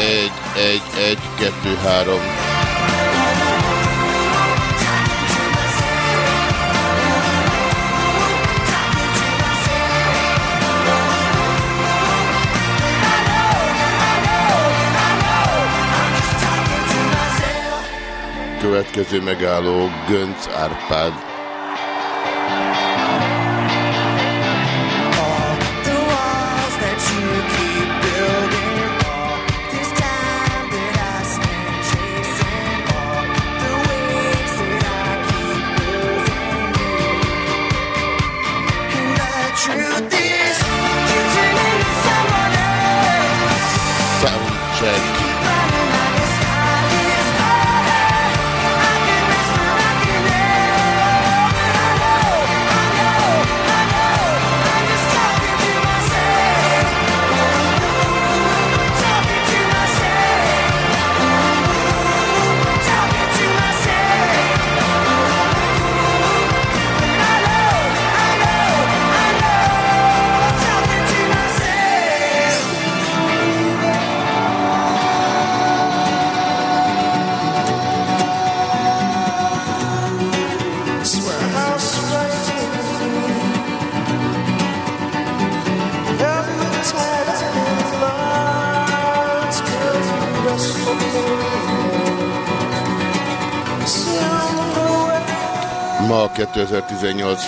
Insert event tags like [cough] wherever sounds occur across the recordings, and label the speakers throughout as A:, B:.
A: egy, egy, egy, kettő, három. Következő megálló Gönc Árpád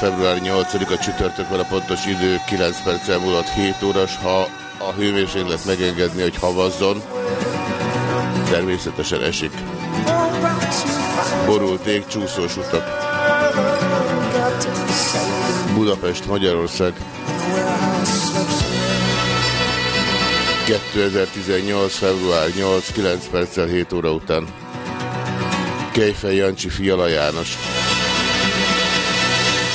A: Ma 2018. február 8-a csütörtök van a pontos idő, 9 perccel múlott 7 óras. Ha a hőmérséklet megengedni, hogy havazzon, természetesen esik. Borult ég, csúszós utak. Budapest, Magyarország. 2018. február 8, 9 perccel 7 óra után. Kejfej Jancsi Fiala János.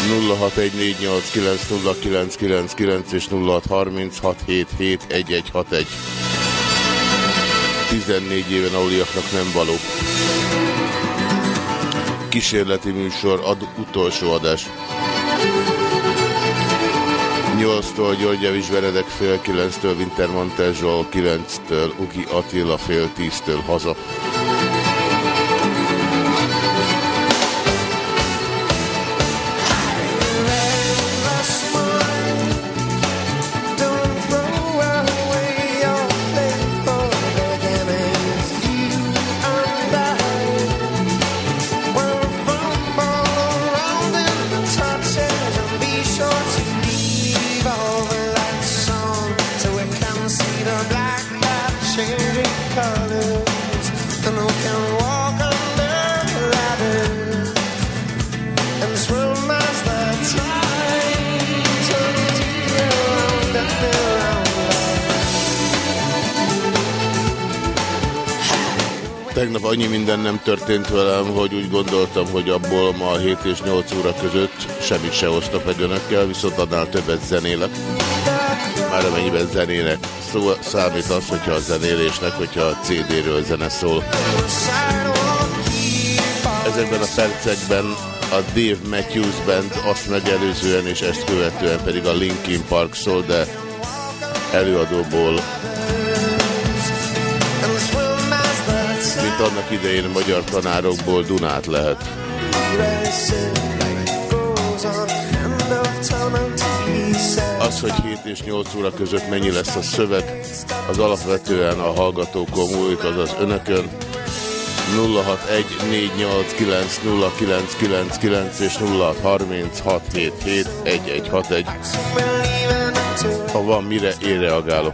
A: 0614890999 és 0636771161. 14 éven aluliaknak nem való. Kísérleti műsor, ad utolsó adás. 8-tól György Javis Benedek fél 9-től Wintermantel Zsolt 9-től Ugi Attila fél 10-től haza. Nem történt velem, hogy úgy gondoltam, hogy abból ma 7 és 8 óra között semmit se osztok meg önökkel, viszont annál többet zenélek. Már amennyiben zenének szó, számít az, hogyha a zenélésnek, hogyha a CD-ről zene szól. Ezekben a percekben a Dave Matthews Band azt megelőzően és ezt követően pedig a Linkin Park szól, de előadóból annak idején magyar tanárokból Dunát lehet. Az, hogy 7 és 8 óra között mennyi lesz a szöveg, az alapvetően a hallgatókon múlik, azaz önökön. 0614890999 és 0636771161. Ha van mire, én reagálok.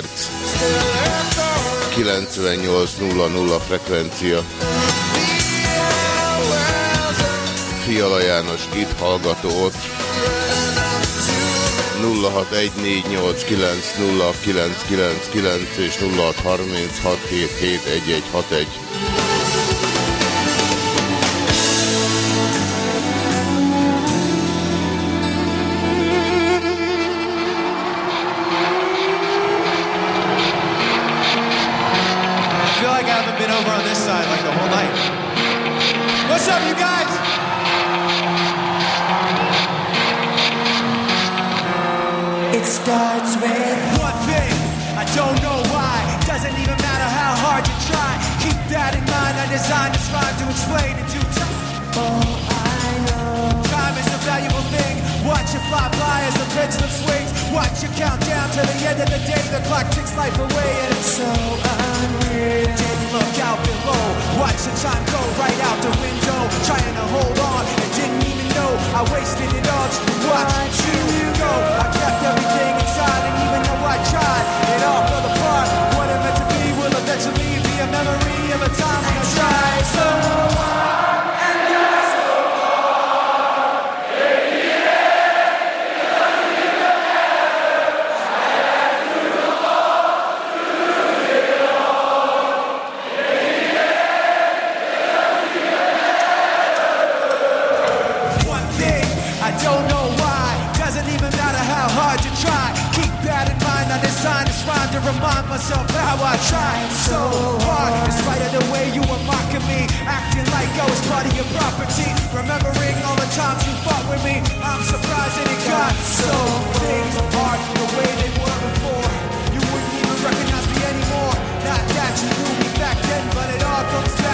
B: perc. 98.00 frekvencia. Fiala János itt hallgató ott. 0614890999 és 0636771161.
C: remind myself how I tried so hard. In spite of the way you were mocking me, acting like I was part of your property. Remembering all the times you fought with me, I'm surprised that it got so. Things aren't the way they were before. You wouldn't even recognize me anymore. Not that you knew me back then, but it all comes back.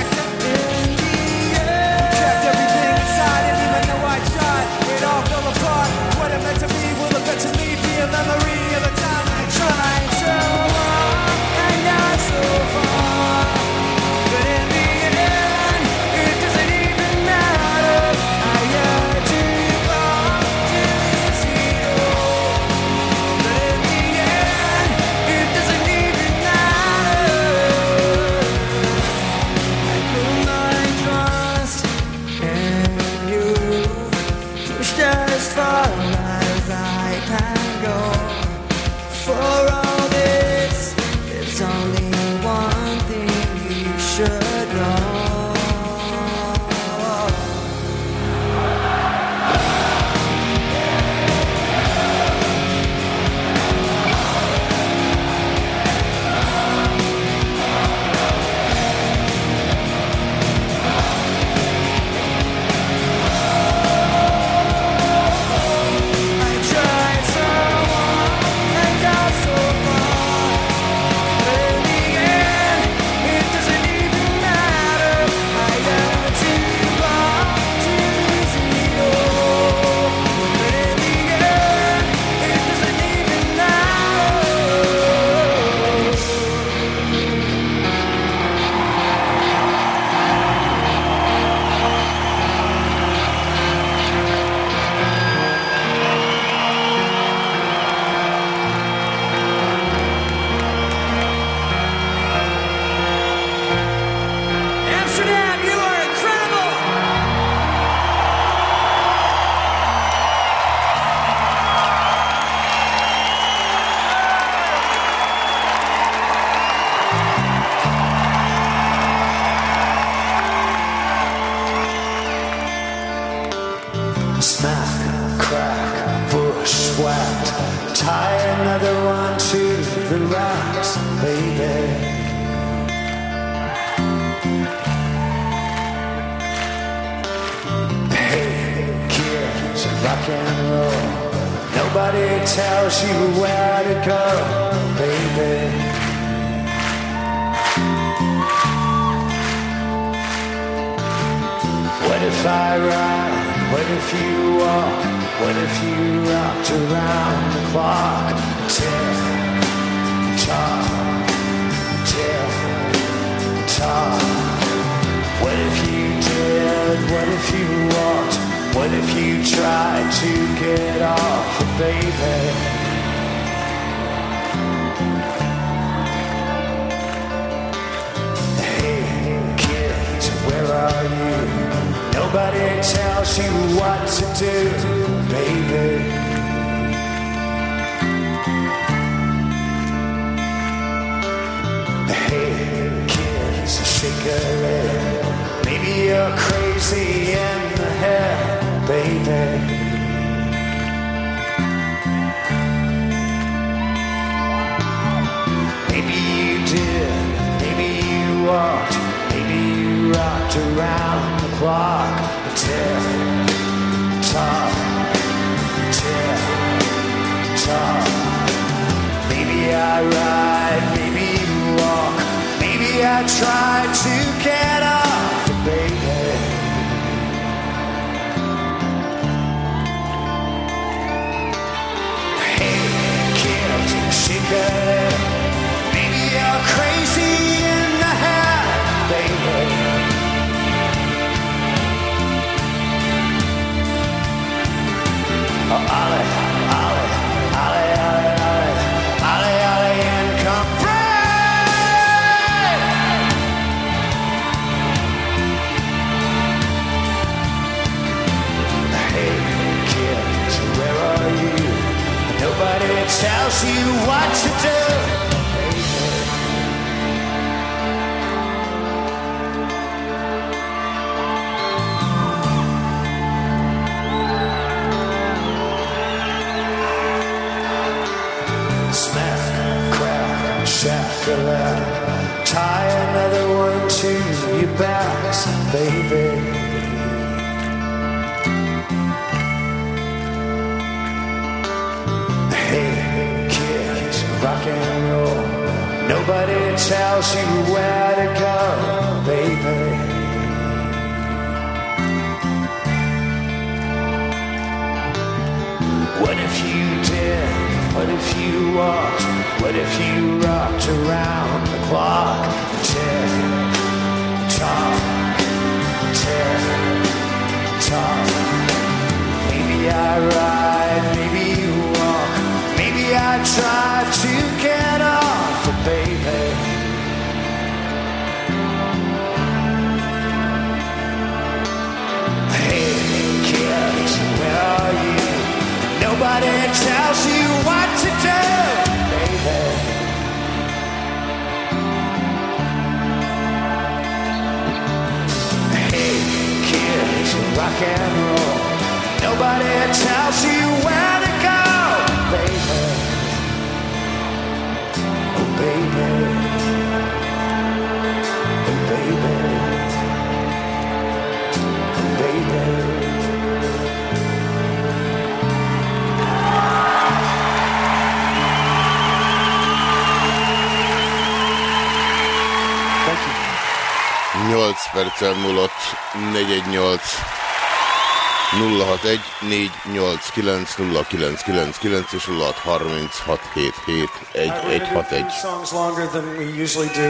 A: 061 489 999 és 06 36 77 1161.
D: songs longer than we usually do.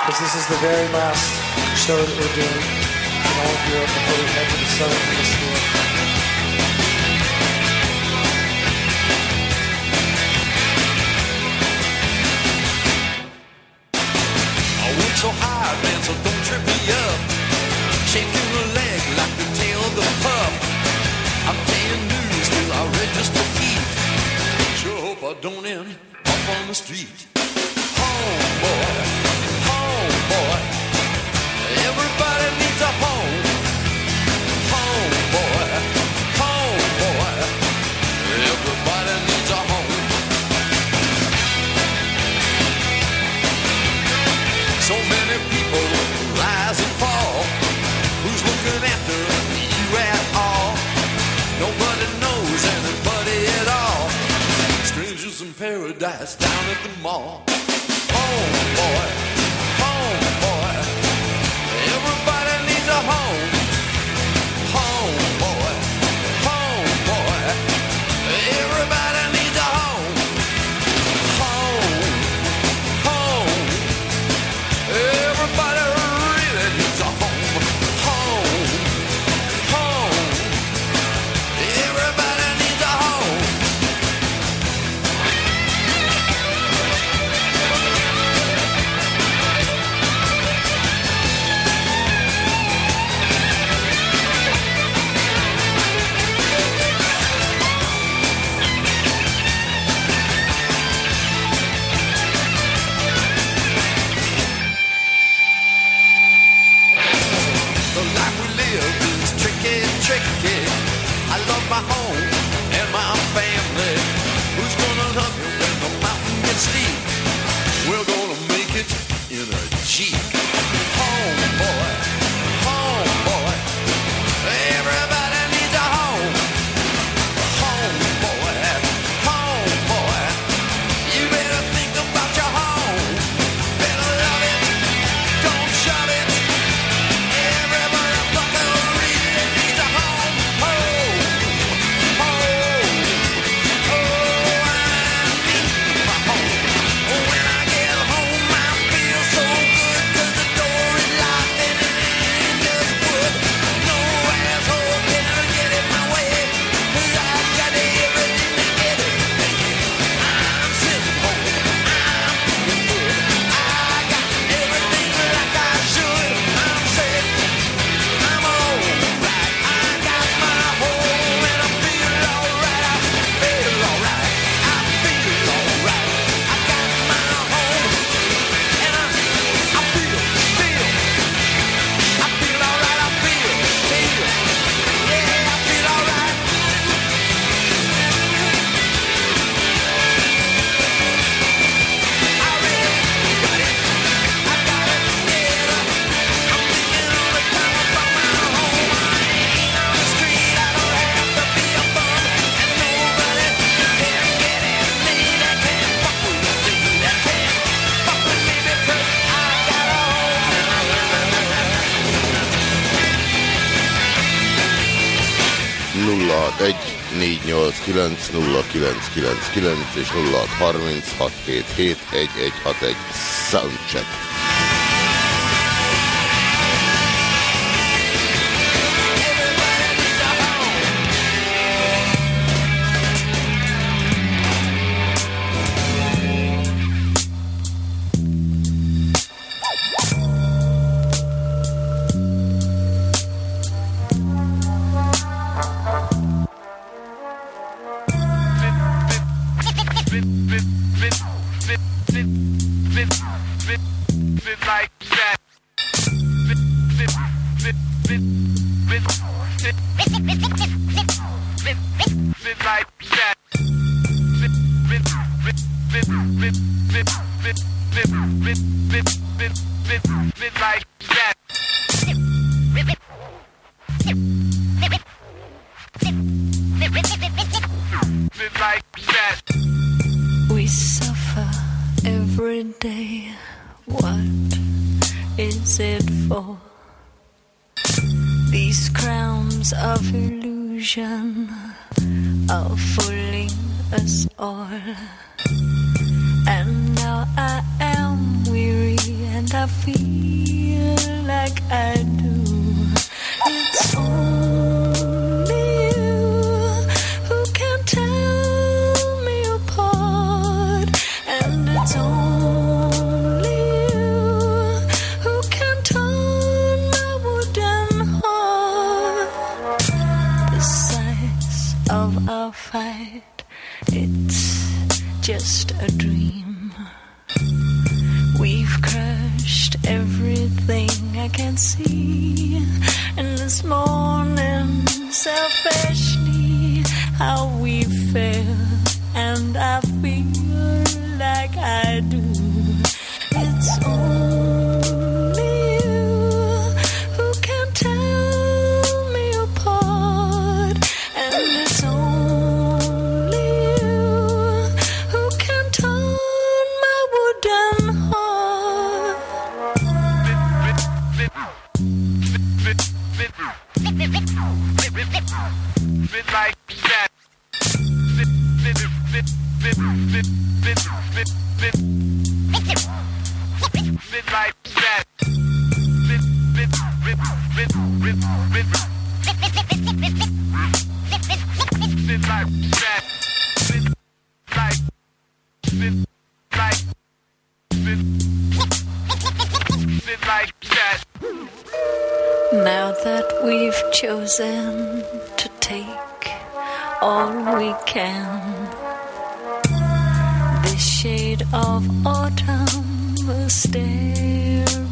D: Because this is the very last show that we're doing in all of Europe before we head to the southern hemisphere.
A: 061 és
E: 06 36 7 7 1 1 6 1. Soundcheck. Now
F: that
E: we've chosen to take all we can, the shade of autumn will stare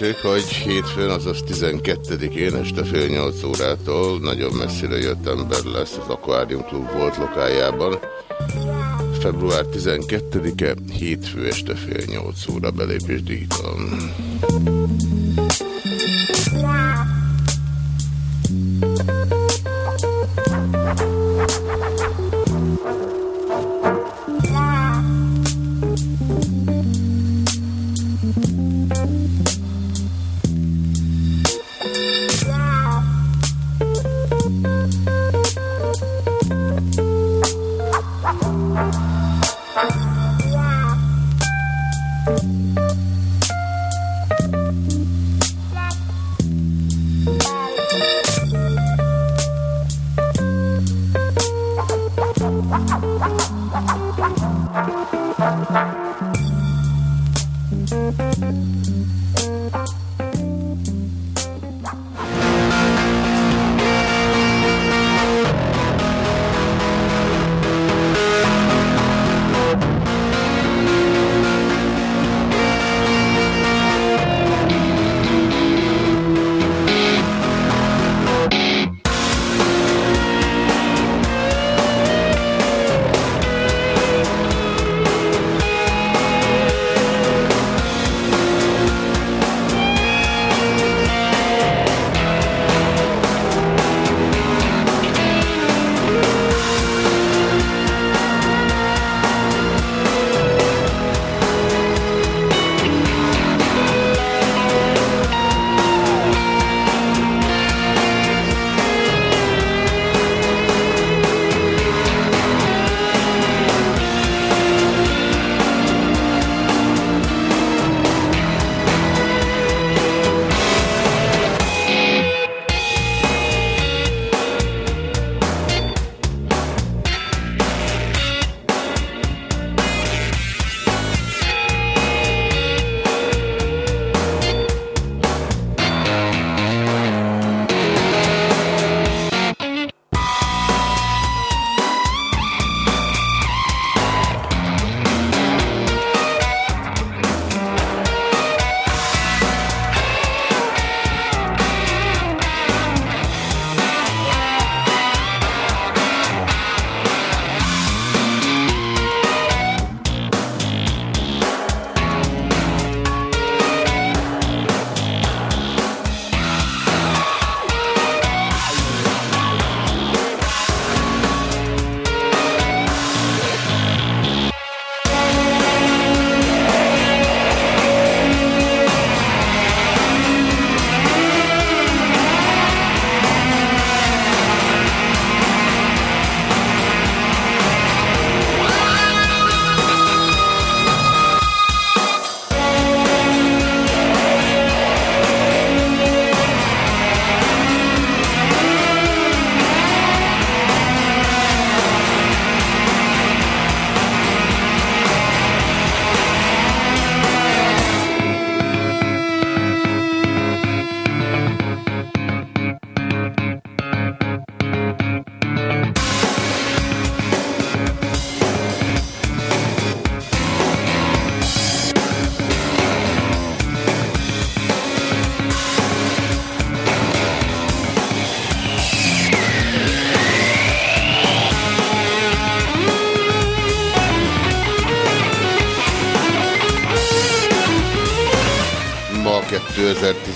A: értsék, hogy hétfőn, azaz 12-én este fél 8 órától nagyon messzire jött ember lesz az Aquarium Club volt lokájában. Február 12-e, hétfő este fél 8 óra belépés díjtal. Ma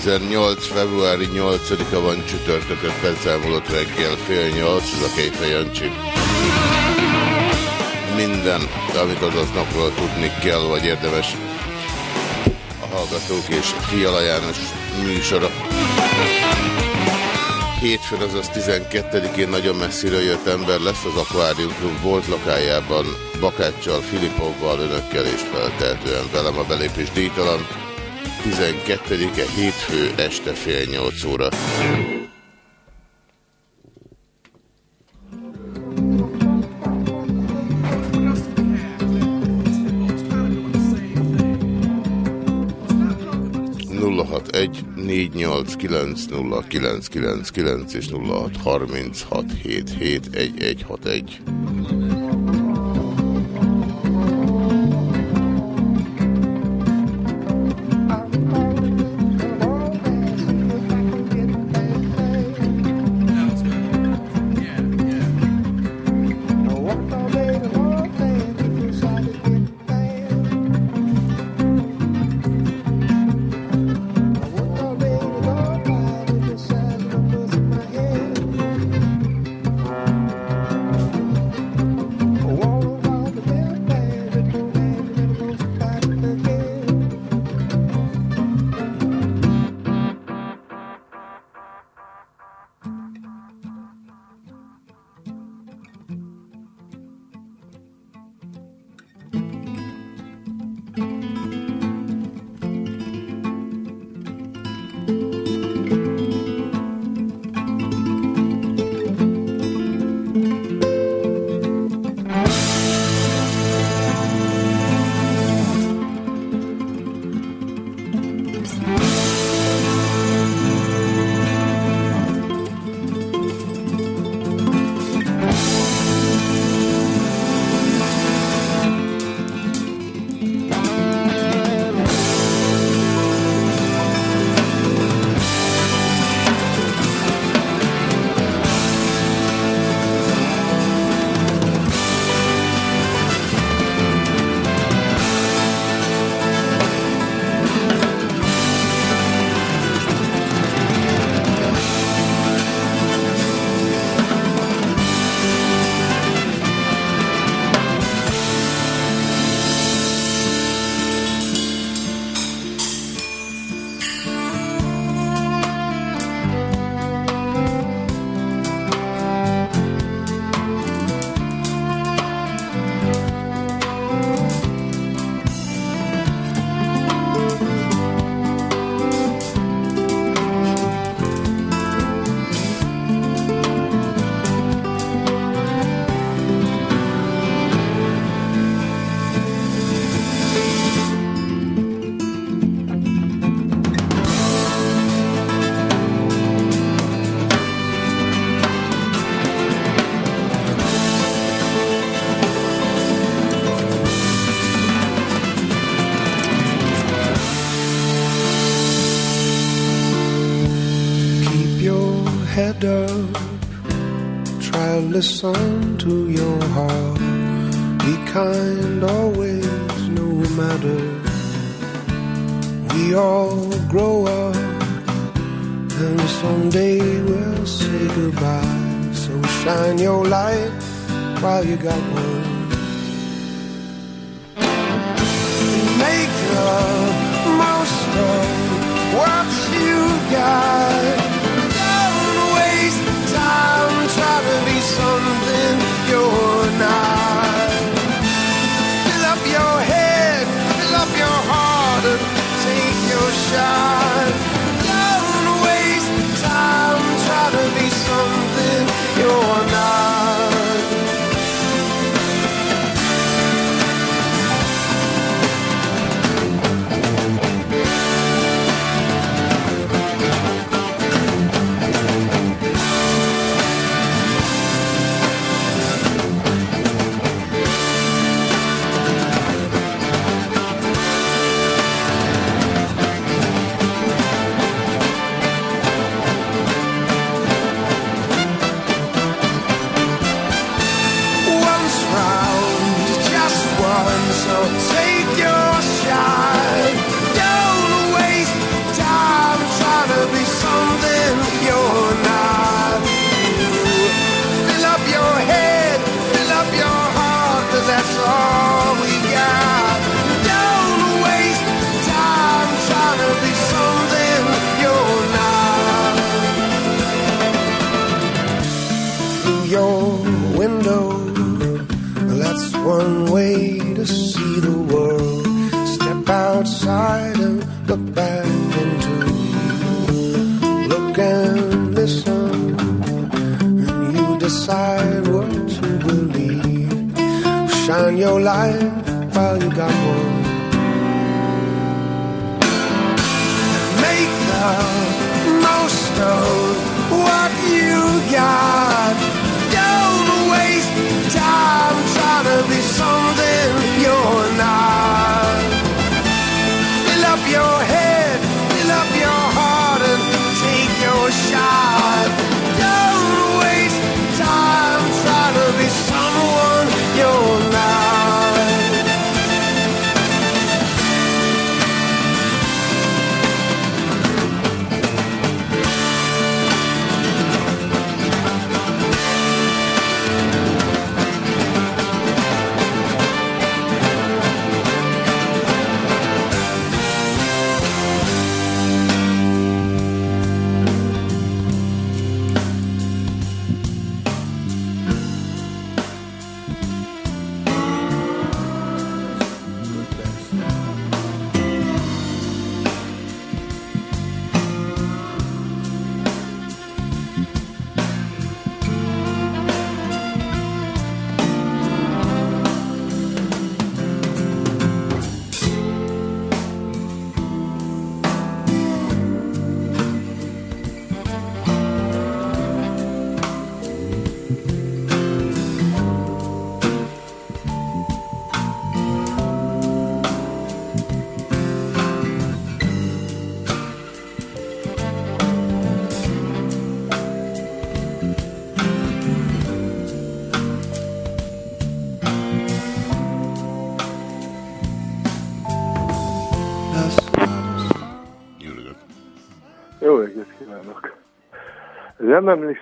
A: 2018. februári 8-a van csütörtökön beszámolott reggel fél nyolc, ez a Kejfe Jancsi. Minden, amit azaz napról tudni kell, vagy érdemes a Hallgatók és Fiala János műsora. Hétfőn, azaz 12-én nagyon messziről jött ember lesz az Aquarium Club volt lakájában, Bakáccsal, Filipovval, önökkel és feltehetően velem a belépés díjtalan. 12-e hétfő este fél 8 óra. egy 489 és 0636771161.
G: Listen to your heart. Be kind always, no matter. We all grow up, and someday we'll say goodbye. So shine your light while you got one. Make the most of what you got. Light while you got one. Make the most of what you got.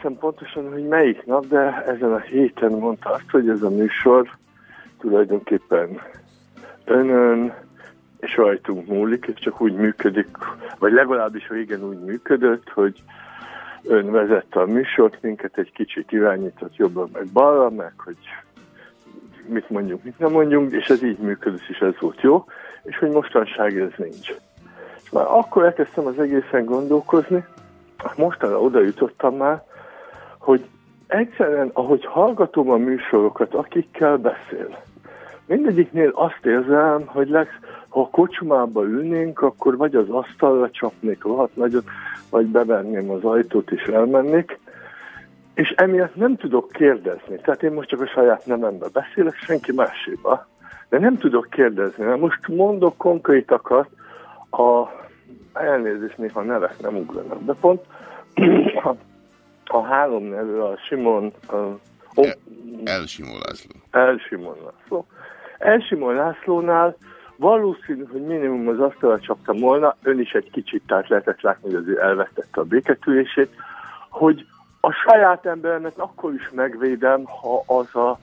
H: Emlékszem pontosan, hogy melyik nap, de ezen a héten mondta azt, hogy ez a műsor tulajdonképpen önön és rajtunk múlik, és csak úgy működik, vagy legalábbis régen úgy működött, hogy ön vezette a műsort, minket egy kicsit irányított jobbra meg balra, meg hogy mit mondjuk, mit nem mondjunk, és ez így működött, és ez volt jó, és hogy mostanság ez nincs. És már akkor elkezdtem az egészen gondolkozni, mostanra oda jutottam már, hogy egyszerűen, ahogy hallgatom a műsorokat, akikkel beszél, mindegyiknél azt érzem, hogy leg, ha a kocsmába ülnénk, akkor vagy az asztalra csapnék rohadt nagyot, vagy beverném az ajtót és elmennék, és emiatt nem tudok kérdezni. Tehát én most csak a saját nemembe beszélek, senki máséba, de nem tudok kérdezni. Mert most mondok konkrétakat, a elnézést néha nevek nem ugranak be pont. [clears throat] a, három nevű, a Simon, a
A: El, Elsimó László.
H: Elsimon László. Elsimon Lászlónál valószínű, hogy minimum az asztalra csaptam volna, ön is egy kicsit, tehát lehetett látni, hogy azért elvesztette a béketűrését, hogy a saját emberemet akkor is megvédem, ha az a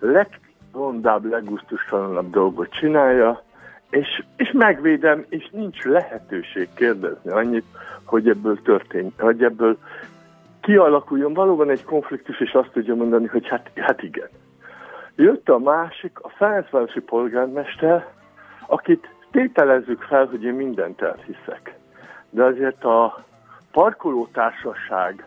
H: legrondább, leggusztustalanabb dolgot csinálja, és, és megvédem, és nincs lehetőség kérdezni annyit, hogy ebből történt, hogy ebből kialakuljon valóban egy konfliktus, és azt tudja mondani, hogy hát, hát igen. Jött a másik, a Ferencvárosi polgármester, akit tételezzük fel, hogy én mindent elhiszek. De azért a parkolótársaság,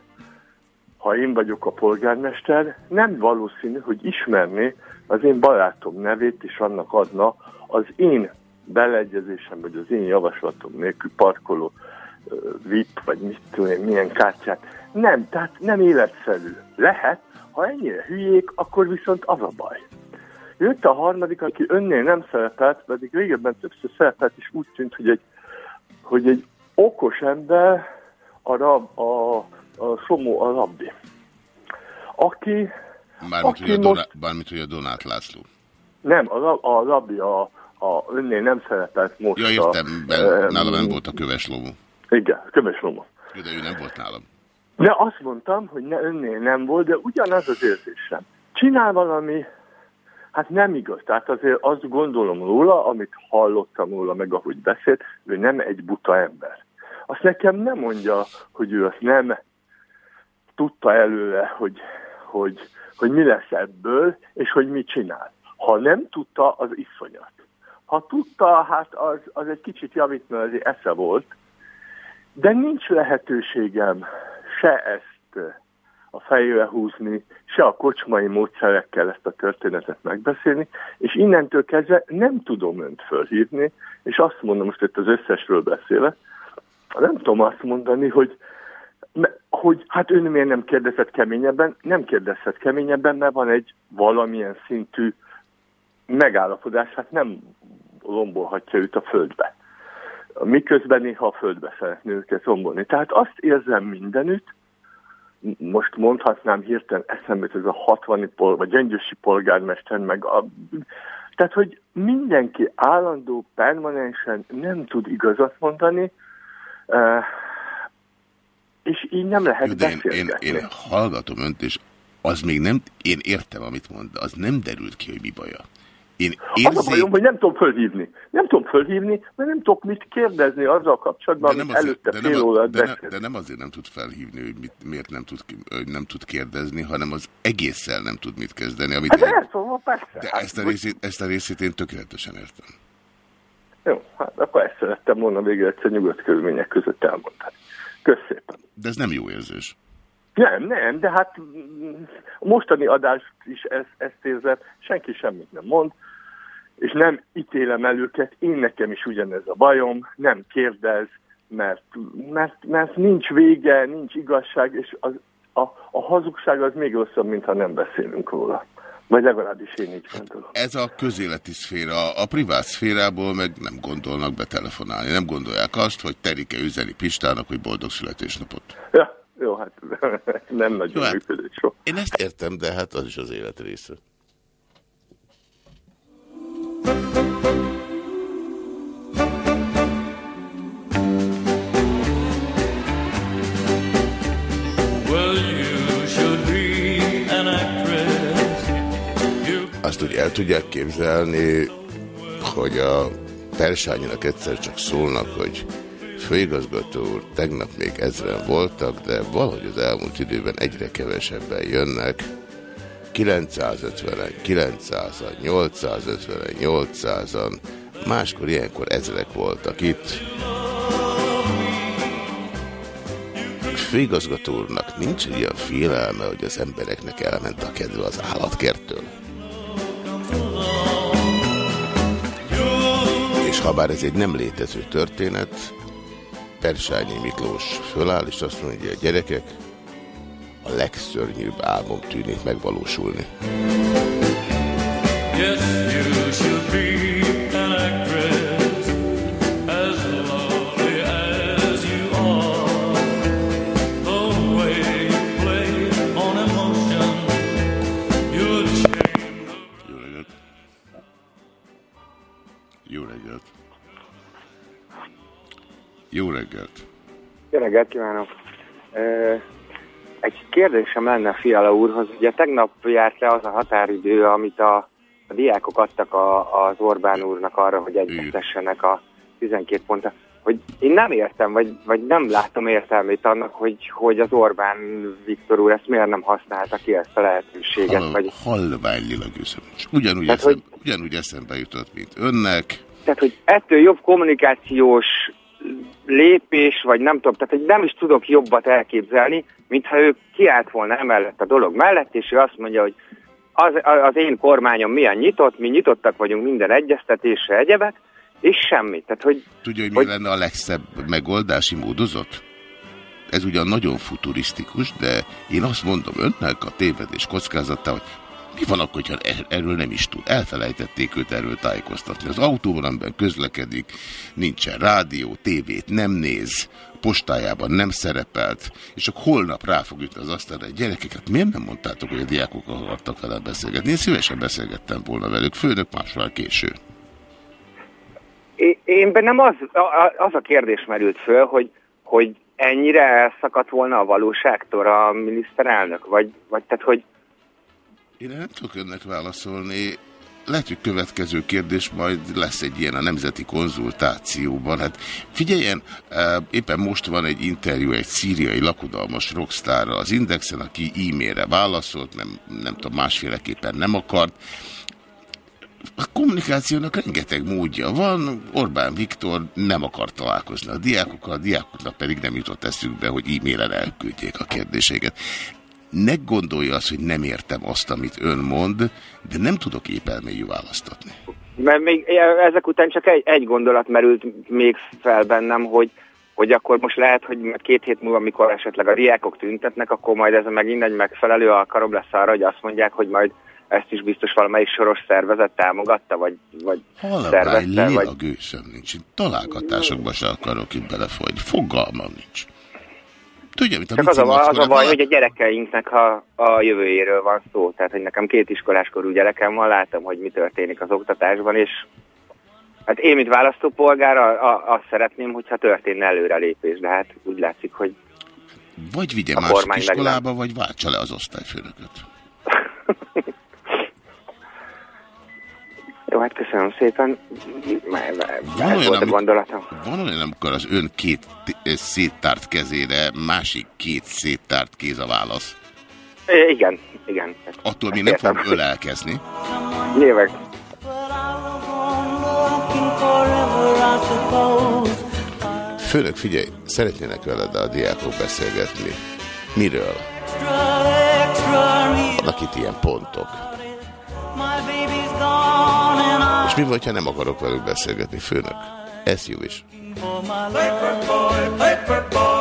H: ha én vagyok a polgármester, nem valószínű, hogy ismerné az én barátom nevét, és annak adna az én beleegyezésem, vagy az én javaslatom nélkül parkoló VIP, vagy mit tudom én, milyen kártyát. Nem, tehát nem életszerű. Lehet, ha ennyire hülyék, akkor viszont az a baj. Jött a harmadik, aki önnél nem szerepelt, pedig régebben többször szerepelt, és úgy tűnt, hogy egy, hogy egy okos ember a, rab, a, a Somó a rabbi. Aki,
A: Mármint, hogy a,
H: aki
A: Doná,
H: most,
A: mármint, hogy a Donát László.
H: nem, a, rab- a rabbi a, a önnél nem szerepelt most.
A: Ja, értem,
H: a,
A: ben, nálam nem volt a köves lomó.
H: Igen, köves Roma.
A: Jó, De ő nem volt nálam.
H: De azt mondtam, hogy ne, önnél nem volt, de ugyanaz az érzésem. Csinál valami, hát nem igaz. Tehát azért azt gondolom róla, amit hallottam róla, meg ahogy beszélt, ő nem egy buta ember. Azt nekem nem mondja, hogy ő azt nem tudta előre, hogy, hogy, hogy mi lesz ebből, és hogy mit csinál. Ha nem tudta, az iszonyat. Ha tudta, hát az, az egy kicsit javít, mert azért esze volt, de nincs lehetőségem se ezt a fejére húzni, se a kocsmai módszerekkel ezt a történetet megbeszélni, és innentől kezdve nem tudom önt fölhívni, és azt mondom, most itt az összesről beszélek, nem tudom azt mondani, hogy, hogy hát ön miért nem kérdezett keményebben, nem kérdezhet keményebben, mert van egy valamilyen szintű megállapodás, hát nem lombolhatja őt a földbe miközben néha a földbe szeretné őket rombolni. Tehát azt érzem mindenütt, most mondhatnám hirtelen eszembe ez a 60 pol, vagy gyöngyösi polgármester, meg a... Tehát, hogy mindenki állandó, permanensen nem tud igazat mondani, eh, és így nem lehet
A: de én, én, én hallgatom önt, és az még nem, én értem, amit mond, de az nem derült ki, hogy mi baja. Én
H: Az a bajom, hogy nem tudom fölhívni. Nem tudom fölhívni, mert nem tudok mit kérdezni azzal kapcsolatban,
A: de nem, azért,
H: előtte
A: de, nem,
H: fél
A: a- de, ne, de nem azért nem tud felhívni, hogy mit, miért nem tud, hogy nem tud kérdezni, hanem az egésszel nem tud mit kezdeni. Amit
H: Hát
A: én,
H: ezt mondom, persze.
A: de
H: Hát,
A: ezt a, részét, ezt a részét én tökéletesen értem.
H: Jó, hát akkor ezt szerettem volna végre egyszer nyugodt körülmények között elmondani. Kösz szépen.
A: De ez nem jó érzés.
H: Nem, nem, de hát a mostani adást is ezt, ezt érzem, senki semmit nem mond, és nem ítélem el őket, én nekem is ugyanez a bajom, nem kérdez, mert, mert, mert nincs vége, nincs igazság, és az, a, a hazugság az még rosszabb, mintha nem beszélünk róla. Vagy legalábbis én így gondolom.
A: Ez a közéleti szféra, a privát szférából meg nem gondolnak betelefonálni. Nem gondolják azt, hogy Terike üzeni Pistának, hogy boldog születésnapot.
H: Ja, jó, hát [laughs] nem nagyon
A: Jó, hát-
H: működött soha.
A: Én ezt értem, de hát az is az élet része. Azt úgy el tudják képzelni, hogy a Persányinak egyszer csak szólnak, hogy főigazgató úr, tegnap még ezren voltak, de valahogy az elmúlt időben egyre kevesebben jönnek. 950-en, 900-an, 850-en, 800-an, máskor ilyenkor ezrek voltak itt. Főigazgató úrnak nincs ilyen félelme, hogy az embereknek elment a kedve az állatkertől. És ha bár ez egy nem létező történet, Persányi Miklós föláll, és azt mondja, hogy gyerekek, a legszörnyűbb álmom tűnik megvalósulni.
I: Yes, you should be
A: Jó reggelt. Jó reggelt
J: kívánok! Egy kérdésem lenne Fiala úrhoz. Ugye tegnap járt le az a határidő, amit a, a diákok adtak a, az Orbán úrnak arra, hogy egyeztessenek a 12 pontra. Hogy én nem értem, vagy, vagy nem látom értelmét annak, hogy, hogy az Orbán Viktor úr ezt miért nem használta ki ezt a lehetőséget.
A: Hall,
J: Vagy,
A: halványilag őszönös. Ugyanúgy,
J: Tehát,
A: eszem, ugyanúgy eszembe jutott, mint önnek.
J: tehát, hogy ettől jobb kommunikációs lépés, vagy nem tudom, tehát hogy nem is tudok jobbat elképzelni, mintha ő kiállt volna emellett a dolog mellett, és ő azt mondja, hogy az, az én kormányom milyen nyitott, mi nyitottak vagyunk minden egyeztetésre, egyebek, és semmi. Tehát, hogy
A: Tudja, hogy mi lenne a legszebb megoldási módozat? Ez ugyan nagyon futurisztikus, de én azt mondom önnek a tévedés kockázata, hogy mi van akkor, hogyha er- erről nem is tud? Elfelejtették őt erről tájékoztatni. Az autóban, amiben közlekedik, nincsen rádió, tévét nem néz, postájában nem szerepelt, és csak holnap rá fog jutni az asztalra egy gyerekeket. Miért nem mondtátok, hogy a diákok akartak vele beszélgetni? Én szívesen beszélgettem volna velük, főnök másról késő.
J: Én, én bennem az, az a kérdés merült föl, hogy, hogy ennyire elszakadt volna a valóságtól a miniszterelnök, vagy, vagy tehát, hogy
A: Én nem tudok önnek válaszolni. Lehet, hogy következő kérdés majd lesz egy ilyen a nemzeti konzultációban. Hát figyeljen, eh, éppen most van egy interjú egy szíriai lakodalmas rockstárral az Indexen, aki e-mailre válaszolt, nem, nem tudom, másféleképpen nem akart. A kommunikációnak rengeteg módja van. Orbán Viktor nem akar találkozni a diákokkal, a diákoknak pedig nem jutott eszükbe, hogy e-mailen elküldjék a kérdéseiket. Ne gondolja azt, hogy nem értem azt, amit ön mond, de nem tudok épelmélyű választatni.
J: Mert még ezek után csak egy, egy gondolat merült még fel bennem, hogy, hogy akkor most lehet, hogy két hét múlva, amikor esetleg a diákok tüntetnek, akkor majd ez megint egy megfelelő alkalom lesz arra, hogy azt mondják, hogy majd ezt is biztos valamelyik soros szervezet támogatta, vagy, vagy
A: Halabály,
J: szervezte,
A: lél
J: vagy...
A: gőzöm nincs. Találgatásokba se akarok itt belefolyni. Fogalmam nincs. Tudja, mit a
J: Csak az a, az a baj, hogy a gyerekeinknek a, a jövőjéről van szó. Tehát, hogy nekem két iskoláskorú gyerekem van, látom, hogy mi történik az oktatásban, és hát én, mint választópolgár, a, a, azt szeretném, hogyha történne előrelépés, de hát úgy látszik, hogy
A: Vagy vigye
J: a
A: másik iskolába, vagy váltsa le az osztályfőnököt.
J: Jó, hát köszönöm szépen.
A: Van
J: Ez
A: olyan,
J: volt a gondolatom.
A: Van olyan, amikor az ön két széttárt kezére másik két széttárt kéz a válasz.
J: É, igen, igen.
A: Attól még nem fog ölelkezni.
J: Nyilván.
A: Főnök, figyelj, szeretnének veled a diákok beszélgetni. Miről? Vannak itt ilyen pontok. Mi van, ha nem akarok velük beszélgetni, főnök? Ez jó is.
I: Paper boy, paper boy,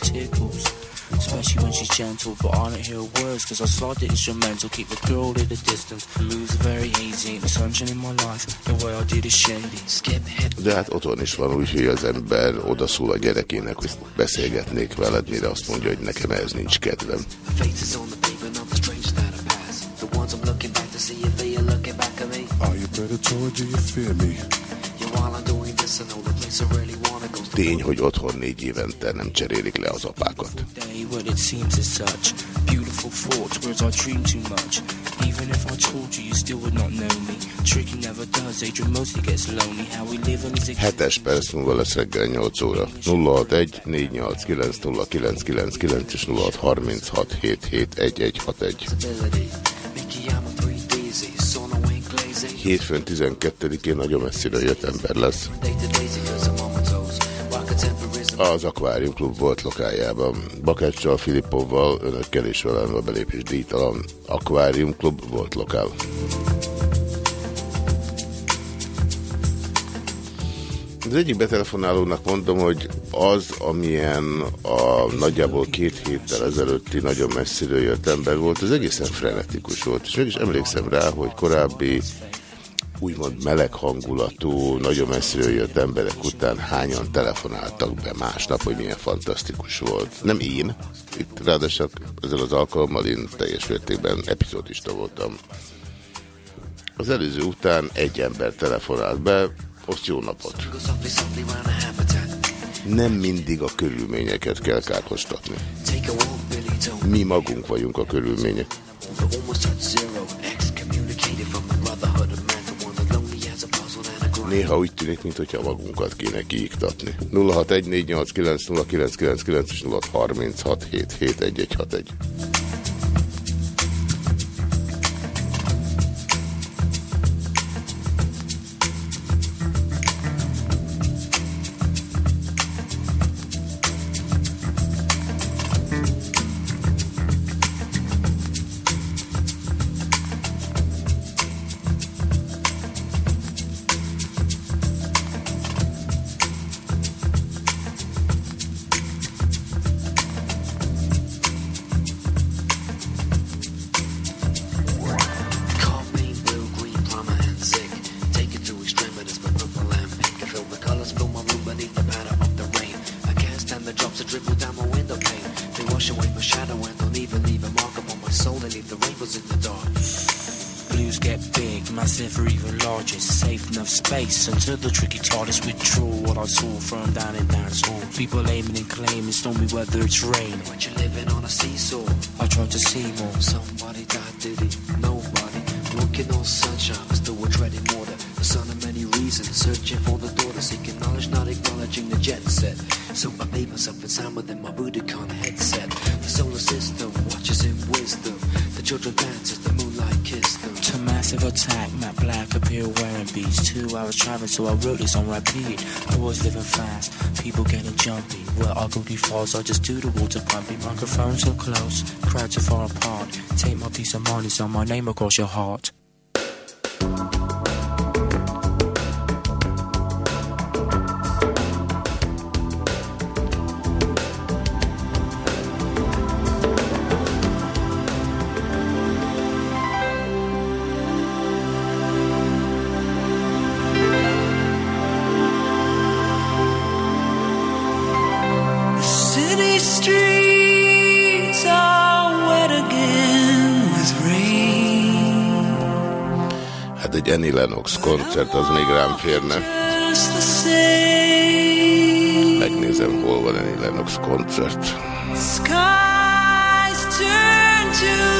K: tickles. Especially when she's gentle, but I don't hear words, cause I slide the instrumental, keep the girl at a distance. Moves are very easy, the sunshine in my life, the way I did is shady. Skip hit
A: De hát otthon is van úgy, hogy az ember odaszól a gyerekének, hogy beszélgetnék veled, mire azt mondja, hogy nekem ez nincs kedvem.
K: faces on the pavement of the strange that
A: Tény, hogy otthon négy évente nem cserélik le az apákat. Hetes perc múlva lesz reggel 8 óra. 061 489 0999 és 0636 771161.
K: ability. Mickey, I'm a 3 D's. Son, I
A: hétfőn 12-én nagyon messzire jött ember lesz. Az Aquarium Klub volt lokájában. Bakáccsal, Filippovval, önökkel és velem a belépés díjtalan. Aquarium Klub volt lokál. Az egyik betelefonálónak mondom, hogy az, amilyen a nagyjából két héttel ezelőtti nagyon messziről jött ember volt, az egészen frenetikus volt. És mégis emlékszem rá, hogy korábbi úgymond meleg hangulatú, nagyon messziről jött emberek után hányan telefonáltak be másnap, hogy milyen fantasztikus volt. Nem én, itt ráadásul ezzel az alkalommal én teljes mértékben epizódista voltam. Az előző után egy ember telefonált be, azt jó napot. Nem mindig a körülményeket kell kárhoztatni. Mi magunk vagyunk a körülmények. Néha úgy tűnik, mintha magunkat kéne kiiktatni. 0614890999 és 0636771161.
K: Falls, I just do the water pumping. Microphones so close, crowds so far apart. Take my piece of mind, money, so my name across your heart.
A: Annie Lennox koncert, az még rám férne. Megnézem, hol van Annie Lennox koncert.
E: Skies turn to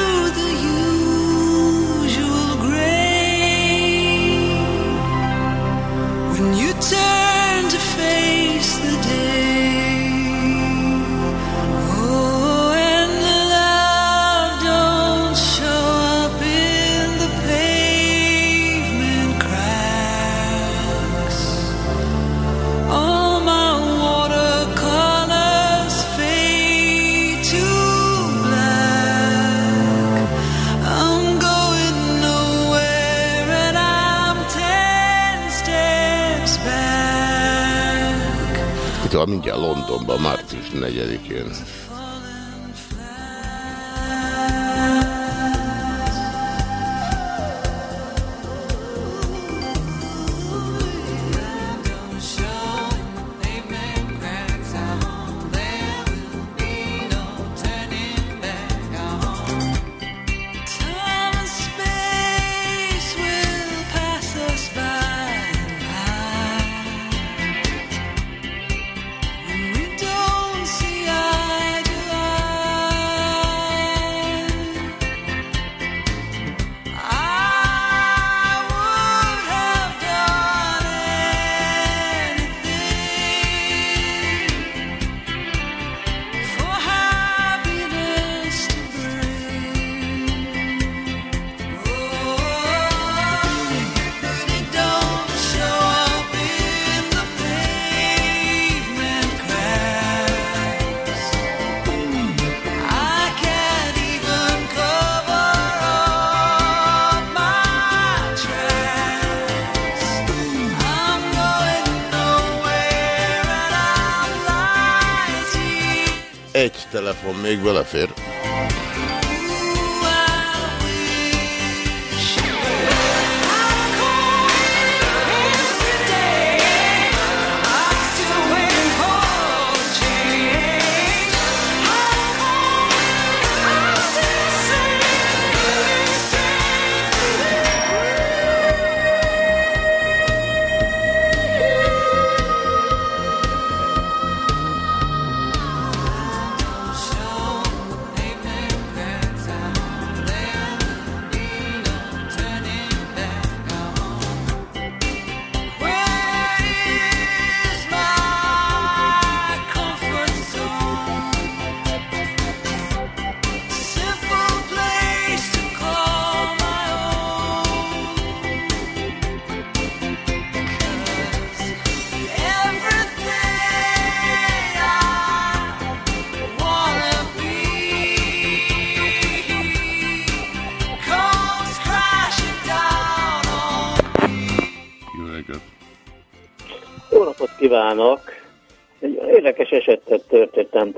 A: Van mindjárt Londonban, március 4-én.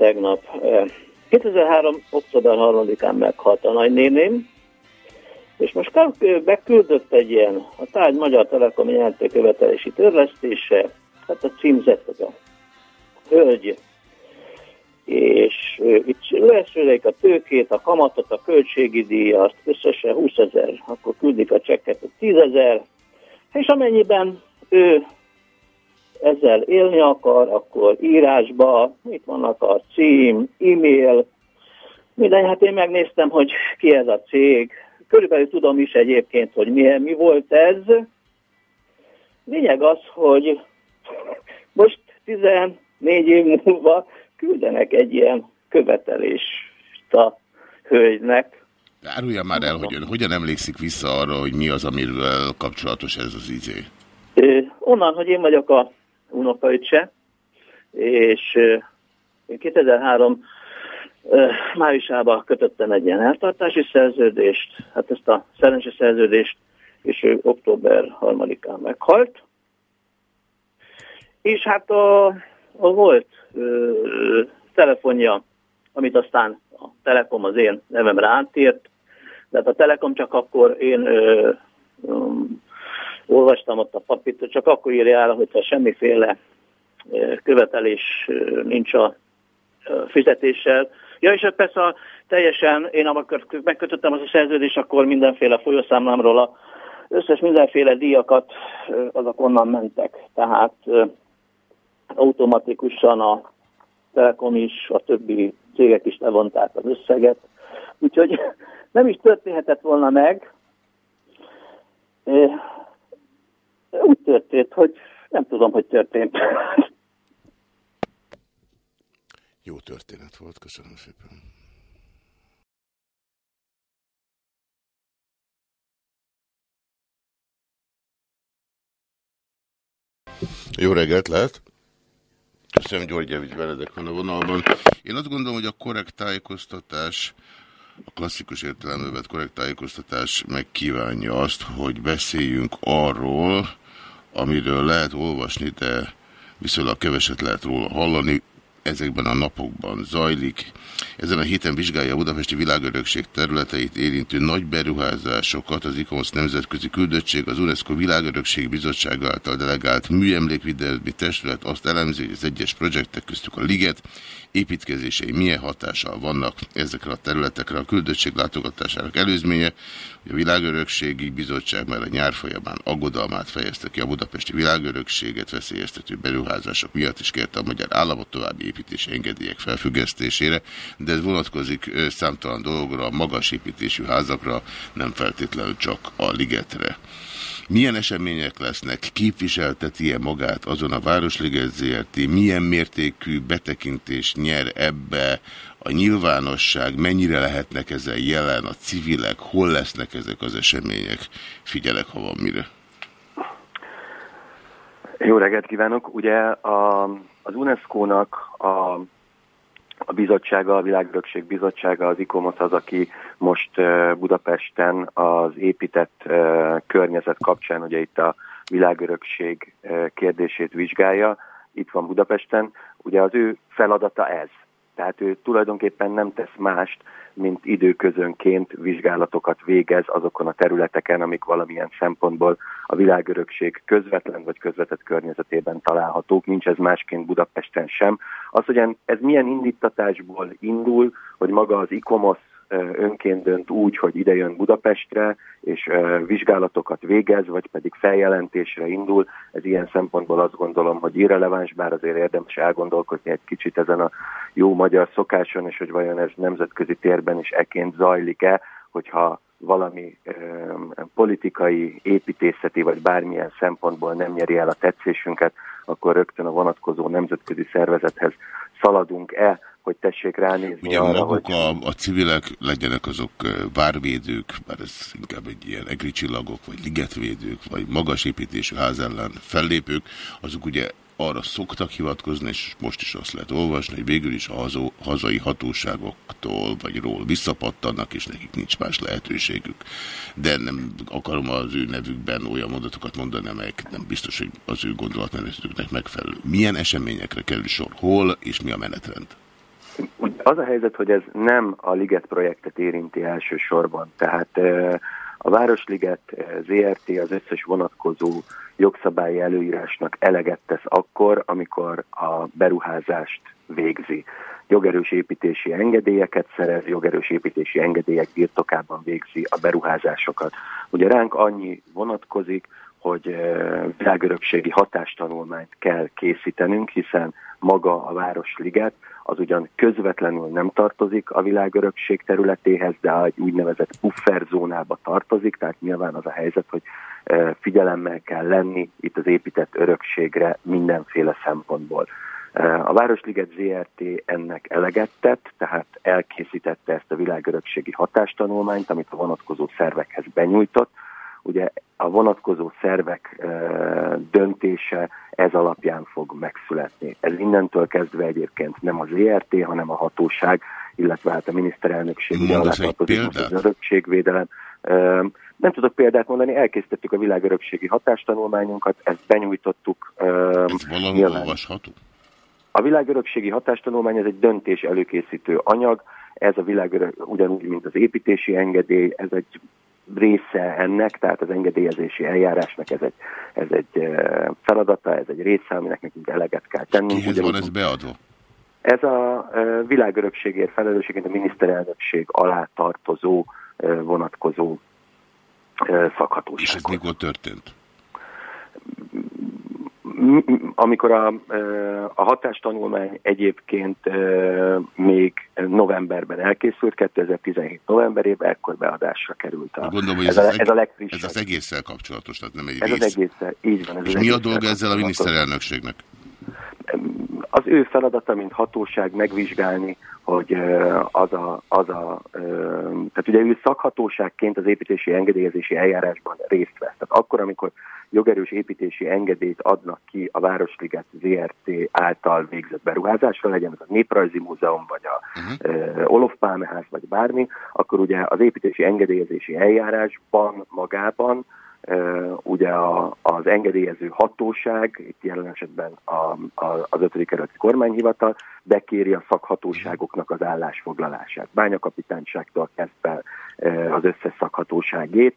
L: Tegnap. Eh, 2003. október 3-án meghalt a nagynéném, és most kap- beküldött egy ilyen, a tárgy Magyar Telekom jelentőkövetelési törlesztése, hát a címzett az a hölgy, és ö, itt leszülik a tőkét, a kamatot, a költségi díjat, összesen 20 ezer, akkor küldik a csekket, 10 ezer, és amennyiben ő ezzel élni akar, akkor írásba, itt vannak a cím, e-mail, minden, hát én megnéztem, hogy ki ez a cég. Körülbelül tudom is egyébként, hogy milyen, mi volt ez. Lényeg az, hogy most 14 év múlva küldenek egy ilyen követelést a hölgynek.
A: Árulja már el, hogy ön hogyan emlékszik vissza arra, hogy mi az, amivel kapcsolatos ez az izé.
L: Ö, Onnan, hogy én vagyok a unokaöccse, és én 2003 ö, májusában kötöttem egy ilyen eltartási szerződést, hát ezt a szerencsés szerződést, és ő október 3-án meghalt. És hát a, a volt ö, telefonja, amit aztán a Telekom az én nevemre átírt, de hát a Telekom csak akkor én ö, olvastam ott a papírt, csak akkor írja el, hogyha semmiféle követelés nincs a fizetéssel. Ja, és hát persze teljesen, én amikor megkötöttem az a szerződést, akkor mindenféle folyószámlámról a összes mindenféle díjakat, azok onnan mentek. Tehát automatikusan a Telekom is, a többi cégek is levonták az összeget. Úgyhogy [laughs] nem is történhetett volna meg. Úgy történt, hogy nem tudom, hogy történt.
A: Jó történet volt, köszönöm szépen. Jó reggelt, lehet? Köszönöm, György Javics Benedek van a vonalban. Én azt gondolom, hogy a korrekt tájékoztatás, a klasszikus értelemben korrekt tájékoztatás megkívánja azt, hogy beszéljünk arról, amiről lehet olvasni, de viszonylag keveset lehet róla hallani, ezekben a napokban zajlik. Ezen a héten vizsgálja a Budapesti Világörökség területeit érintő nagy beruházásokat az ICOMOS Nemzetközi Küldöttség, az UNESCO Világörökség Bizottsága által delegált műemlékvédelmi testület azt elemzi, hogy az egyes projektek köztük a Liget építkezései milyen hatással vannak ezekre a területekre. A küldöttség látogatásának előzménye, hogy a Világörökségi Bizottság már a nyár folyamán aggodalmát fejezte ki a budapesti világörökséget veszélyeztető beruházások miatt, és kérte a magyar államot további építési engedélyek felfüggesztésére, de ez vonatkozik számtalan dologra, a magas házakra, nem feltétlenül csak a ligetre. Milyen események lesznek, képviselteti-e magát azon a Városliget ZRT, milyen mértékű betekintés nyer ebbe a nyilvánosság, mennyire lehetnek ezzel jelen a civilek, hol lesznek ezek az események, figyelek, ha van mire.
M: Jó reggelt kívánok! Ugye a, az UNESCO-nak a, a bizottsága, a Világörökség bizottsága, az ICOMOS az, aki most Budapesten az épített környezet kapcsán, ugye itt a világörökség kérdését vizsgálja, itt van Budapesten. Ugye az ő feladata ez. Tehát ő tulajdonképpen nem tesz mást, mint időközönként vizsgálatokat végez azokon a területeken, amik valamilyen szempontból a világörökség közvetlen vagy közvetett környezetében találhatók. Nincs ez másként Budapesten sem. Az, hogy ez milyen indítatásból indul, hogy maga az ICOMOS önként dönt úgy, hogy ide jön Budapestre, és vizsgálatokat végez, vagy pedig feljelentésre indul. Ez ilyen szempontból azt gondolom, hogy irreleváns, bár azért érdemes elgondolkozni egy kicsit ezen a jó magyar szokáson, és hogy vajon ez nemzetközi térben is eként zajlik-e, hogyha valami ö, politikai, építészeti vagy bármilyen szempontból nem nyeri el a tetszésünket, akkor rögtön a vonatkozó nemzetközi szervezethez szaladunk-e, hogy tessék ránézni
A: Ugye
M: arra,
A: maguk
M: hogy...
A: a, a civilek legyenek azok várvédők, bár ez inkább egy ilyen egri csillagok, vagy ligetvédők, vagy magas építésű ház ellen fellépők, azok ugye arra szoktak hivatkozni, és most is azt lehet olvasni, hogy végül is a hazó, hazai hatóságoktól vagy ról visszapattannak, és nekik nincs más lehetőségük. De nem akarom az ő nevükben olyan mondatokat mondani, amelyek nem biztos, hogy az ő gondolatmenetüknek megfelelő. Milyen eseményekre kerül sor? Hol és mi a menetrend?
M: Az a helyzet, hogy ez nem a Liget projektet érinti elsősorban. Tehát eh, a Városliget ZRT az összes vonatkozó jogszabályi előírásnak eleget tesz akkor, amikor a beruházást végzi. Jogerős építési engedélyeket szerez, jogerős építési engedélyek birtokában végzi a beruházásokat. Ugye ránk annyi vonatkozik, hogy világörökségi hatástanulmányt kell készítenünk, hiszen maga a Városliget az ugyan közvetlenül nem tartozik a világörökség területéhez, de egy úgynevezett pufferzónába tartozik, tehát nyilván az a helyzet, hogy eh, figyelemmel kell lenni itt az épített örökségre mindenféle szempontból. Eh, A Városliget ZRT ennek eleget tett, tehát elkészítette ezt a világörökségi hatástanulmányt, amit a vonatkozó szervekhez benyújtott. Ugye a vonatkozó szervek eh, döntése ez alapján fog megszületni. Ez innentől kezdve egyébként nem az ZRT, hanem a hatóság, illetve hát a miniszterelnökség ugye alá tartozik most az örökségvédelem. Eh, Nem tudok példát mondani, elkészítettük a világörökségi hatástanulmányunkat, ezt benyújtottuk. eh,
A: Ez valahol
M: nyilván.
A: olvasható?
M: A világörökségi hatástanulmány ez egy döntés előkészítő anyag, ez a világörök, ugyanúgy, mint az építési engedély, ez egy része ennek, tehát az engedélyezési eljárásnak ez egy, ez egy feladata, ez egy része, aminek nekünk eleget kell tennünk.
A: Kihez
M: Ugyanúgy,
A: van ez beadva?
M: ez a világörökségért felelősségét a miniszterelnökség alá tartozó vonatkozó szakhatóság.
A: És ez mikor történt?
M: Amikor a, ö, a hatástanulmány egyébként ö, még novemberben elkészült, 2017 novemberében, ekkor beadásra került. A,
A: Gondolom, hogy
M: ez,
A: ez,
M: a,
A: az,
M: ez a
A: eg-
M: legfrissebb.
A: ez az egésszel kapcsolatos, tehát nem egy
M: Ez
A: rész.
M: az egész, így van. Ez
A: És
M: az
A: mi a
M: egésszel
A: dolga ezzel a miniszterelnökségnek?
M: Az ő feladata, mint hatóság megvizsgálni, hogy az a, az a tehát ugye ő szakhatóságként az építési engedélyezési eljárásban részt vesz. Tehát akkor, amikor jogerős építési engedélyt adnak ki a Városliget ZRT által végzett beruházásra, legyen ez a Néprajzi Múzeum, vagy a uh-huh. Olof Pálmeház, vagy bármi, akkor ugye az építési engedélyezési eljárásban magában ugye a, az engedélyező hatóság, itt jelen esetben a, a, az ötödik kerületi kormányhivatal, bekéri a szakhatóságoknak az állásfoglalását. Bányakapitányságtól kezdve az összes szakhatóságét,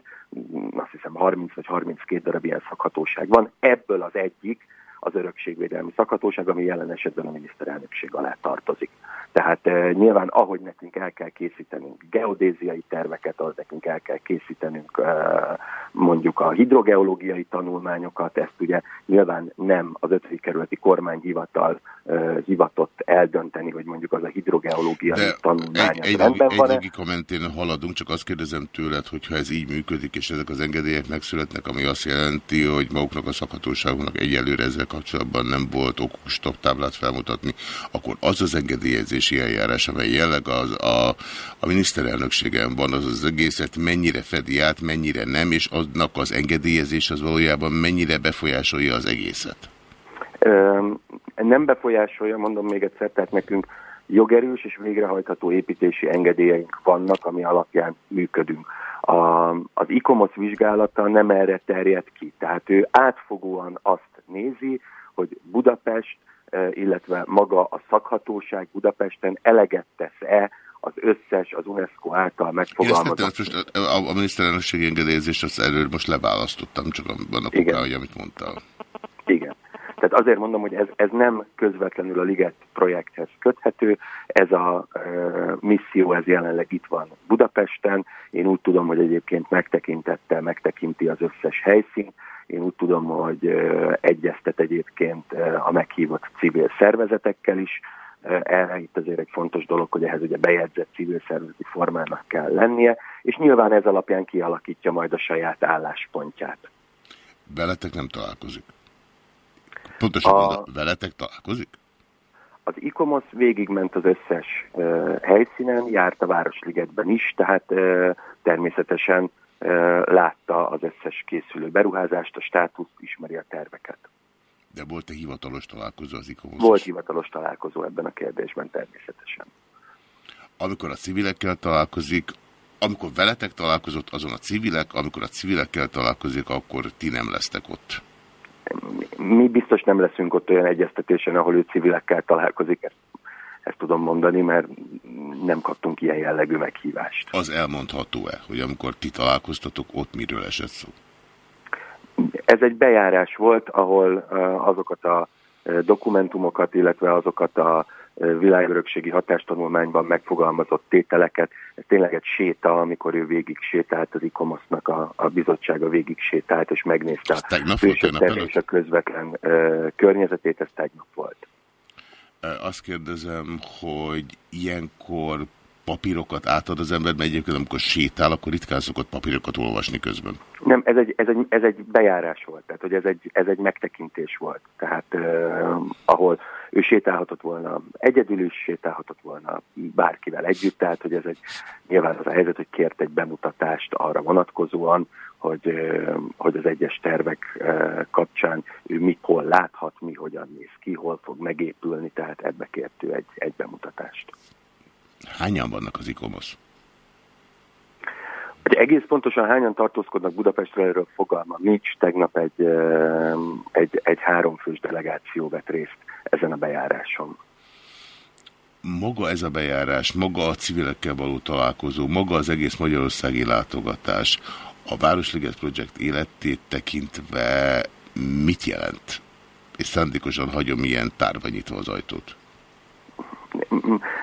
M: azt hiszem 30 vagy 32 darab ilyen szakhatóság van. Ebből az egyik az örökségvédelmi szakhatóság, ami jelen esetben a miniszterelnökség alá tartozik. Tehát e, nyilván, ahogy nekünk el kell készítenünk geodéziai terveket, az nekünk el kell készítenünk e, mondjuk a hidrogeológiai tanulmányokat, ezt ugye nyilván nem az ötödik kerületi kormányhivatal e, hivatott eldönteni, hogy mondjuk az a hidrogeológiai
A: De
M: tanulmány
A: egy, egy,
M: rendben
A: egy
M: van-e.
A: logika mentén haladunk, csak azt kérdezem tőled, hogyha ez így működik, és ezek az engedélyek megszületnek, ami azt jelenti, hogy maguknak a szakhatóságoknak egyelőre ezzel kapcsolatban nem volt okuk stoptáblát felmutatni, akkor az az engedélyezési eljárás, amely jelleg az a, a miniszterelnökségen van, az az egészet mennyire fedi át, mennyire nem, és annak az engedélyezés az valójában mennyire befolyásolja az egészet.
M: Nem befolyásolja, mondom még egyszer, tehát nekünk jogerős és végrehajtható építési engedélyeink vannak, ami alapján működünk. A, az ICOMOS vizsgálata nem erre terjed ki, tehát ő átfogóan azt nézi, hogy Budapest e, illetve maga a szakhatóság Budapesten eleget tesz-e az összes, az UNESCO által megfogalmazott...
A: Most a, a miniszterelnökség engedélyezést, azt erről most leválasztottam, csak vannak okai, amit mondtál.
M: Tehát azért mondom, hogy ez, ez nem közvetlenül a Liget projekthez köthető, ez a e, misszió, ez jelenleg itt van Budapesten. Én úgy tudom, hogy egyébként megtekintette, megtekinti az összes helyszín. Én úgy tudom, hogy e, egyeztet egyébként a meghívott civil szervezetekkel is. Erre itt azért egy fontos dolog, hogy ehhez ugye bejegyzett civil szervezeti formának kell lennie, és nyilván ez alapján kialakítja majd a saját álláspontját.
A: Veletek nem találkozik? Pontosan
M: A-
A: veletek találkozik?
M: Az ICOMOS végigment az összes uh, helyszínen, járt a Városligetben is, tehát uh, természetesen uh, látta az összes készülő beruházást, a státuszt, ismeri a terveket.
A: De volt-e hivatalos találkozó az ICOMOS?
M: Volt hivatalos találkozó ebben a kérdésben természetesen.
A: Amikor a civilekkel találkozik, amikor veletek találkozott azon a civilek, amikor a civilekkel találkozik, akkor ti nem lesztek ott.
M: Mi biztos nem leszünk ott olyan egyeztetésen, ahol ő civilekkel találkozik, ezt, ezt tudom mondani, mert nem kaptunk ilyen jellegű meghívást.
A: Az elmondható-e, hogy amikor ti találkoztatok, ott miről esett szó?
M: Ez egy bejárás volt, ahol azokat a dokumentumokat, illetve azokat a világörökségi hatástanulmányban megfogalmazott tételeket, ez tényleg egy séta, amikor ő végig sétált, az ICOMOS-nak a, a bizottsága végig sétált, és megnézte a
A: tegnap
M: fősökter
A: előtt?
M: és a közvetlen uh, környezetét, ez tegnap volt.
A: Ö, Azt kérdezem, hogy ilyenkor papírokat átad az ember, mert egyébként amikor sétál, akkor ritkán szokott papírokat olvasni közben.
M: Nem, ez egy, ez egy, ez egy bejárás volt, tehát hogy ez egy, ez egy megtekintés volt. Tehát uh, ahol ő sétálhatott volna, egyedül is sétálhatott volna bárkivel együtt, tehát hogy ez egy, nyilván az a helyzet, hogy kért egy bemutatást arra vonatkozóan, hogy, hogy az egyes tervek kapcsán ő mit hol láthat, mi hogyan néz ki, hol fog megépülni, tehát ebbe kért egy, egy bemutatást.
A: Hányan vannak az ICOMOS?
M: Hogy egész pontosan hányan tartózkodnak Budapestről, erről fogalma nincs. Tegnap egy, egy, egy háromfős delegáció vett részt ezen a bejáráson.
A: Maga ez a bejárás, maga a civilekkel való találkozó, maga az egész magyarországi látogatás, a Városliget Project életét tekintve mit jelent? És szándékosan hagyom ilyen tárva nyitva az ajtót.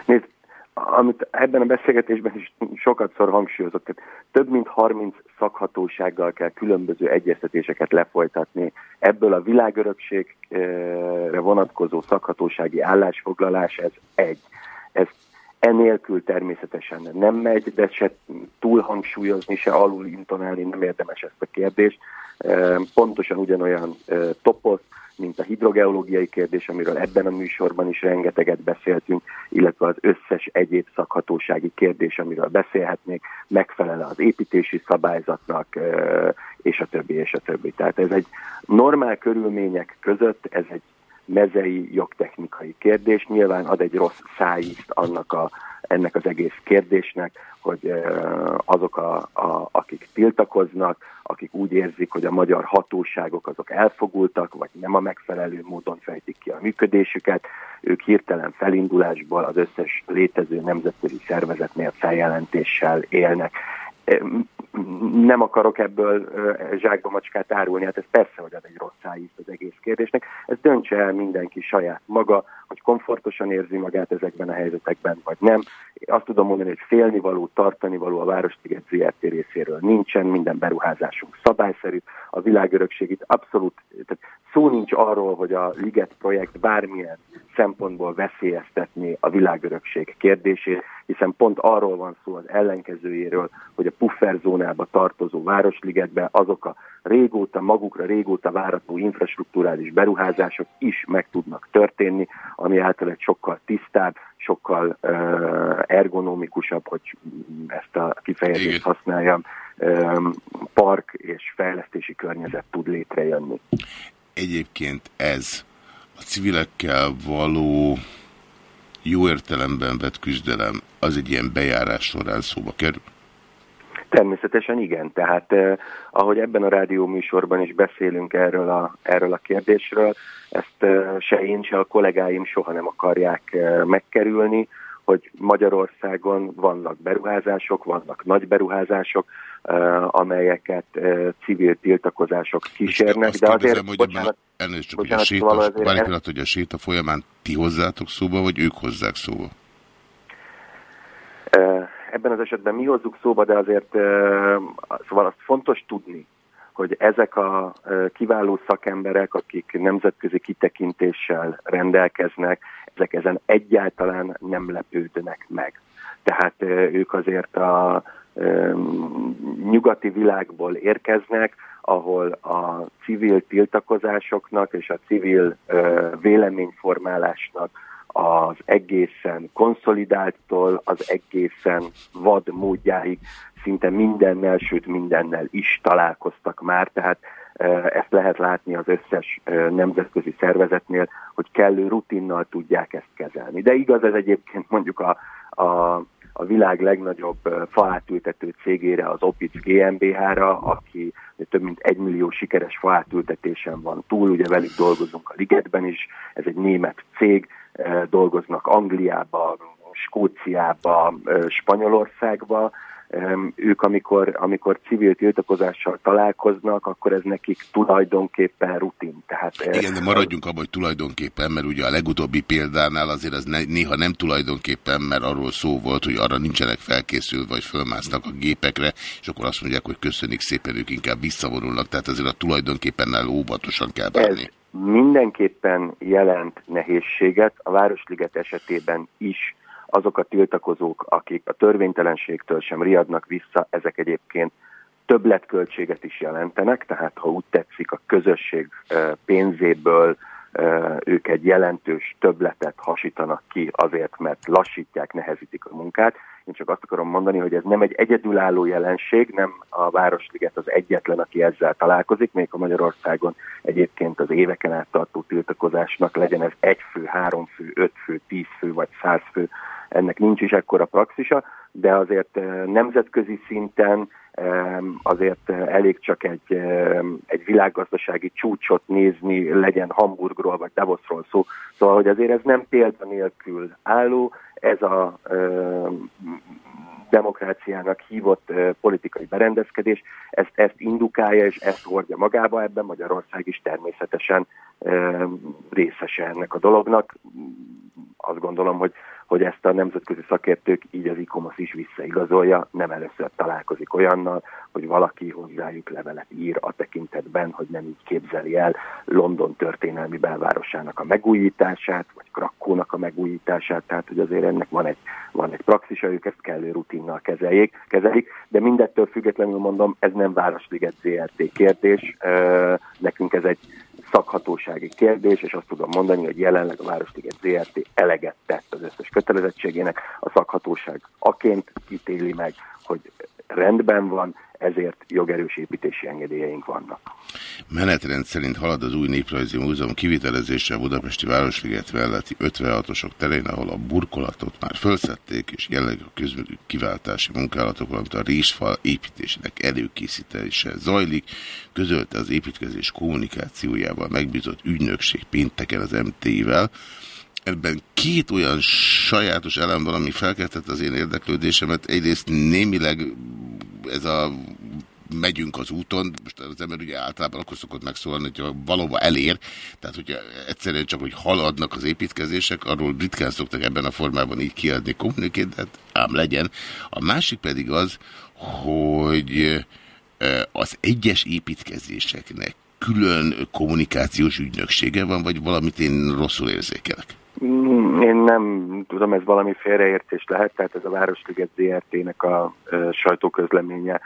M: Nézd, amit ebben a beszélgetésben is sokat szor hangsúlyozott, tehát több mint 30 szakhatósággal kell különböző egyeztetéseket lefolytatni. Ebből a világörökségre vonatkozó szakhatósági állásfoglalás ez egy. Ez enélkül természetesen nem megy, de se túl hangsúlyozni, se alul intonálni nem érdemes ezt a kérdést. Pontosan ugyanolyan toposz, mint a hidrogeológiai kérdés, amiről ebben a műsorban is rengeteget beszéltünk, illetve az összes egyéb szakhatósági kérdés, amiről beszélhetnék, megfelele az építési szabályzatnak, és a többi, és a többi. Tehát ez egy normál körülmények között, ez egy mezei jogtechnikai kérdés, nyilván ad egy rossz szájízt annak a, ennek az egész kérdésnek, hogy azok, a, a, akik tiltakoznak, akik úgy érzik, hogy a magyar hatóságok azok elfogultak, vagy nem a megfelelő módon fejtik ki a működésüket, ők hirtelen felindulásból az összes létező nemzetközi szervezetnél feljelentéssel élnek nem akarok ebből zsákba macskát árulni, hát ez persze, hogy ad egy rossz szájízt az egész kérdésnek. Ez döntse el mindenki saját maga, hogy komfortosan érzi magát ezekben a helyzetekben, vagy nem. Azt tudom mondani, hogy félnivaló, tartanivaló a Városliget ZRT részéről nincsen, minden beruházásunk szabályszerű, a világörökség itt abszolút, tehát szó nincs arról, hogy a Liget projekt bármilyen szempontból veszélyeztetni a világörökség kérdését, hiszen pont arról van szó az ellenkezőjéről, hogy a pufferzónába tartozó Városligetbe azok a régóta, magukra régóta várató infrastruktúrális beruházások is meg tudnak történni, ami által egy sokkal tisztább, sokkal ergonomikusabb, hogy ezt a kifejezést használjam, park és fejlesztési környezet tud létrejönni.
A: Egyébként ez a civilekkel való jó értelemben vett küzdelem, az egy ilyen bejárás során szóba kerül?
M: Természetesen igen, tehát eh, ahogy ebben a rádió műsorban is beszélünk erről a, erről a kérdésről, ezt eh, se én, se a kollégáim soha nem akarják eh, megkerülni, hogy Magyarországon vannak beruházások, vannak nagy beruházások, eh, amelyeket eh, civil tiltakozások kísérnek,
A: Azt
M: de azért,
A: kérdezem, hogy ebben,
M: bocsánat,
A: elnézést csak, hogy a
M: bocsánat,
A: séta,
M: szóval azért
A: pillanat, hogy a séta folyamán ti hozzátok szóba, vagy ők hozzák szóba?
M: Ebben az esetben mi hozzuk szóba, de azért szóval azt fontos tudni, hogy ezek a kiváló szakemberek, akik nemzetközi kitekintéssel rendelkeznek, ezek ezen egyáltalán nem lepődnek meg. Tehát eh, ők azért a nyugati világból érkeznek, ahol a civil tiltakozásoknak és a civil véleményformálásnak az egészen konszolidáltól az egészen vad módjáig szinte mindennel, sőt mindennel is találkoztak már, tehát eh, ezt lehet látni az összes eh, nemzetközi szervezetnél, hogy kellő rutinnal tudják ezt kezelni. De igaz ez egyébként mondjuk a, a, a világ legnagyobb eh, faátültető cégére, az Opic GmbH-ra, aki több mint egy millió sikeres faátültetésen van túl, ugye velük dolgozunk a Ligetben is, ez egy német cég, dolgoznak Angliába, Skóciába, Spanyolországba, ők amikor, amikor civil tiltakozással találkoznak, akkor ez nekik tulajdonképpen rutin. Tehát, eh,
A: Igen, de maradjunk abban, hogy tulajdonképpen, mert ugye a legutóbbi példánál azért az néha nem tulajdonképpen, mert arról szó volt, hogy arra nincsenek felkészülve, vagy fölmásznak a gépekre, és akkor azt mondják, hogy köszönik szépen, ők inkább visszavonulnak, tehát azért a tulajdonképpennel óvatosan kell bánni.
M: Mindenképpen jelent nehézséget, a Városliget esetében is azok a tiltakozók, akik a törvénytelenségtől sem riadnak vissza, ezek egyébként többletköltséget is jelentenek, tehát ha úgy tetszik, a közösség pénzéből ők egy jelentős többletet hasítanak ki azért, mert lassítják, nehezítik a munkát. Én csak azt akarom mondani, hogy ez nem egy egyedülálló jelenség, nem a Városliget az egyetlen, aki ezzel találkozik, még a Magyarországon egyébként az éveken át tartó tiltakozásnak legyen ez egy fő, három fő, öt fő, tíz fő vagy száz fő, ennek nincs is ekkora praxisa, de azért eh, nemzetközi szinten azért eh, elég csak egy, egy világgazdasági csúcsot nézni, legyen Hamburgról vagy Davosról szó. Szóval, hogy azért ez nem példa nélkül álló, ez a demokráciának hívott eh, politikai berendezkedés, ezt, ezt indukálja és ezt hordja magába, ebben Magyarország is természetesen eh, részese ennek a dolognak. Azt gondolom, hogy, hogy ezt a nemzetközi szakértők így az ICOMOS is visszaigazolja, nem először találkozik olyannal, hogy valaki hozzájuk levelet ír a tekintetben, hogy nem így képzeli el London történelmi belvárosának a megújítását, vagy Krakónak a megújítását, tehát hogy azért ennek van egy, van egy praxisa, ők ezt kellő rutinnal kezeljék, kezelik, de mindettől függetlenül mondom, ez nem Városliget ZRT. kérdés, nekünk ez egy szakhatósági kérdés, és azt tudom mondani, hogy jelenleg a Városliget ZRT eleget tett az összes kötelezettségének, a szakhatóság aként ítéli meg, hogy rendben van, ezért jogerős építési engedélyeink vannak.
A: Menetrend szerint halad az új Néprajzi Múzeum kivitelezése a Budapesti Városliget melletti 56-osok terén, ahol a burkolatot már felszették, és jelenleg a közművű kiváltási munkálatok, valamint a résfal építésének előkészítése zajlik, közölte az építkezés kommunikációjával megbízott ügynökség pénteken az MT-vel, ebben két olyan sajátos elem van, ami felkeltette az én érdeklődésemet. Egyrészt némileg ez a megyünk az úton, most az ember ugye általában akkor szokott megszólalni, hogyha valóban elér, tehát hogyha egyszerűen csak, hogy haladnak az építkezések, arról ritkán szoktak ebben a formában így kiadni kommunikét, de hát ám legyen. A másik pedig az, hogy az egyes építkezéseknek külön kommunikációs ügynöksége van, vagy valamit én rosszul érzékelek?
M: Én nem tudom, ez valami félreértés lehet, tehát ez a Városliget ZRT-nek a sajtóközleménye.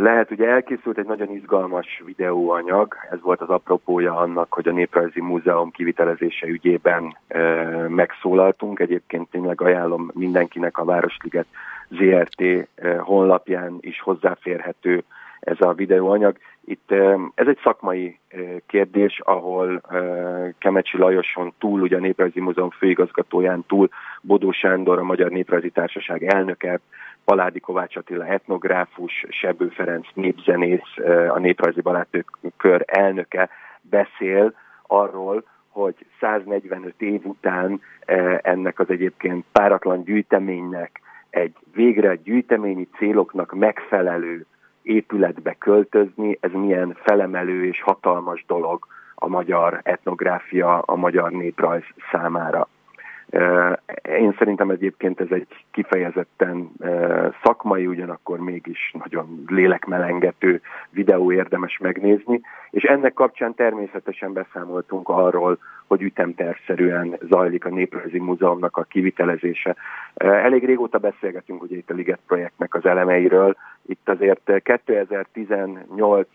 M: Lehet, ugye elkészült egy nagyon izgalmas videóanyag, ez volt az apropója annak, hogy a Néprajzi Múzeum kivitelezése ügyében megszólaltunk. Egyébként tényleg ajánlom mindenkinek a Városliget ZRT honlapján is hozzáférhető ez a videóanyag. Itt ez egy szakmai kérdés, ahol Kemecsi Lajoson túl, ugye a Néprajzi Múzeum főigazgatóján túl Bodó Sándor, a Magyar Néprajzi Társaság elnöke Paládi Kovács Attila etnográfus, Sebő Ferenc népzenész, a Néprajzi Barátőkör elnöke beszél arról, hogy 145 év után ennek az egyébként páratlan gyűjteménynek egy végre gyűjteményi céloknak megfelelő épületbe költözni, ez milyen felemelő és hatalmas dolog a magyar etnográfia, a magyar néprajz számára. Én szerintem egyébként ez egy kifejezetten szakmai, ugyanakkor mégis nagyon lélekmelengető videó érdemes megnézni, és ennek kapcsán természetesen beszámoltunk arról, hogy ütemterszerűen zajlik a Néprajzi Múzeumnak a kivitelezése. Elég régóta beszélgetünk ugye itt a Liget projektnek az elemeiről, itt azért 2018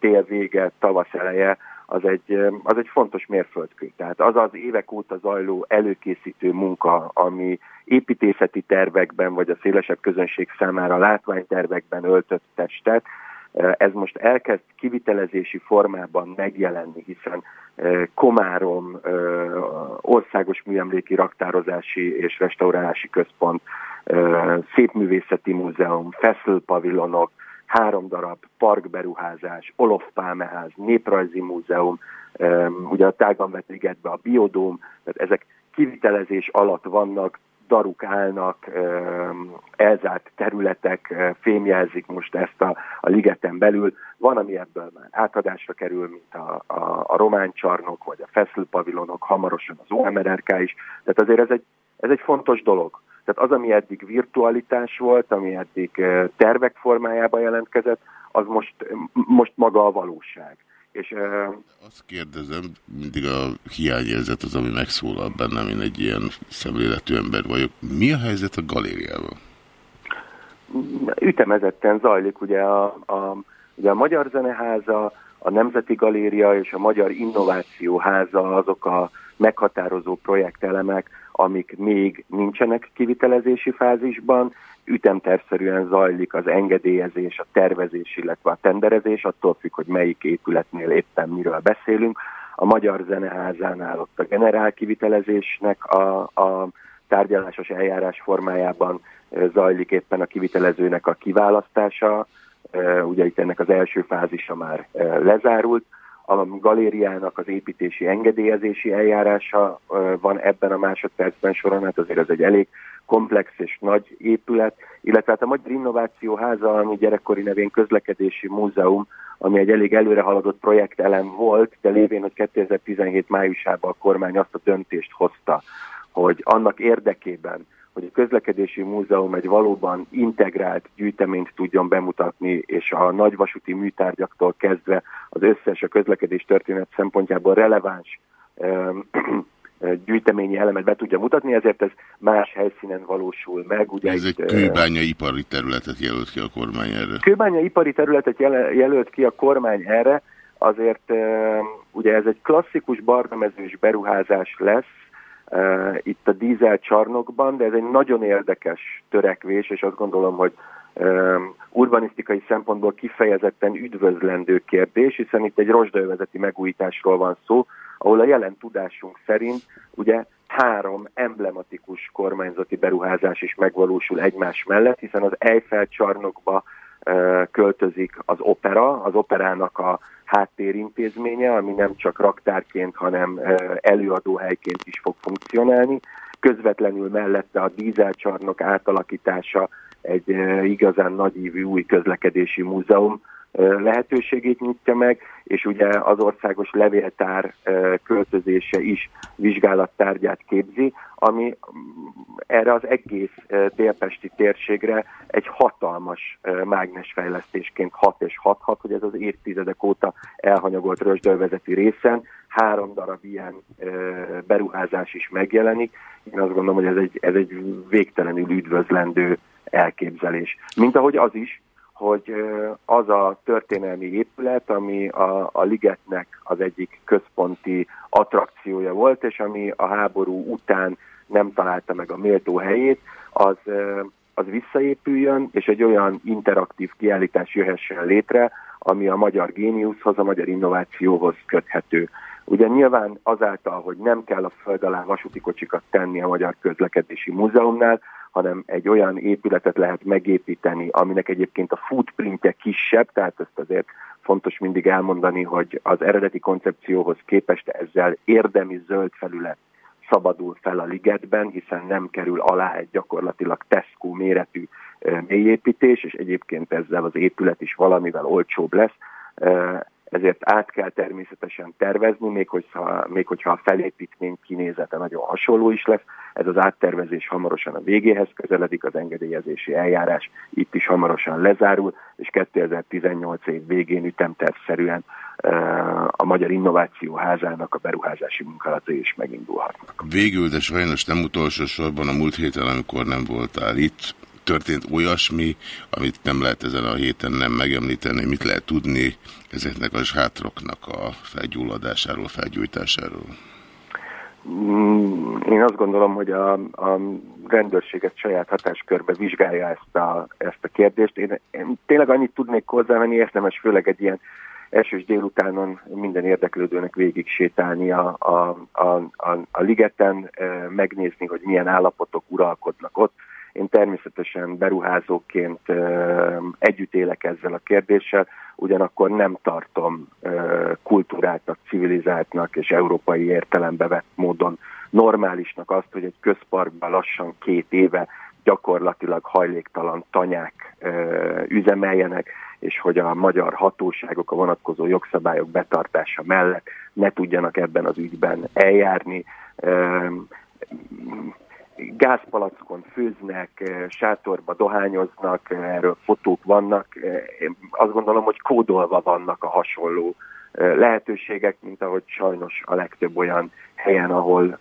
M: tél vége, tavasz eleje, az egy, az egy fontos mérföldkő. Tehát az az évek óta zajló előkészítő munka, ami építészeti tervekben, vagy a szélesebb közönség számára látványtervekben öltött testet, ez most elkezd kivitelezési formában megjelenni, hiszen Komárom országos műemléki raktározási és restaurálási központ, Szépművészeti Múzeum, Feszl pavilonok, három darab parkberuházás, Olof Pálmeház, Néprajzi Múzeum, ugye a Táganvet ligetben a Biodóm, tehát ezek kivitelezés alatt vannak, daruk állnak, elzárt területek fémjelzik most ezt a, a ligeten belül. Van, ami ebből már átadásra kerül, mint a, a, a román csarnok, vagy a Feszl pavilonok, hamarosan az OMRRK is. Tehát azért ez egy, ez egy fontos dolog. Tehát az, ami eddig virtualitás volt, ami eddig tervek formájában jelentkezett, az most, most maga a valóság. És,
A: Azt kérdezem, mindig a hiányérzet az, ami megszólal bennem, én egy ilyen szemléletű ember vagyok. Mi a helyzet a galériával?
M: Ütemezetten zajlik ugye a, a, ugye a Magyar Zeneháza, a Nemzeti Galéria és a Magyar Innováció Háza azok a meghatározó projektelemek, amik még nincsenek kivitelezési fázisban, ütemtervszerűen zajlik az engedélyezés, a tervezés, illetve a tenderezés, attól függ, hogy melyik épületnél éppen miről beszélünk. A Magyar Zeneházánál ott a generál kivitelezésnek a, a tárgyalásos eljárás formájában zajlik éppen a kivitelezőnek a kiválasztása, ugye itt ennek az első fázisa már lezárult, a galériának az építési engedélyezési eljárása van ebben a másodpercben soron, hát azért ez egy elég komplex és nagy épület, illetve hát a Magyar Innováció Háza, ami gyerekkori nevén közlekedési múzeum, ami egy elég előre haladott projektelem volt, de lévén, hogy 2017 májusában a kormány azt a döntést hozta, hogy annak érdekében, hogy a közlekedési múzeum egy valóban integrált gyűjteményt tudjon bemutatni, és a nagyvasúti műtárgyaktól kezdve az összes a közlekedés történet szempontjából releváns gyűjteményi elemet be tudja mutatni, ezért ez más helyszínen valósul meg.
A: Ugye ez egy kőbánya ipari területet jelölt ki a kormány erre.
M: Kőbánya ipari területet jelölt ki a kormány erre, azért ugye ez egy klasszikus barnamezős beruházás lesz, itt a dízel csarnokban, de ez egy nagyon érdekes törekvés, és azt gondolom, hogy urbanisztikai szempontból kifejezetten üdvözlendő kérdés, hiszen itt egy rozsdaövezeti megújításról van szó, ahol a jelen tudásunk szerint ugye három emblematikus kormányzati beruházás is megvalósul egymás mellett, hiszen az Eiffel csarnokba költözik az opera, az operának a háttérintézménye, ami nem csak raktárként, hanem előadóhelyként is fog funkcionálni. Közvetlenül mellette a dízelcsarnok átalakítása egy igazán nagyívű új közlekedési múzeum lehetőségét nyitja meg, és ugye az országos levéltár költözése is vizsgálattárgyát képzi, ami erre az egész délpesti térségre egy hatalmas mágnesfejlesztésként hat és hathat, hogy ez az évtizedek óta elhanyagolt rösdölvezeti részen három darab ilyen beruházás is megjelenik. Én azt gondolom, hogy ez egy, ez egy végtelenül üdvözlendő elképzelés. Mint ahogy az is, hogy az a történelmi épület, ami a, a ligetnek az egyik központi attrakciója volt, és ami a háború után nem találta meg a méltó helyét, az, az visszaépüljön, és egy olyan interaktív kiállítás jöhessen létre, ami a magyar géniuszhoz, a magyar innovációhoz köthető. Ugye nyilván azáltal, hogy nem kell a föld alá vasúti kocsikat tenni a Magyar Közlekedési Múzeumnál, hanem egy olyan épületet lehet megépíteni, aminek egyébként a footprintje kisebb, tehát ezt azért fontos mindig elmondani, hogy az eredeti koncepcióhoz képest ezzel érdemi zöld felület szabadul fel a ligetben, hiszen nem kerül alá egy gyakorlatilag Tesco méretű mélyépítés, és egyébként ezzel az épület is valamivel olcsóbb lesz ezért át kell természetesen tervezni, még hogyha, még hogyha a felépítmény kinézete nagyon hasonló is lesz. Ez az áttervezés hamarosan a végéhez közeledik, az engedélyezési eljárás itt is hamarosan lezárul, és 2018 év végén ütemtervszerűen a Magyar Innováció Házának a beruházási munkálatai is megindulhatnak.
A: Végül, de sajnos nem utolsó sorban a múlt héten, amikor nem voltál itt, történt olyasmi, amit nem lehet ezen a héten nem megemlíteni, mit lehet tudni ezeknek a sátroknak a felgyulladásáról, felgyújtásáról?
M: Mm, én azt gondolom, hogy a, a rendőrséget saját hatáskörbe vizsgálja ezt a, ezt a kérdést. Én, én tényleg annyit tudnék hozzávenni, érdemes főleg egy ilyen esős délutánon minden érdeklődőnek végig sétálni a, a, a, a, a ligeten, megnézni, hogy milyen állapotok uralkodnak ott, én természetesen beruházóként együtt élek ezzel a kérdéssel, ugyanakkor nem tartom kultúráltnak, civilizáltnak és európai értelembe vett módon normálisnak azt, hogy egy közparkban lassan két éve gyakorlatilag hajléktalan tanyák üzemeljenek, és hogy a magyar hatóságok a vonatkozó jogszabályok betartása mellett ne tudjanak ebben az ügyben eljárni gázpalackon főznek, eh, sátorba dohányoznak, eh, erről fotók vannak. Eh, én azt gondolom, hogy kódolva vannak a hasonló lehetőségek, mint ahogy sajnos a legtöbb olyan helyen, ahol,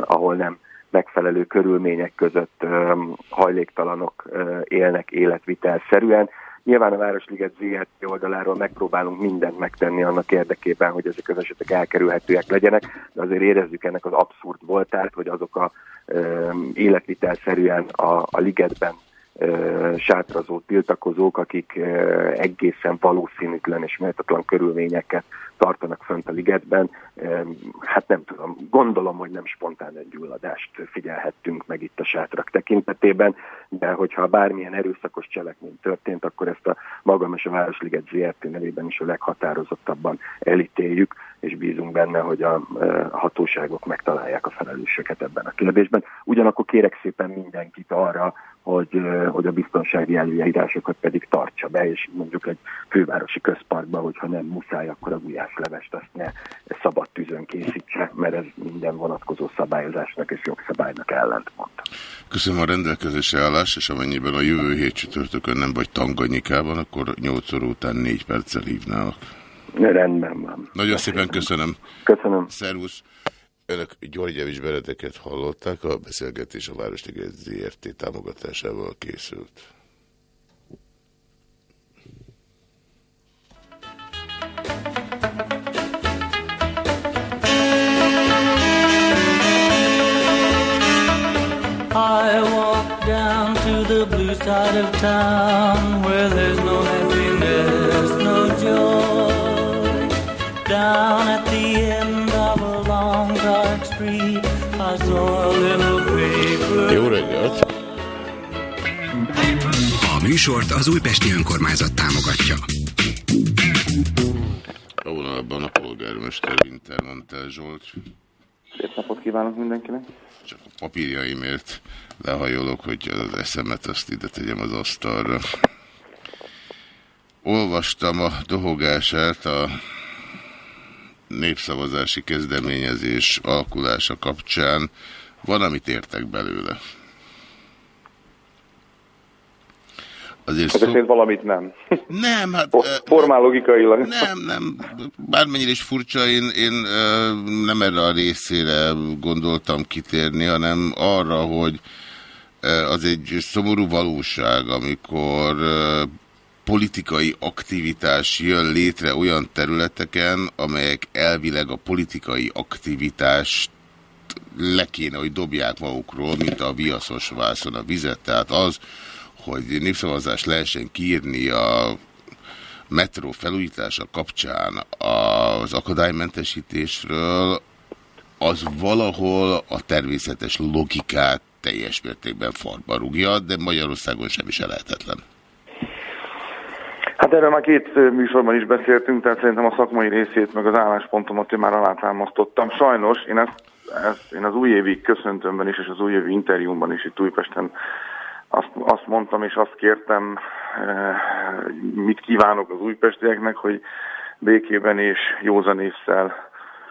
M: ahol nem megfelelő körülmények között hajléktalanok élnek életvitelszerűen. Nyilván a Városliget ZRT oldaláról megpróbálunk mindent megtenni annak érdekében, hogy ezek az esetek elkerülhetőek legyenek, de azért érezzük ennek az abszurd voltát, hogy azok a életvitelszerűen a, a ligetben sátrazó tiltakozók, akik egészen valószínűtlen és méltatlan körülményeket tartanak fönt a ligetben. Hát nem tudom, gondolom, hogy nem spontán egy gyulladást figyelhettünk meg itt a sátrak tekintetében, de hogyha bármilyen erőszakos cselekmény történt, akkor ezt a magam és a Városliget ZRT nevében is a leghatározottabban elítéljük, és bízunk benne, hogy a hatóságok megtalálják a felelősöket ebben a kérdésben. Ugyanakkor kérek szépen mindenkit arra, hogy, hogy a biztonsági előírásokat pedig tartsa be, és mondjuk egy fővárosi közparkban, hogyha nem muszáj, akkor a gulyáslevest azt ne szabad tűzön készítse, mert ez minden vonatkozó szabályozásnak és jogszabálynak ellentmond.
A: Köszönöm a rendelkezésre állás, és amennyiben a jövő hét csütörtökön nem vagy Tanganyikában, akkor 8 óra után 4 perccel hívnálok.
M: Rendben van.
A: Nagyon szépen köszönöm.
M: Köszönöm.
A: Szervusz. Önök Györgyevics Beredeket hallották, a beszélgetés a Városliget ZRT támogatásával készült.
I: I walk down to the blue side of town where there's no Down at the end of a long dark street, I saw a little paper.
A: Jó reggelt!
N: A műsort az Újpesti Önkormányzat támogatja.
A: A vonalban a polgármester Wintermantel Zsolt.
O: Szép napot kívánok mindenkinek!
A: Csak a papírjaimért lehajolok, hogy az eszemet azt ide tegyem az asztalra. Olvastam a dohogását a népszavazási kezdeményezés alkulása kapcsán. Van, amit értek belőle. Azért
O: Hát szó... valamit nem.
A: Nem, hát... [laughs]
O: Formál logikailag.
A: Nem, nem. Bármennyire is furcsa, én, én nem erre a részére gondoltam kitérni, hanem arra, hogy az egy szomorú valóság, amikor politikai aktivitás jön létre olyan területeken, amelyek elvileg a politikai aktivitást le kéne, hogy dobják magukról, mint a viaszos vászon a vizet. Tehát az, hogy népszavazást lehessen kiírni a metró felújítása kapcsán az akadálymentesítésről, az valahol a természetes logikát teljes mértékben farba rúgja, de Magyarországon sem is lehetetlen.
O: Hát erről már két műsorban is beszéltünk, tehát szerintem a szakmai részét, meg az álláspontomat én már alátámasztottam. Sajnos én ezt, ezt én az újévi köszöntőmben is, és az újévi interjúmban is itt Újpesten azt, azt mondtam és azt kértem, mit kívánok az újpestieknek, hogy békében és józanésszel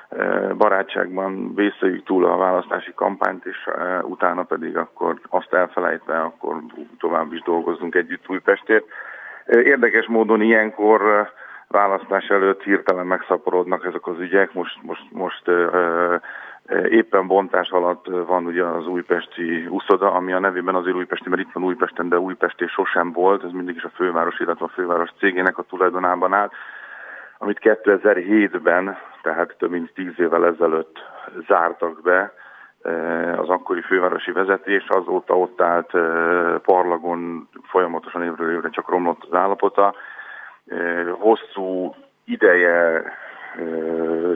O: eh, barátságban vészeljük túl a választási kampányt, és utána pedig akkor azt elfelejtve, akkor tovább is dolgozzunk együtt Újpestért. Érdekes módon ilyenkor választás előtt hirtelen megszaporodnak ezek az ügyek. Most, most, most éppen bontás alatt van ugye az újpesti uszoda, ami a nevében azért újpesti, mert itt van Újpesten, de Újpest és sosem volt, ez mindig is a főváros, illetve a főváros cégének a tulajdonában áll, amit 2007-ben, tehát több mint tíz évvel ezelőtt zártak be, az akkori fővárosi vezetés, azóta ott állt eh, parlagon folyamatosan évről évre csak romlott az állapota. Eh, Hosszú ideje eh,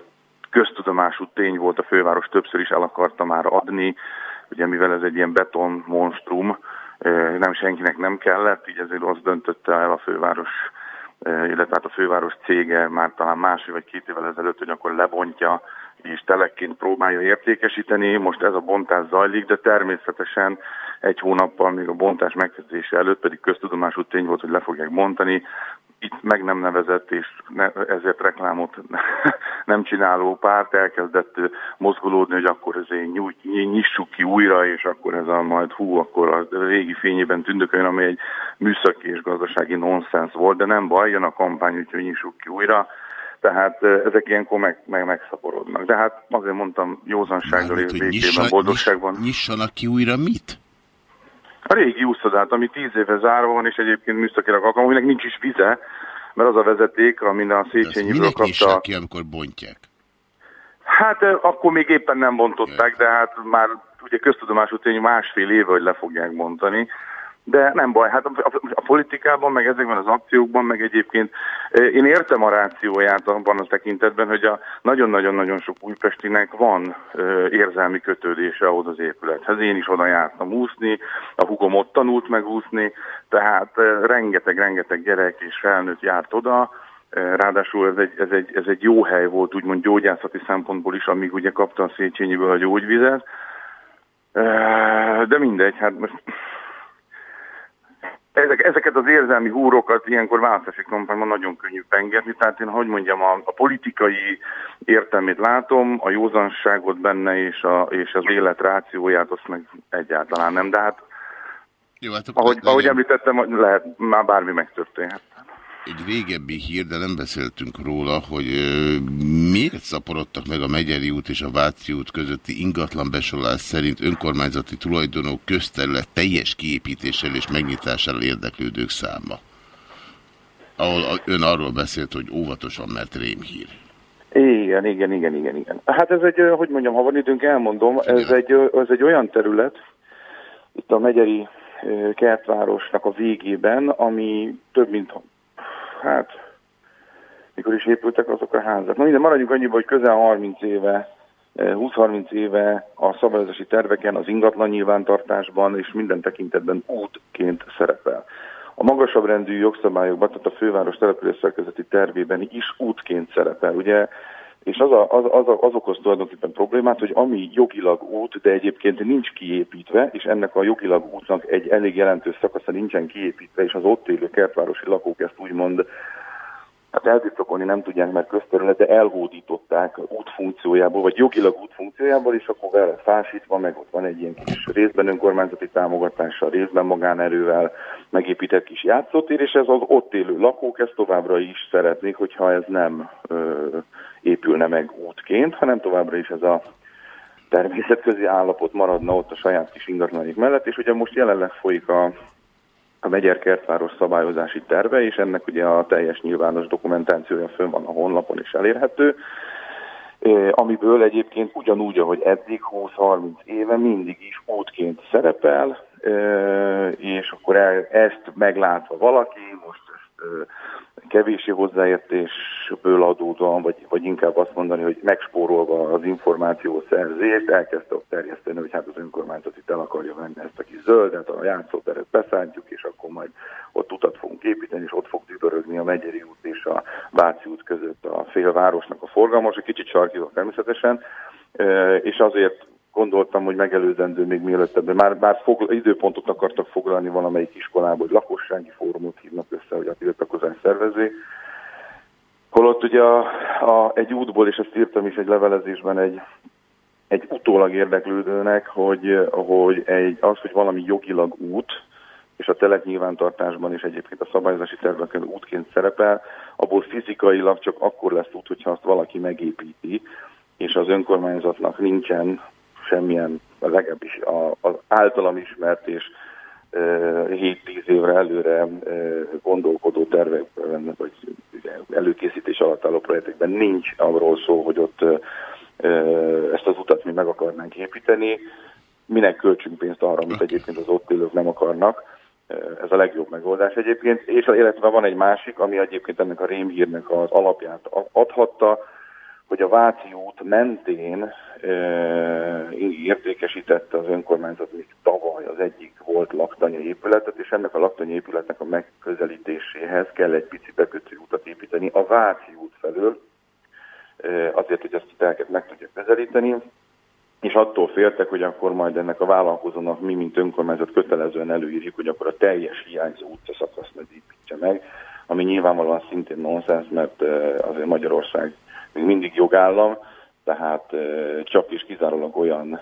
O: köztudomású tény volt, a főváros többször is el akarta már adni, ugye mivel ez egy ilyen beton monstrum, eh, nem senkinek nem kellett, így ezért azt döntötte el a főváros, eh, illetve hát a főváros cége már talán másfél vagy két évvel ezelőtt, hogy akkor lebontja és telekként próbálja értékesíteni. Most ez a bontás zajlik, de természetesen egy hónappal még a bontás megkezdése előtt pedig köztudomású tény volt, hogy le fogják bontani. Itt meg nem nevezett, és ne, ezért reklámot [laughs] nem csináló párt elkezdett mozgolódni, hogy akkor ezért nyújt, nyissuk ki újra, és akkor ez a majd hú, akkor a régi fényében tündököljön, ami egy műszaki és gazdasági nonsens volt, de nem baj, jön a kampány, úgyhogy nyissuk ki újra tehát ezek ilyenkor meg, meg megszaporodnak. De hát azért mondtam, józansággal és békében,
A: nyissa-
O: boldogságban.
A: Nyissanak ki újra mit?
O: A régi úszodát, ami tíz éve zárva van, és egyébként műszakilag alkalom, aminek nincs is vize, mert az a vezeték, amin a Széchenyiből
A: Minek
O: kapta...
A: ki, amikor bontják?
O: Hát akkor még éppen nem bontották, de hát már ugye köztudomású tény másfél éve, hogy le fogják bontani. De nem baj, hát a, a, a politikában, meg ezekben az akciókban, meg egyébként ö, én értem a rációját abban a tekintetben, hogy a nagyon-nagyon-nagyon sok újpestinek van ö, érzelmi kötődése ahhoz az épülethez. Én is oda jártam úszni, a hugom ott tanult meg úszni, tehát rengeteg-rengeteg gyerek és felnőtt járt oda, Ö, Ráadásul ez egy, ez, egy, ez egy jó hely volt, úgymond gyógyászati szempontból is, amíg ugye kapta a Széchenyiből a gyógyvizet. De mindegy, hát most ezek, ezeket az érzelmi húrokat ilyenkor választási kampányban nagyon könnyű pengetni, tehát én, hogy mondjam, a, a politikai értelmét látom, a józanságot benne és, a, és az élet rációját azt meg egyáltalán nem, de hát
A: Jó, hát
O: ahogy,
A: legyen
O: ahogy említettem, lehet, már bármi megtörténhet.
A: Egy régebbi hír, de nem beszéltünk róla, hogy ö, miért szaporodtak meg a Megyeri út és a Váci út közötti ingatlan besorolás szerint önkormányzati tulajdonok közterület teljes kiépítéssel és megnyitással érdeklődők száma. Ahol ön arról beszélt, hogy óvatosan, mert rémhír.
O: Igen, igen, igen, igen, igen. Hát ez egy, hogy mondjam, ha van időnk, elmondom, ez egy, ez egy olyan terület, itt a Megyeri kertvárosnak a végében, ami több mint, hát, mikor is épültek azok a házak. Na minden, maradjunk annyiba, hogy közel 30 éve, ö, 20-30 éve a szabályozási terveken, az ingatlan nyilvántartásban és minden tekintetben útként szerepel. A magasabb rendű jogszabályokban, tehát a főváros település szerkezeti tervében is útként szerepel. Ugye és az, a, az, az, az okoz tulajdonképpen problémát, hogy ami jogilag út, de egyébként nincs kiépítve, és ennek a jogilag útnak egy elég jelentős szakasza nincsen kiépítve, és az ott élő kertvárosi lakók ezt úgymond hát elbirtokolni nem tudják, mert közterülete elhódították útfunkciójából, vagy jogilag útfunkciójából, és akkor vele fásítva, meg ott van egy ilyen kis részben önkormányzati támogatással, részben magánerővel megépített kis játszótér, és ez az ott élő lakók ezt továbbra is szeretnék, hogyha ez nem ö, épülne meg útként, hanem továbbra is ez a természetközi állapot maradna ott a saját kis ingatlanik mellett, és ugye most jelenleg folyik a, a Megyer kertváros szabályozási terve, és ennek ugye a teljes nyilvános dokumentációja fönn van a honlapon is elérhető, amiből egyébként ugyanúgy, ahogy eddig 20-30 éve mindig is útként szerepel, és akkor ezt meglátva valaki, most kevési hozzáértésből adódóan, vagy, vagy inkább azt mondani, hogy megspórolva az információ szerzést, elkezdte terjeszteni, hogy hát az önkormányzat itt el akarja venni ezt a kis zöldet, a játszóteret beszántjuk, és akkor majd ott utat fogunk építeni, és ott fog dübörögni a Megyeri út és a Váci út között a félvárosnak a forgalmas, egy kicsit sarkított természetesen, és azért gondoltam, hogy megelőzendő még mielőtt ebben. Már, már fogl- időpontot akartak foglalni valamelyik iskolába, hogy lakossági fórumot hívnak össze, hogy a tiltakozás szervezé. Holott ugye a, a, egy útból, és ezt írtam is egy levelezésben egy, egy utólag érdeklődőnek, hogy, hogy egy, az, hogy valami jogilag út, és a telek nyilvántartásban is egyébként a szabályozási terveken útként szerepel, abból fizikailag csak akkor lesz út, hogyha azt valaki megépíti, és az önkormányzatnak nincsen semmilyen, legalábbis az általam ismert és e, 7-10 évre előre gondolkodó tervekben, vagy előkészítés alatt álló projektekben nincs arról szó, hogy ott ezt az utat mi meg akarnánk építeni, minek költsünk pénzt arra, amit egyébként az ott élők nem akarnak. Ez a legjobb megoldás egyébként, és illetve van egy másik, ami egyébként ennek a rémhírnek az alapját adhatta, hogy a Váci út mentén e, értékesítette az önkormányzat még tavaly az egyik volt laktanya épületet, és ennek a laktanya épületnek a megközelítéséhez kell egy pici bekötő utat építeni a Váci út felől, e, azért, hogy ezt telket meg tudja közelíteni, és attól féltek, hogy akkor majd ennek a vállalkozónak mi, mint önkormányzat kötelezően előírjuk, hogy akkor a teljes hiányzó utcaszakaszt meg építse meg, ami nyilvánvalóan szintén nonsens, mert azért Magyarország még mindig jogállam, tehát eh, csak is kizárólag olyan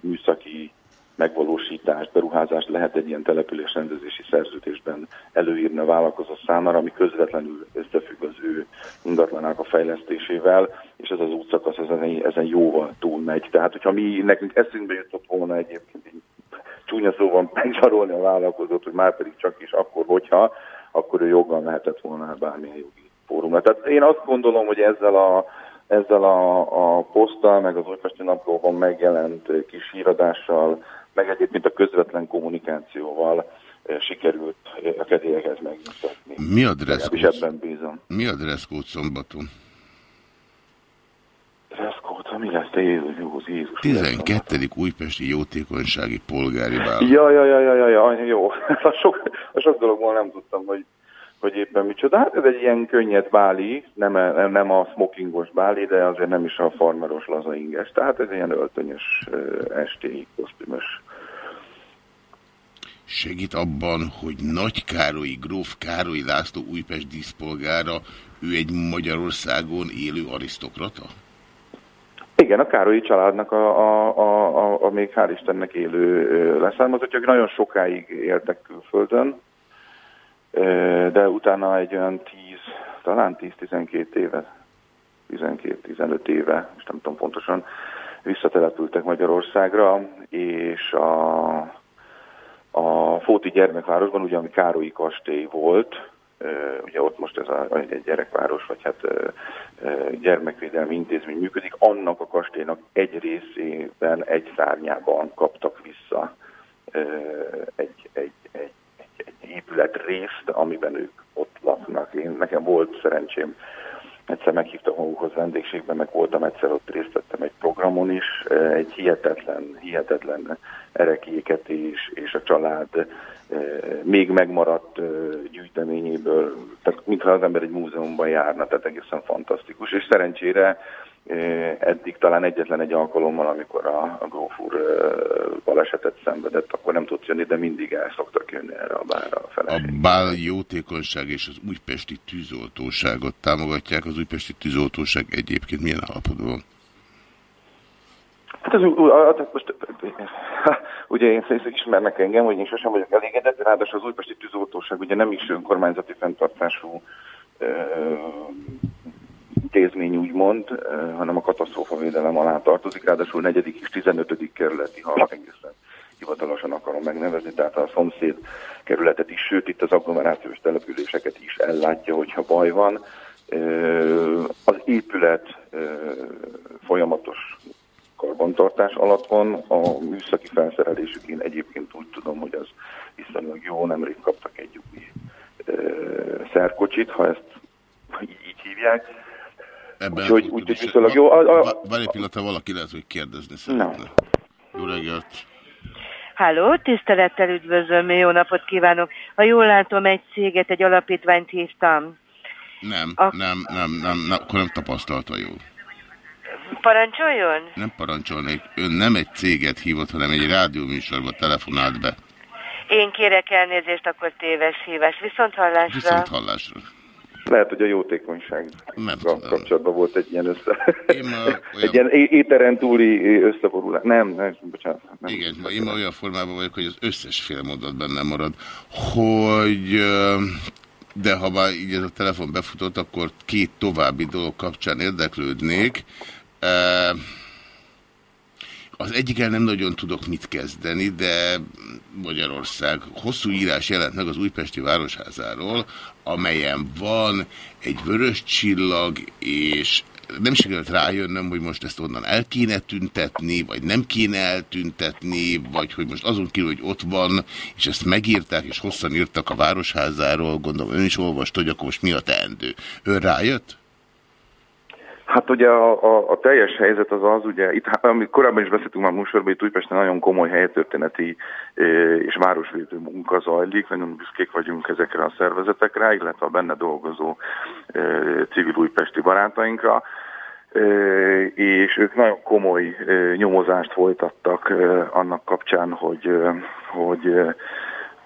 O: műszaki megvalósítást, beruházást lehet egy ilyen településrendezési szerződésben előírni a vállalkozó számára, ami közvetlenül összefügg az ő ingatlanának a fejlesztésével, és ez az útszakasz ezen, ezen jóval túl megy. Tehát, hogyha mi nekünk eszünkbe jutott volna egyébként így csúnya szóval megzsarolni a vállalkozót, hogy már pedig csak is akkor, hogyha, akkor ő joggal mehetett volna bármilyen jogi fórumra. Tehát én azt gondolom, hogy ezzel a ezzel a, a poszttal, meg az Újpesti Naplóban megjelent kis híradással, meg egyébként a közvetlen kommunikációval eh, sikerült a kedélyekhez megnyugtatni.
A: Mi a dresszkód?
O: ebben bízom.
A: Mi a dresszkód szombaton?
O: Dresszkód, mi lesz, te Jézus, Jézus, Jézus.
A: 12. Újpesti Jótékonysági Polgári Bál.
O: Ja, ja, ja, ja, ja, ja, jó. [laughs] A sok, a sok dologból nem tudtam, hogy, hogy éppen micsoda. Hát ez egy ilyen könnyed báli, nem, nem, nem a smokingos báli, de azért nem is a farmeros lazainges. Tehát ez ilyen öltönyös, estéi, kosztümös.
A: Segít abban, hogy Nagy Károlyi gróf Károly László Újpest díszpolgára, ő egy Magyarországon élő arisztokrata?
O: Igen, a Károlyi családnak a, a, a, a, a még hál' Istennek élő leszármazottja, nagyon sokáig éltek külföldön, de utána egy olyan 10, talán 10-12 éve, 12-15 éve, és nem tudom pontosan, visszatelepültek Magyarországra, és a, a Fóti gyermekvárosban, ugye ami Károlyi kastély volt, ugye ott most ez a, egy gyerekváros, vagy hát gyermekvédelmi intézmény működik, annak a kastélynak egy részében, egy szárnyában kaptak vissza egy, egy, egy épület részt, amiben ők ott laknak. Én, nekem volt szerencsém egyszer meghívtam magukhoz vendégségben, meg voltam egyszer ott részt vettem egy programon is, egy hihetetlen, hihetetlen erekéketés és a család még megmaradt gyűjteményéből, tehát mintha az ember egy múzeumban járna, tehát egészen fantasztikus, és szerencsére eddig talán egyetlen egy alkalommal, amikor a, a gróf úr balesetet szenvedett, akkor nem tudott jönni, de mindig el szoktak jönni erre a bárra a fele.
A: A Bál Jótékonyság és az Újpesti Tűzoltóságot támogatják. Az Újpesti Tűzoltóság egyébként milyen állapotban van?
O: Hát az, ú- a- a- most, [laughs] ugye én szerint ismernek engem, hogy én sosem vagyok elégedett, ráadásul az újpesti tűzoltóság ugye nem is önkormányzati fenntartású intézmény úgymond, ö, hanem a katasztrófavédelem alá tartozik, ráadásul 4. és 15. kerületi, ha egészen hivatalosan akarom megnevezni, tehát a szomszéd kerületet is, sőt itt az agglomerációs településeket is ellátja, hogyha baj van. Ö, Az épület ö, folyamatos karbantartás alatt van. A műszaki felszerelésük én egyébként úgy tudom, hogy az viszonylag jó, nemrég kaptak egy új szerkocsit, ha ezt így hívják.
A: Ebben
O: Úgyhogy, úgyhogy viszonylag jó. A, a,
A: Va- Várj egy pillanat, valaki lehet, hogy kérdezni szeretne. Jó reggelt!
P: Halló, tisztelettel üdvözlöm, jó napot kívánok. Ha jól látom, egy céget, egy alapítványt hívtam.
A: Nem,
P: A-
A: nem, nem, nem, nem, akkor nem tapasztalta jól.
P: Parancsoljon?
A: Nem parancsolnék, ön nem egy céget hívott, hanem egy rádióműsorba telefonált be.
P: Én kérek elnézést, akkor téves hívás. Viszont hallásra.
A: Viszont hallásra.
O: Lehet, hogy a jótékonyság
A: Nem
O: kapcsolatban volt egy ilyen össze... [laughs] egy ilyen éteren túli összeborulás. Nem, nem, bocsánat. Nem.
A: Igen, ma én ma olyan formában vagyok, hogy az összes fél mondat benne marad, hogy de ha már így ez a telefon befutott, akkor két további dolog kapcsán érdeklődnék. Ö, Az egyikkel nem nagyon tudok mit kezdeni, de Magyarország hosszú írás jelent meg az Újpesti Városházáról, amelyen van egy vörös csillag, és nem sikerült rájönnöm, hogy most ezt onnan el kéne tüntetni, vagy nem kéne eltüntetni, vagy hogy most azon kívül, hogy ott van, és ezt megírták, és hosszan írtak a Városházáról, gondolom ön is olvast, hogy akkor most mi a teendő. Ön rájött?
O: Hát ugye a, a, a teljes helyzet az az, ugye itt hát, amit korábban is beszéltünk már műsorban, itt Újpesten nagyon komoly helytörténeti és városvédő munka zajlik, nagyon büszkék vagyunk ezekre a szervezetekre, illetve a benne dolgozó civil újpesti barátainkra, és ők nagyon komoly nyomozást folytattak annak kapcsán, hogy, hogy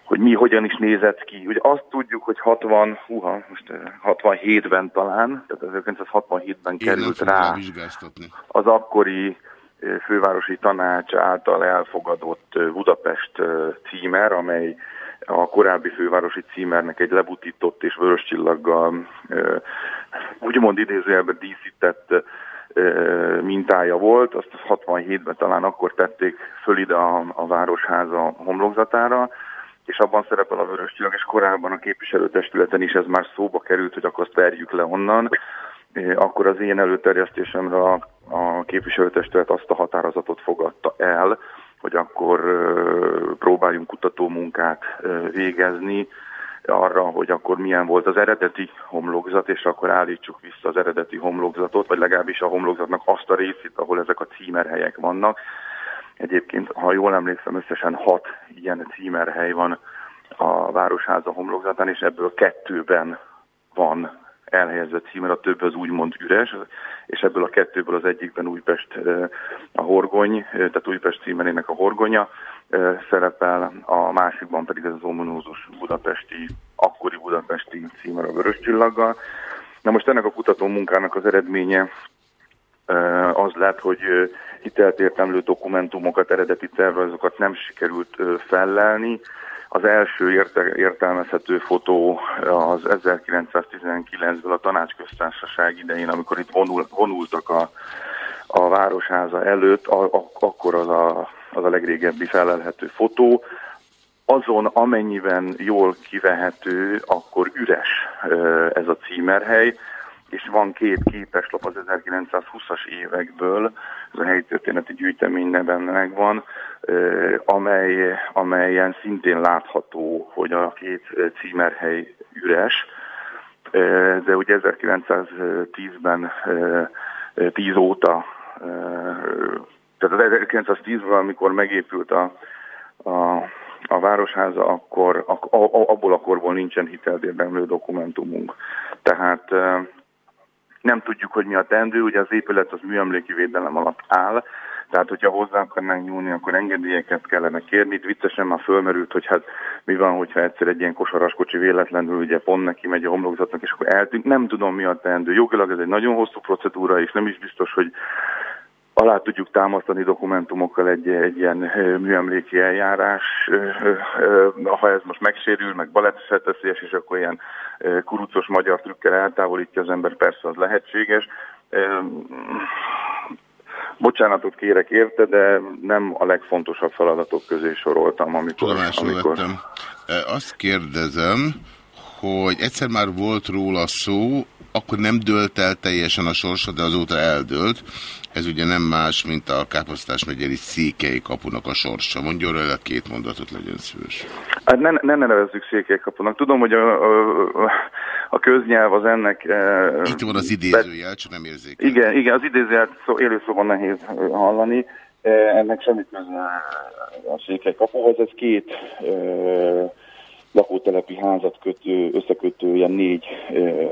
O: hogy mi hogyan is nézett ki. Ugye azt tudjuk, hogy 60, húha, most eh, 67-ben talán, tehát 1967-ben
A: Én nem
O: került rá. az akkori fővárosi tanács által elfogadott Budapest címer, amely a korábbi fővárosi címernek egy lebutított és vörös csillaggal úgymond idézőjelben díszített mintája volt, azt 67-ben talán akkor tették föl ide a, a Városháza homlokzatára, és abban szerepel a vörös csillag, és korábban a képviselőtestületen is ez már szóba került, hogy akkor azt verjük le onnan. Akkor az én előterjesztésemre a, a képviselőtestület azt a határozatot fogadta el, hogy akkor próbáljunk kutatómunkát végezni arra, hogy akkor milyen volt az eredeti homlokzat, és akkor állítsuk vissza az eredeti homlokzatot, vagy legalábbis a homlokzatnak azt a részét, ahol ezek a címerhelyek vannak. Egyébként, ha jól emlékszem, összesen hat ilyen címerhely van a Városháza homlokzatán, és ebből kettőben van elhelyezve címer, a több az úgymond üres, és ebből a kettőből az egyikben Újpest eh, a horgony, eh, tehát Újpest címerének a horgonya eh, szerepel, a másikban pedig ez az ominózus budapesti, akkori budapesti címer a vörös csillaggal. Na most ennek a kutató munkának az eredménye az lett, hogy hitelt értemlő dokumentumokat, eredeti tervezokat nem sikerült fellelni, az első érte, értelmezhető fotó az 1919-ből a tanácsköztársaság idején, amikor itt vonul, vonultak a, a városháza előtt, a, a, akkor az a, az a legrégebbi felelhető fotó. Azon, amennyiben jól kivehető, akkor üres ez a címerhely, és van két képeslap az 1920-as évekből, ez a helytörténeti gyűjtemény neven megvan, amely, amelyen szintén látható, hogy a két címerhely üres, de ugye 1910-ben, ö, ö, 10 óta, tehát az 1910-ben, amikor megépült a, a, a Városháza, akkor abból a korból nincsen hiteldérdemlő dokumentumunk. Tehát nem tudjuk, hogy mi a teendő, ugye az épület az műemléki védelem alatt áll, tehát hogyha hozzá akarnánk nyúlni, akkor engedélyeket kellene kérni. Itt viccesen már fölmerült, hogy hát mi van, hogyha egyszer egy ilyen kosaraskocsi véletlenül ugye pont neki megy a homlokzatnak, és akkor eltűnt. Nem tudom, mi a teendő. Jogilag ez egy nagyon hosszú procedúra, és nem is biztos, hogy alá tudjuk támasztani dokumentumokkal egy, egy ilyen műemléki eljárás. Ha ez most megsérül, meg balesetveszélyes, és akkor ilyen kurucos magyar trükkel eltávolítja az ember, persze az lehetséges. Bocsánatot kérek érte, de nem a legfontosabb feladatok közé soroltam, amikor...
A: Tudomásul
O: amikor...
A: vettem. Azt kérdezem, hogy egyszer már volt róla szó, akkor nem dőlt el teljesen a sorsa, de azóta eldőlt. Ez ugye nem más, mint a Káposztás megyeri székely kapunak a sorsa. Mondjon el két mondatot, legyen szíves.
O: Hát ne, ne nevezzük székelykapunak. Tudom, hogy a, a, a köznyelv az ennek... eh,
A: Itt van az idézőjel, csak nem érzék.
O: Igen, igen, az idézőjelt szó, élőszóban nehéz ö, hallani. Eh, Ennek semmit köze a székelykapuhoz. Ez két lakótelepi házat kötő, összekötő ilyen négy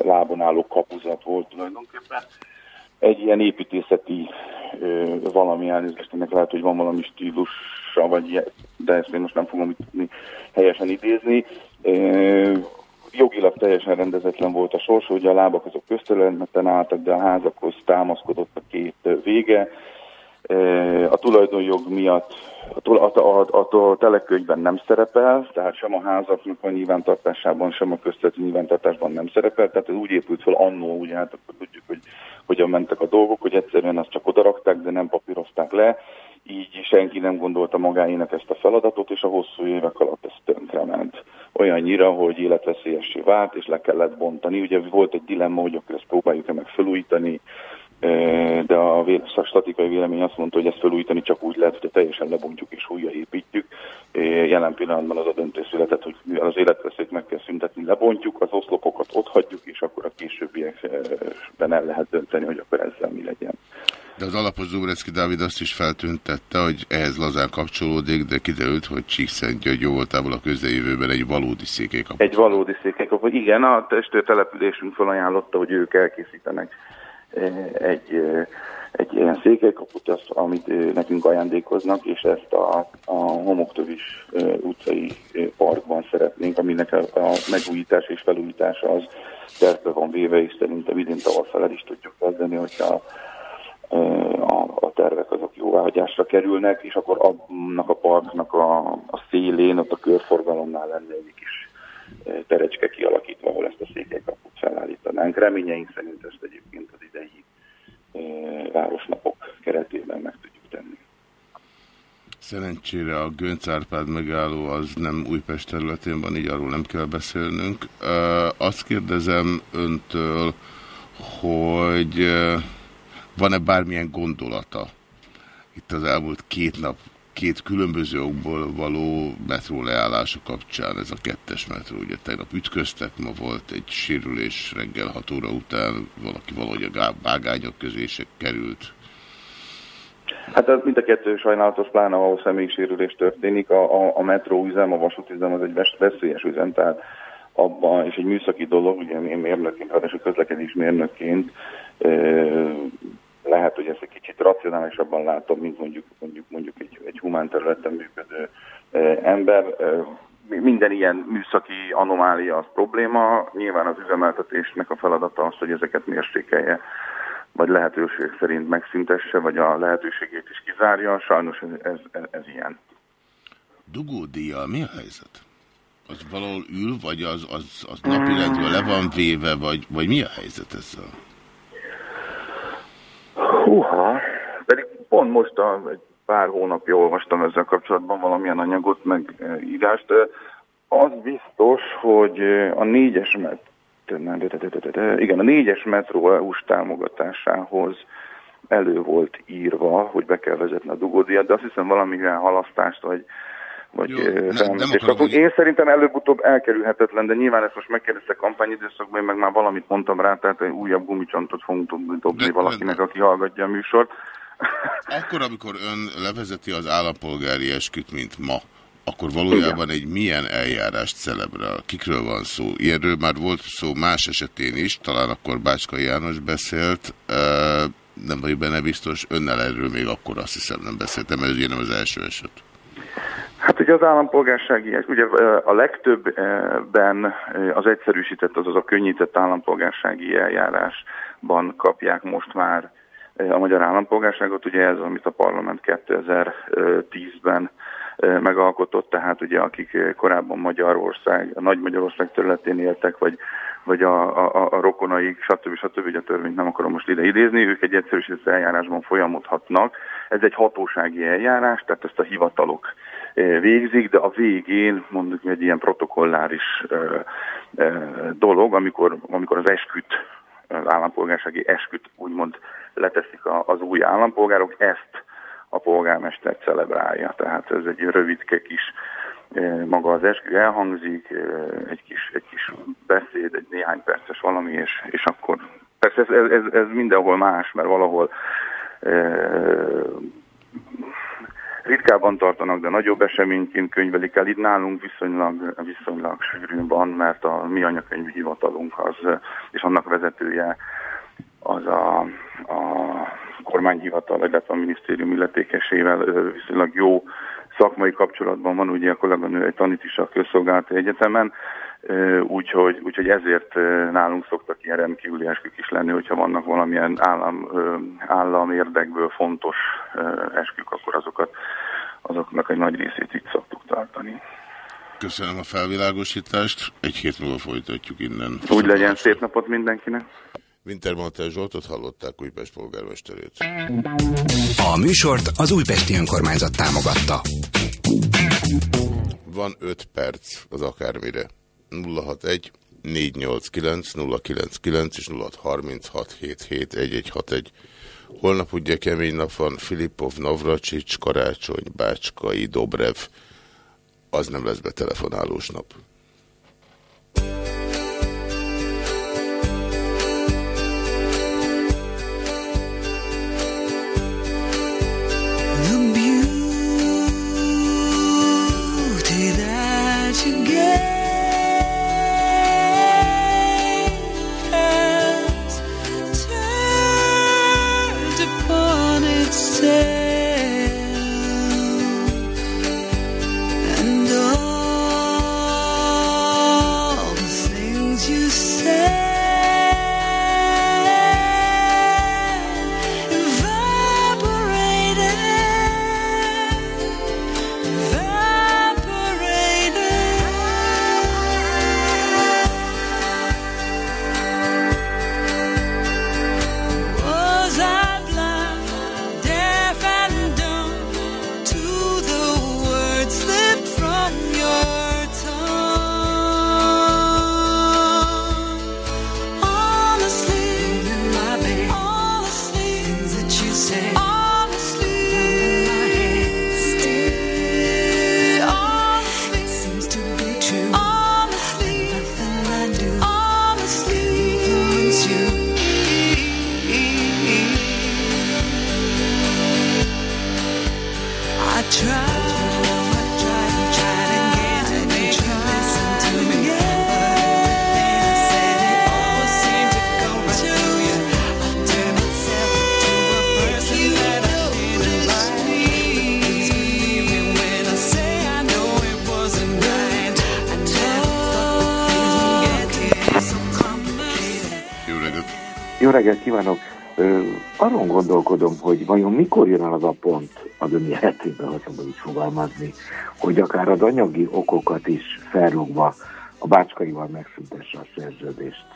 O: lábon álló kapuzat volt tulajdonképpen. Egy ilyen építészeti valami elnézést, ennek lehet, hogy van valami stílusa, vagy de ezt én most nem fogom itt helyesen idézni. Jogilag teljesen rendezetlen volt a sors, hogy a lábak azok közterületen álltak, de a házakhoz támaszkodott a két vége. A tulajdonjog miatt a, a, a, a, telekönyvben nem szerepel, tehát sem a házaknak a nyilvántartásában, sem a közterületi nyilvántartásban nem szerepel, tehát ez úgy épült fel annó, ugye hát akkor tudjuk, hogy hogyan mentek a dolgok, hogy egyszerűen azt csak odarakták, de nem papírozták le, így senki nem gondolta magáénak ezt a feladatot, és a hosszú évek alatt ez tönkrement. Olyannyira, hogy életveszélyessé vált, és le kellett bontani. Ugye volt egy dilemma, hogy akkor ezt próbáljuk-e meg felújítani, de a, a statikai vélemény azt mondta, hogy ezt felújítani csak úgy lehet, hogy teljesen lebontjuk és újraépítjük. Jelen pillanatban az a döntés született, hogy mivel az életveszélyt meg kell szüntetni, lebontjuk, az oszlopokat ott hagyjuk, és akkor a későbbiekben el lehet dönteni, hogy akkor ezzel mi legyen.
A: De az alapos Zubrecki Dávid azt is feltüntette, hogy ehhez lazán kapcsolódik, de kiderült, hogy Csíkszentgyörgy jó voltából a közeljövőben egy valódi székélykapu.
O: Egy valódi székelykapu. Igen, a testő településünk felajánlotta, hogy ők elkészítenek egy, egy ilyen székelykaput, azt, amit nekünk ajándékoznak, és ezt a, a homoktövis utcai parkban szeretnénk, aminek a, a megújítás és felújítása az tervbe van véve, és szerintem idén tavasszal el is tudjuk kezdeni, hogyha a, a tervek azok jóváhagyásra kerülnek, és akkor annak a parknak a, a szélén, ott a körforgalomnál lenne egy kis terecske kialakítva, ahol ezt a székelykaput felállítanánk. Reményeink szerint ezt egyébként az idei eh, városnapok keretében meg tudjuk tenni.
A: Szerencsére a Gönc Árpád megálló az nem Újpest területén van, így arról nem kell beszélnünk. Azt kérdezem öntől, hogy van-e bármilyen gondolata itt az elmúlt két nap, két különböző okból való metró leállása kapcsán, ez a kettes metró, ugye tegnap ütköztek, ma volt egy sérülés reggel 6 óra után, valaki valahogy a gá- vágányok közé került.
O: Hát ez mind a kettő sajnálatos, pláne ahol személysérülés történik. A, a, a metró üzem, a vasútüzem az egy ves- veszélyes üzem, tehát abban, és egy műszaki dolog, ugye én mérnökként, ráadásul közlekedés mérnökként, lehet, hogy ezt egy kicsit racionálisabban látom, mint mondjuk, mondjuk, mondjuk egy, egy humán területen működő ember. Minden ilyen műszaki anomália az probléma. Nyilván az üzemeltetésnek a feladata az, hogy ezeket mérsékelje, vagy lehetőség szerint megszüntesse, vagy a lehetőségét is kizárja. Sajnos ez, ez, ez, ilyen.
A: Dugódíjjal mi a helyzet? Az valahol ül, vagy az, az, az napirendről le van véve, vagy, vagy mi a helyzet ezzel?
O: Húha, pedig pont most a, egy pár hónapja olvastam ezzel kapcsolatban valamilyen anyagot, meg e, írást. Az biztos, hogy e, a négyes de, de, de, de, de, igen, a négyes metró EU-s támogatásához elő volt írva, hogy be kell vezetni a dugódiat, de azt hiszem valamilyen halasztást, vagy vagy felmentést kapunk. Én szerintem előbb-utóbb elkerülhetetlen, de nyilván ezt most megkérdezte kampányidőszakban, én meg már valamit mondtam rá, tehát egy újabb gumicsontot fogunk dobni valakinek, aki hallgatja a műsort.
A: Akkor, amikor ön levezeti az állampolgári esküt, mint ma, akkor valójában egy milyen eljárást celebrál? Kikről van szó? Ilyenről már volt szó más esetén is, talán akkor Bácska János beszélt, nem vagyok benne biztos, önnel erről még akkor azt hiszem nem beszéltem, ez ugye nem az első eset.
O: Hát ugye az állampolgársági, ugye eh, a legtöbbben az egyszerűsített, azaz a könnyített állampolgársági eljárásban kapják most már a magyar állampolgárságot, ugye ez, amit a parlament 2010-ben eh, megalkotott, tehát ugye akik korábban Magyarország, a Nagy Magyarország területén éltek, vagy, vagy a, a, a rokonaik, stb. stb. A törvényt nem akarom most ide idézni, ők egy egyszerűsített eljárásban folyamodhatnak. Ez egy hatósági eljárás, tehát ezt a hivatalok végzik, de a végén mondjuk egy ilyen protokolláris dolog, amikor, amikor az esküt, az állampolgársági esküt úgymond leteszik az új állampolgárok, ezt a polgármester celebrálja. Tehát ez egy rövidke kis e, maga az eskü elhangzik, e, egy kis, egy kis beszéd, egy néhány perces valami, és, és akkor persze ez, ez, ez, mindenhol más, mert valahol e, ritkábban tartanak, de nagyobb eseményként könyvelik el. Itt nálunk viszonylag, viszonylag sűrűn van, mert a mi anyakönyvi hivatalunk az, és annak vezetője az a, a kormányhivatal, illetve a minisztérium illetékesével viszonylag jó szakmai kapcsolatban van, ugye a kolléganő egy tanít is a közszolgálati egyetemen, úgyhogy, úgyhogy ezért nálunk szoktak ilyen rendkívüli eskük is lenni, hogyha vannak valamilyen állam, állam érdekből fontos eskük, akkor azokat azoknak egy nagy részét itt szoktuk tartani.
A: Köszönöm a felvilágosítást, egy hét múlva folytatjuk innen.
O: Úgy legyen, szép napot mindenkinek!
A: Wintermantel Zsoltot hallották Újpest polgármesterét.
N: A műsort az Újpesti Önkormányzat támogatta.
A: Van 5 perc az akármire. 061 489 099 és 0636 1161. Holnap ugye kemény nap van, Filipov, Navracsics, Karácsony, Bácskai, Dobrev. Az nem lesz betelefonálós nap.
C: The
A: reggelt
Q: kívánok! Arról gondolkodom, hogy vajon mikor jön el az a pont az ön életében, ha szabad így fogalmazni, hogy akár az anyagi okokat is felrúgva a bácskaival megszüntesse a szerződést.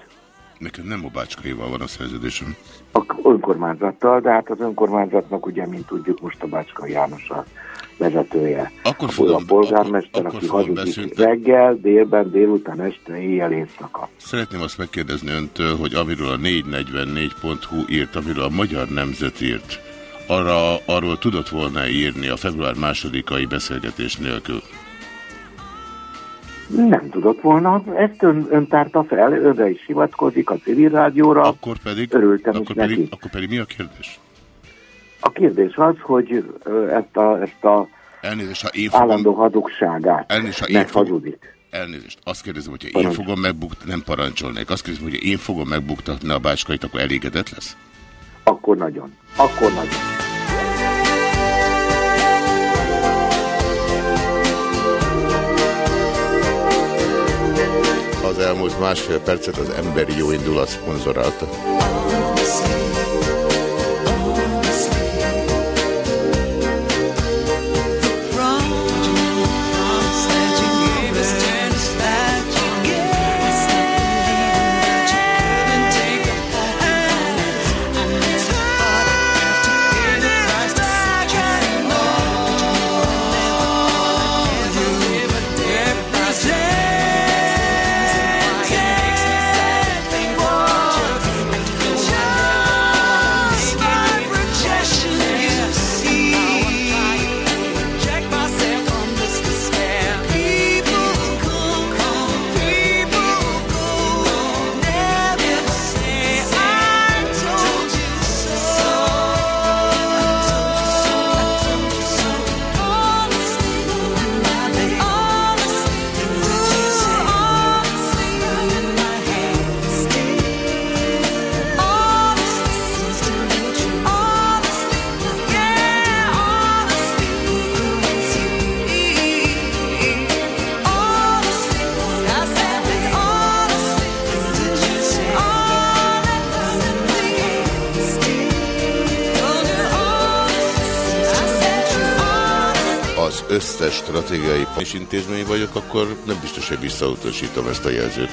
A: Nekem nem a bácskaival van a szerződésem.
Q: A önkormányzattal, de hát az önkormányzatnak ugye, mint tudjuk, most a Bácska János a vezetője.
A: Akkor
Q: a
A: fogom-
Q: polgármester,
A: akkor
Q: aki hazudik reggel, délben, délután, este, éjjel, éjszaka.
A: Szeretném azt megkérdezni öntől, hogy amiről a 444.hu írt, amiről a Magyar Nemzet írt, arra, arról tudott volna írni a február másodikai beszélgetés nélkül.
Q: Nem tudott volna, ezt ön, ön tárta fel, önre is hivatkozik a civil rádióra.
A: Akkor pedig,
Q: Örültem
A: akkor
Q: neki.
A: pedig, akkor pedig mi a kérdés?
Q: A kérdés az, hogy ezt a, ezt a
A: Elnézést, ha én fogom...
Q: állandó hazugságát
A: Elnézést, ha én fogom... Elnézést, azt kérdezem, hogyha én
Q: Parancs.
A: fogom megbuktatni, nem parancsolnék, azt kérdezem, hogy én fogom megbuktatni a bácskait, akkor elégedett lesz?
Q: Akkor nagyon. Akkor nagyon.
A: Az elmúlt másfél percet az emberi jó indulat szponzorálta. Stratégiai és intézmény vagyok, akkor nem biztos, hogy visszautasítom ezt a jelzőt.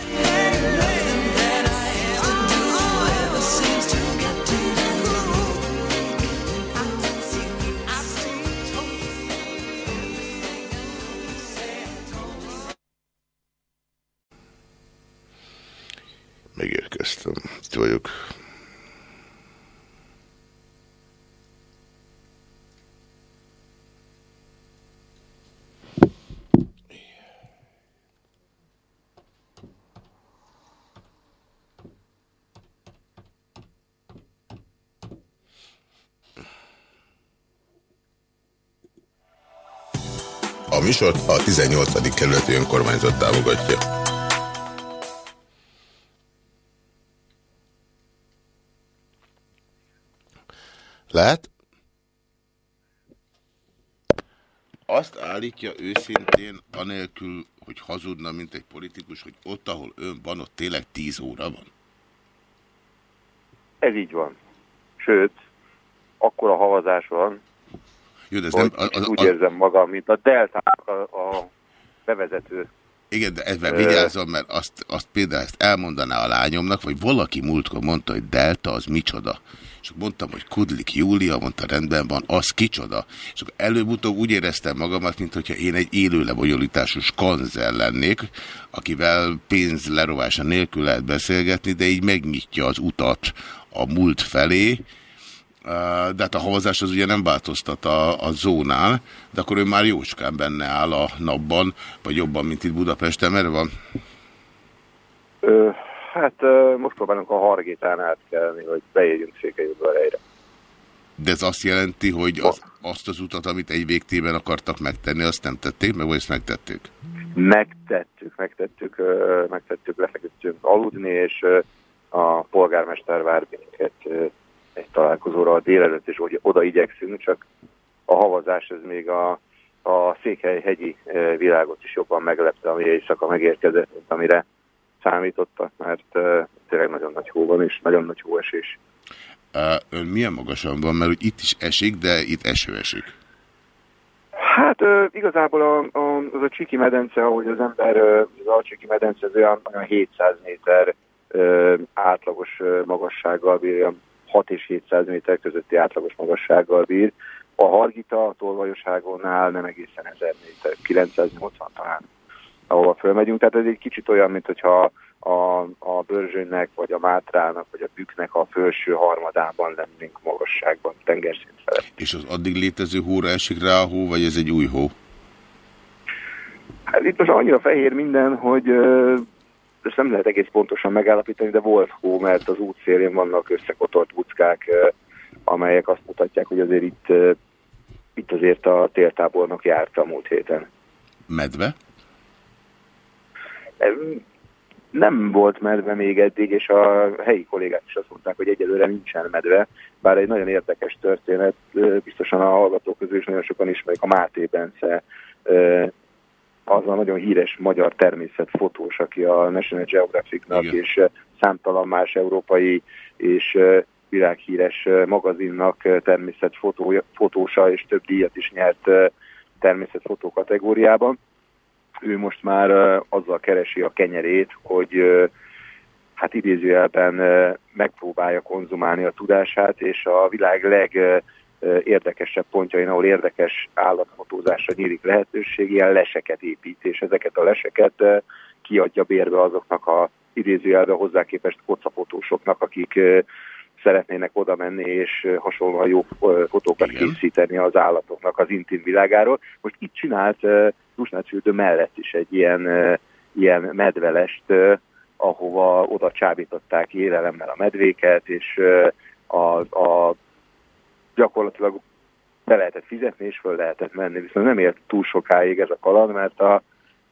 A: Megérkeztem. Itt vagyok. A műsort a 18. kerületi önkormányzat támogatja. Lehet? Azt állítja őszintén, anélkül, hogy hazudna, mint egy politikus, hogy ott, ahol ön van, ott tényleg 10 óra van.
R: Ez így van. Sőt, akkor a havazás van,
A: Jó, de ez nem, az,
R: úgy
A: az,
R: érzem magam, mint a deltának a, a bevezető.
A: igen, de
R: Ö-
A: vigyázzon, mert azt, azt például ezt elmondaná a lányomnak, vagy valaki múltkor mondta, hogy Delta az micsoda. És mondtam, hogy Kudlik Júlia, mondta rendben van, az kicsoda. És akkor előbb-utóbb úgy éreztem magamat, mint hogyha én egy élő lebonyolítású skanzer lennék, akivel pénz lerovása nélkül lehet beszélgetni, de így megnyitja az utat a múlt felé, de hát a havazás az ugye nem változtat a, a zónán, de akkor ő már jócskán benne áll a napban, vagy jobban, mint itt Budapesten, merre van?
R: Ö, hát ö, most próbálunk a Hargitán átkelni, hogy beérjünk Székelyudvarhelyre.
A: De ez azt jelenti, hogy az, azt az utat, amit egy végtében akartak megtenni, azt nem tették, meg vagy ezt megtették?
R: Megtettük, megtettük, ö, megtettük, lefeküdtünk aludni, és ö, a polgármester vár minket egy találkozóra a délelőtt, és oda igyekszünk, csak a havazás ez még a, a Székely-hegyi ö, világot is jobban meglepte, ami éjszaka megérkezett, amire számítottak, mert ö, tényleg nagyon nagy hó van, és nagyon nagy hóesés.
A: Uh, ön milyen magasan van, mert hogy itt is esik, de itt eső esik.
R: Hát igazából a, a, az a Csiki medence, ahogy az ember, az Alcsiki medence az olyan, olyan 700 méter átlagos magassággal bír, olyan 6 és 700 méter közötti átlagos magassággal bír. A Hargita a tolvajosságonál nem egészen 1000 méter, 980 talán, ahova fölmegyünk. Tehát ez egy kicsit olyan, mint hogyha a, a Börzsönnek, vagy a Mátrának, vagy a Bükknek a felső harmadában lennénk magasságban, tengerszint felett.
A: És az addig létező hóra esik rá a hó, vagy ez egy új hó?
R: Hát itt most annyira fehér minden, hogy ezt nem lehet egész pontosan megállapítani, de volt hó, mert az út szélén vannak összekotolt buckák, amelyek azt mutatják, hogy azért itt, itt azért a tértábornok járt a múlt héten.
A: Medve?
R: Em, Nem volt medve még eddig, és a helyi kollégák is azt mondták, hogy egyelőre nincsen medve, bár egy nagyon érdekes történet, biztosan a hallgatók közül is nagyon sokan ismerik a Máté Bence, az a nagyon híres magyar természetfotós, aki a National Geographicnak és ö, számtalan más európai és ö, világhíres ö, magazinnak természetfotósa, és több díjat is nyert természetfotó kategóriában. Ő most már azzal keresi a kenyerét, hogy hát idézőjelben megpróbálja konzumálni a tudását, és a világ legérdekesebb pontjain, ahol érdekes állatfotózásra nyílik lehetőség, ilyen leseket épít, és ezeket a leseket kiadja bérbe azoknak a idézőjelben hozzá képest kocafotósoknak, akik szeretnének oda menni és hasonlóan jó fotókat készíteni az állatoknak az intim világáról. Most itt csinált Dusnácsfürdő mellett is egy ilyen, ilyen medvelest, ahova oda csábították élelemmel a medvéket, és a, a gyakorlatilag be lehetett fizetni, és föl lehetett menni. Viszont nem ért túl sokáig ez a kaland, mert a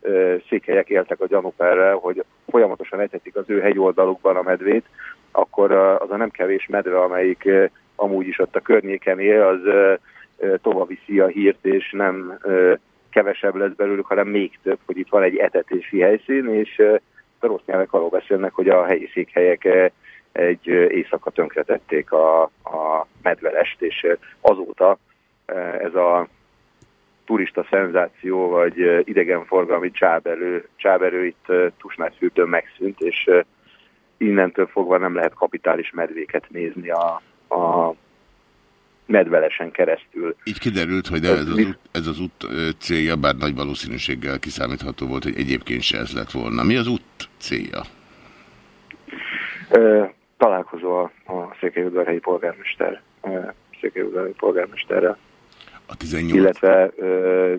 R: ö, székelyek éltek a gyanúperrel, hogy folyamatosan etetik az ő hegyoldalukban a medvét, akkor az a nem kevés medve, amelyik ö, amúgy is ott a környéken él, az ö, tovább viszi a hírt, és nem ö, kevesebb lesz belőlük, hanem még több, hogy itt van egy etetési helyszín, és ö, rossz nyelvek arról beszélnek, hogy a helyi székhelyek egy éjszaka tönkretették a, a medvelest, és azóta ez a turista szenzáció, vagy idegenforgalmi csáberő, csáberő itt ö, Tusnádfürdőn megszűnt, és innentől fogva nem lehet kapitális medvéket nézni a, a medvelesen keresztül.
A: Így kiderült, hogy nem ez az, út, ez az út célja, bár nagy valószínűséggel kiszámítható volt, hogy egyébként se ez lett volna. Mi az út célja?
R: Találkozó a, a Székelyudvarhelyi polgármester, Székelyudvarhelyi polgármesterrel.
A: A 18.
R: Illetve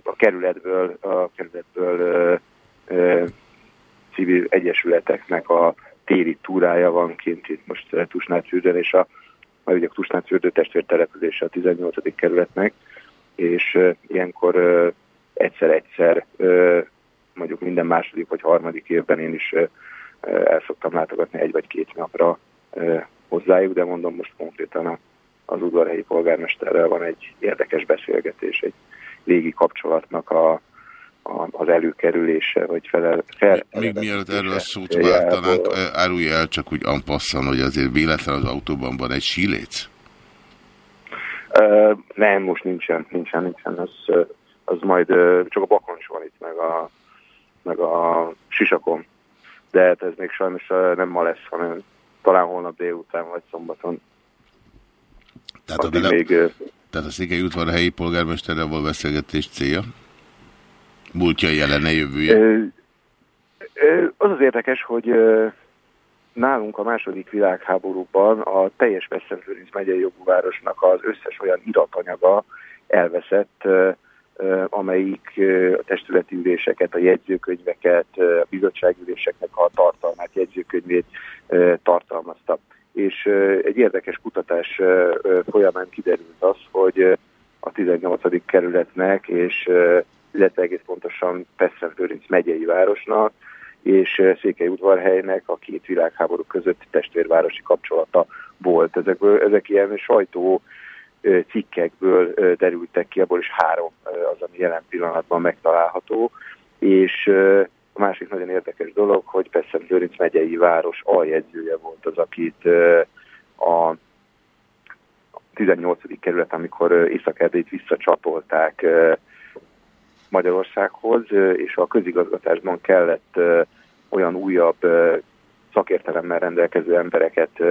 R: a kerületből, a kerületből civil egyesületeknek a téri túrája van kint itt most ö, Tusnádfürdőn, és a, majd ugye a Tusnádfürdő testvértelepülése a 18. kerületnek, és ilyenkor egyszer-egyszer mondjuk minden második vagy harmadik évben én is el szoktam látogatni egy vagy két napra hozzájuk, de mondom most konkrétan a, az udvarhelyi polgármesterrel van egy érdekes beszélgetés, egy régi kapcsolatnak a, a, az előkerülése, vagy felel, fel,
A: Még mielőtt erről a szót váltanánk, árulja el csak úgy ampasszan, hogy azért véletlen az autóban van egy síléc?
R: Ö, nem, most nincsen, nincsen, nincsen, az, az majd csak a bakoncs van itt, meg a, meg a sisakon. De hát ez még sajnos nem ma lesz, hanem talán holnap délután vagy szombaton.
A: Tehát a, vele,
R: még,
A: tehát a Székely udvar helyi polgármesterrel volt beszélgetés célja? Múltja, jelene, jövője?
R: Ö, ö, Az az érdekes, hogy ö, nálunk a második világháborúban a teljes Veszentőrinc megyei jogú városnak az összes olyan iratanyaga elveszett, amelyik a testületi üléseket, a jegyzőkönyveket, a bizottságüléseknek a tartalmát, jegyzőkönyvét tartalmazta. És egy érdekes kutatás folyamán kiderült az, hogy a 18. kerületnek és illetve egész pontosan Pesszentőrinc megyei városnak és Székelyudvarhelynek a két világháború közötti testvérvárosi kapcsolata volt. Ezek, ezek ilyen sajtó cikkekből derültek ki, abból is három az, ami jelen pillanatban megtalálható, és a másik nagyon érdekes dolog, hogy Pesszentőrinc megyei város aljegyzője volt az, akit a 18. kerület, amikor Észak-Erdélyt visszacsatolták Magyarországhoz, és a közigazgatásban kellett olyan újabb szakértelemmel rendelkező embereket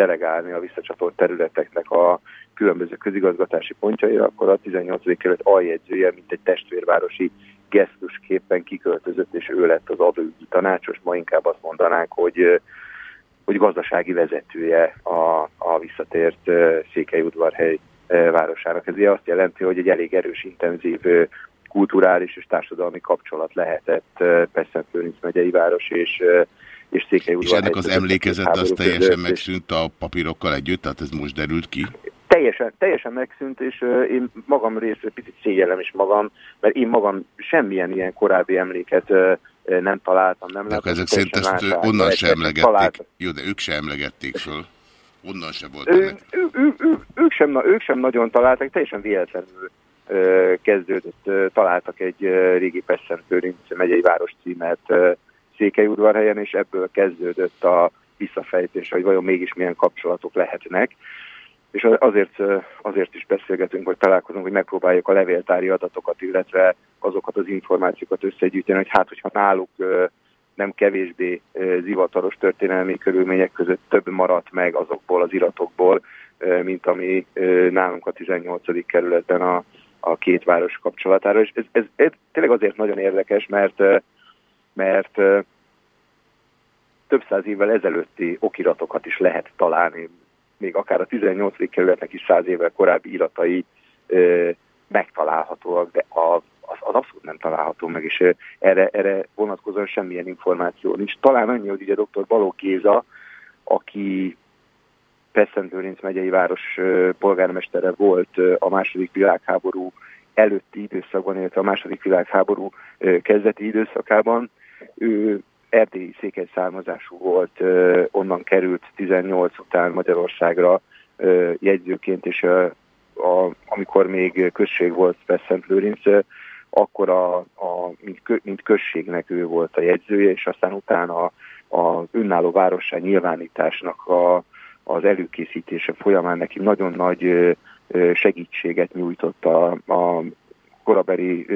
R: delegálni a visszacsatolt területeknek a különböző közigazgatási pontjaira, akkor a 18. kerület aljegyzője, mint egy testvérvárosi gesztusképpen kiköltözött, és ő lett az adóügyi tanácsos. Ma inkább azt mondanánk, hogy hogy gazdasági vezetője a, a visszatért Székelyudvarhely városának. Ez azt jelenti, hogy egy elég erős, intenzív kulturális és társadalmi kapcsolat lehetett ö, Pesszentőrinc megyei város és, és
A: És
R: Székelyudvarhely.
A: ennek az emlékezet az teljesen
R: között, és
A: megszűnt a papírokkal együtt, tehát ez most derült ki?
R: Teljesen, teljesen megszűnt, és én magam részről picit szégyellem is magam, mert én magam semmilyen ilyen korábbi emléket nem találtam, nem
A: De akkor ezek szerint ezt
R: általános
A: onnan sem emlegették.
R: találtam.
A: Jó, de ők sem emlegették föl. Onnan sem volt
R: Ő, ő, ő, ő, ők, sem, ők sem nagyon találtak, teljesen véletlenül ö, kezdődött, ö, találtak egy ö, régi Pesszentőrinc megyei város címet Székelyudvarhelyen, és ebből kezdődött a visszafejtés, hogy vajon mégis milyen kapcsolatok lehetnek. És azért, azért is beszélgetünk, hogy találkozunk, hogy megpróbáljuk a levéltári adatokat, illetve azokat az információkat összegyűjteni, hogy hát, hogyha náluk nem kevésbé zivataros történelmi körülmények között több maradt meg azokból az iratokból, mint ami nálunk a 18. kerületben a, a két város kapcsolatára. És ez, ez, ez tényleg azért nagyon érdekes, mert, mert több száz évvel ezelőtti okiratokat is lehet találni, még akár a 18. kerületnek is száz évvel korábbi iratai ö, megtalálhatóak, de a, az, az abszolút nem található meg, és erre, erre vonatkozóan semmilyen információ nincs. Talán annyi, hogy ugye dr. Baló Géza, aki Pesszentőrinc megyei város ö, polgármestere volt a második világháború előtti időszakban, illetve a második világháború kezdeti időszakában. Ő erdélyi székely származású volt, onnan került 18 után Magyarországra jegyzőként, és a, amikor még község volt Pesszent-Lőrinc, ö, akkor a, a, mint, kö, mint községnek ő volt a jegyzője, és aztán utána az önálló várossá nyilvánításnak a, az előkészítése folyamán neki nagyon nagy segítséget nyújtott a, a korabeli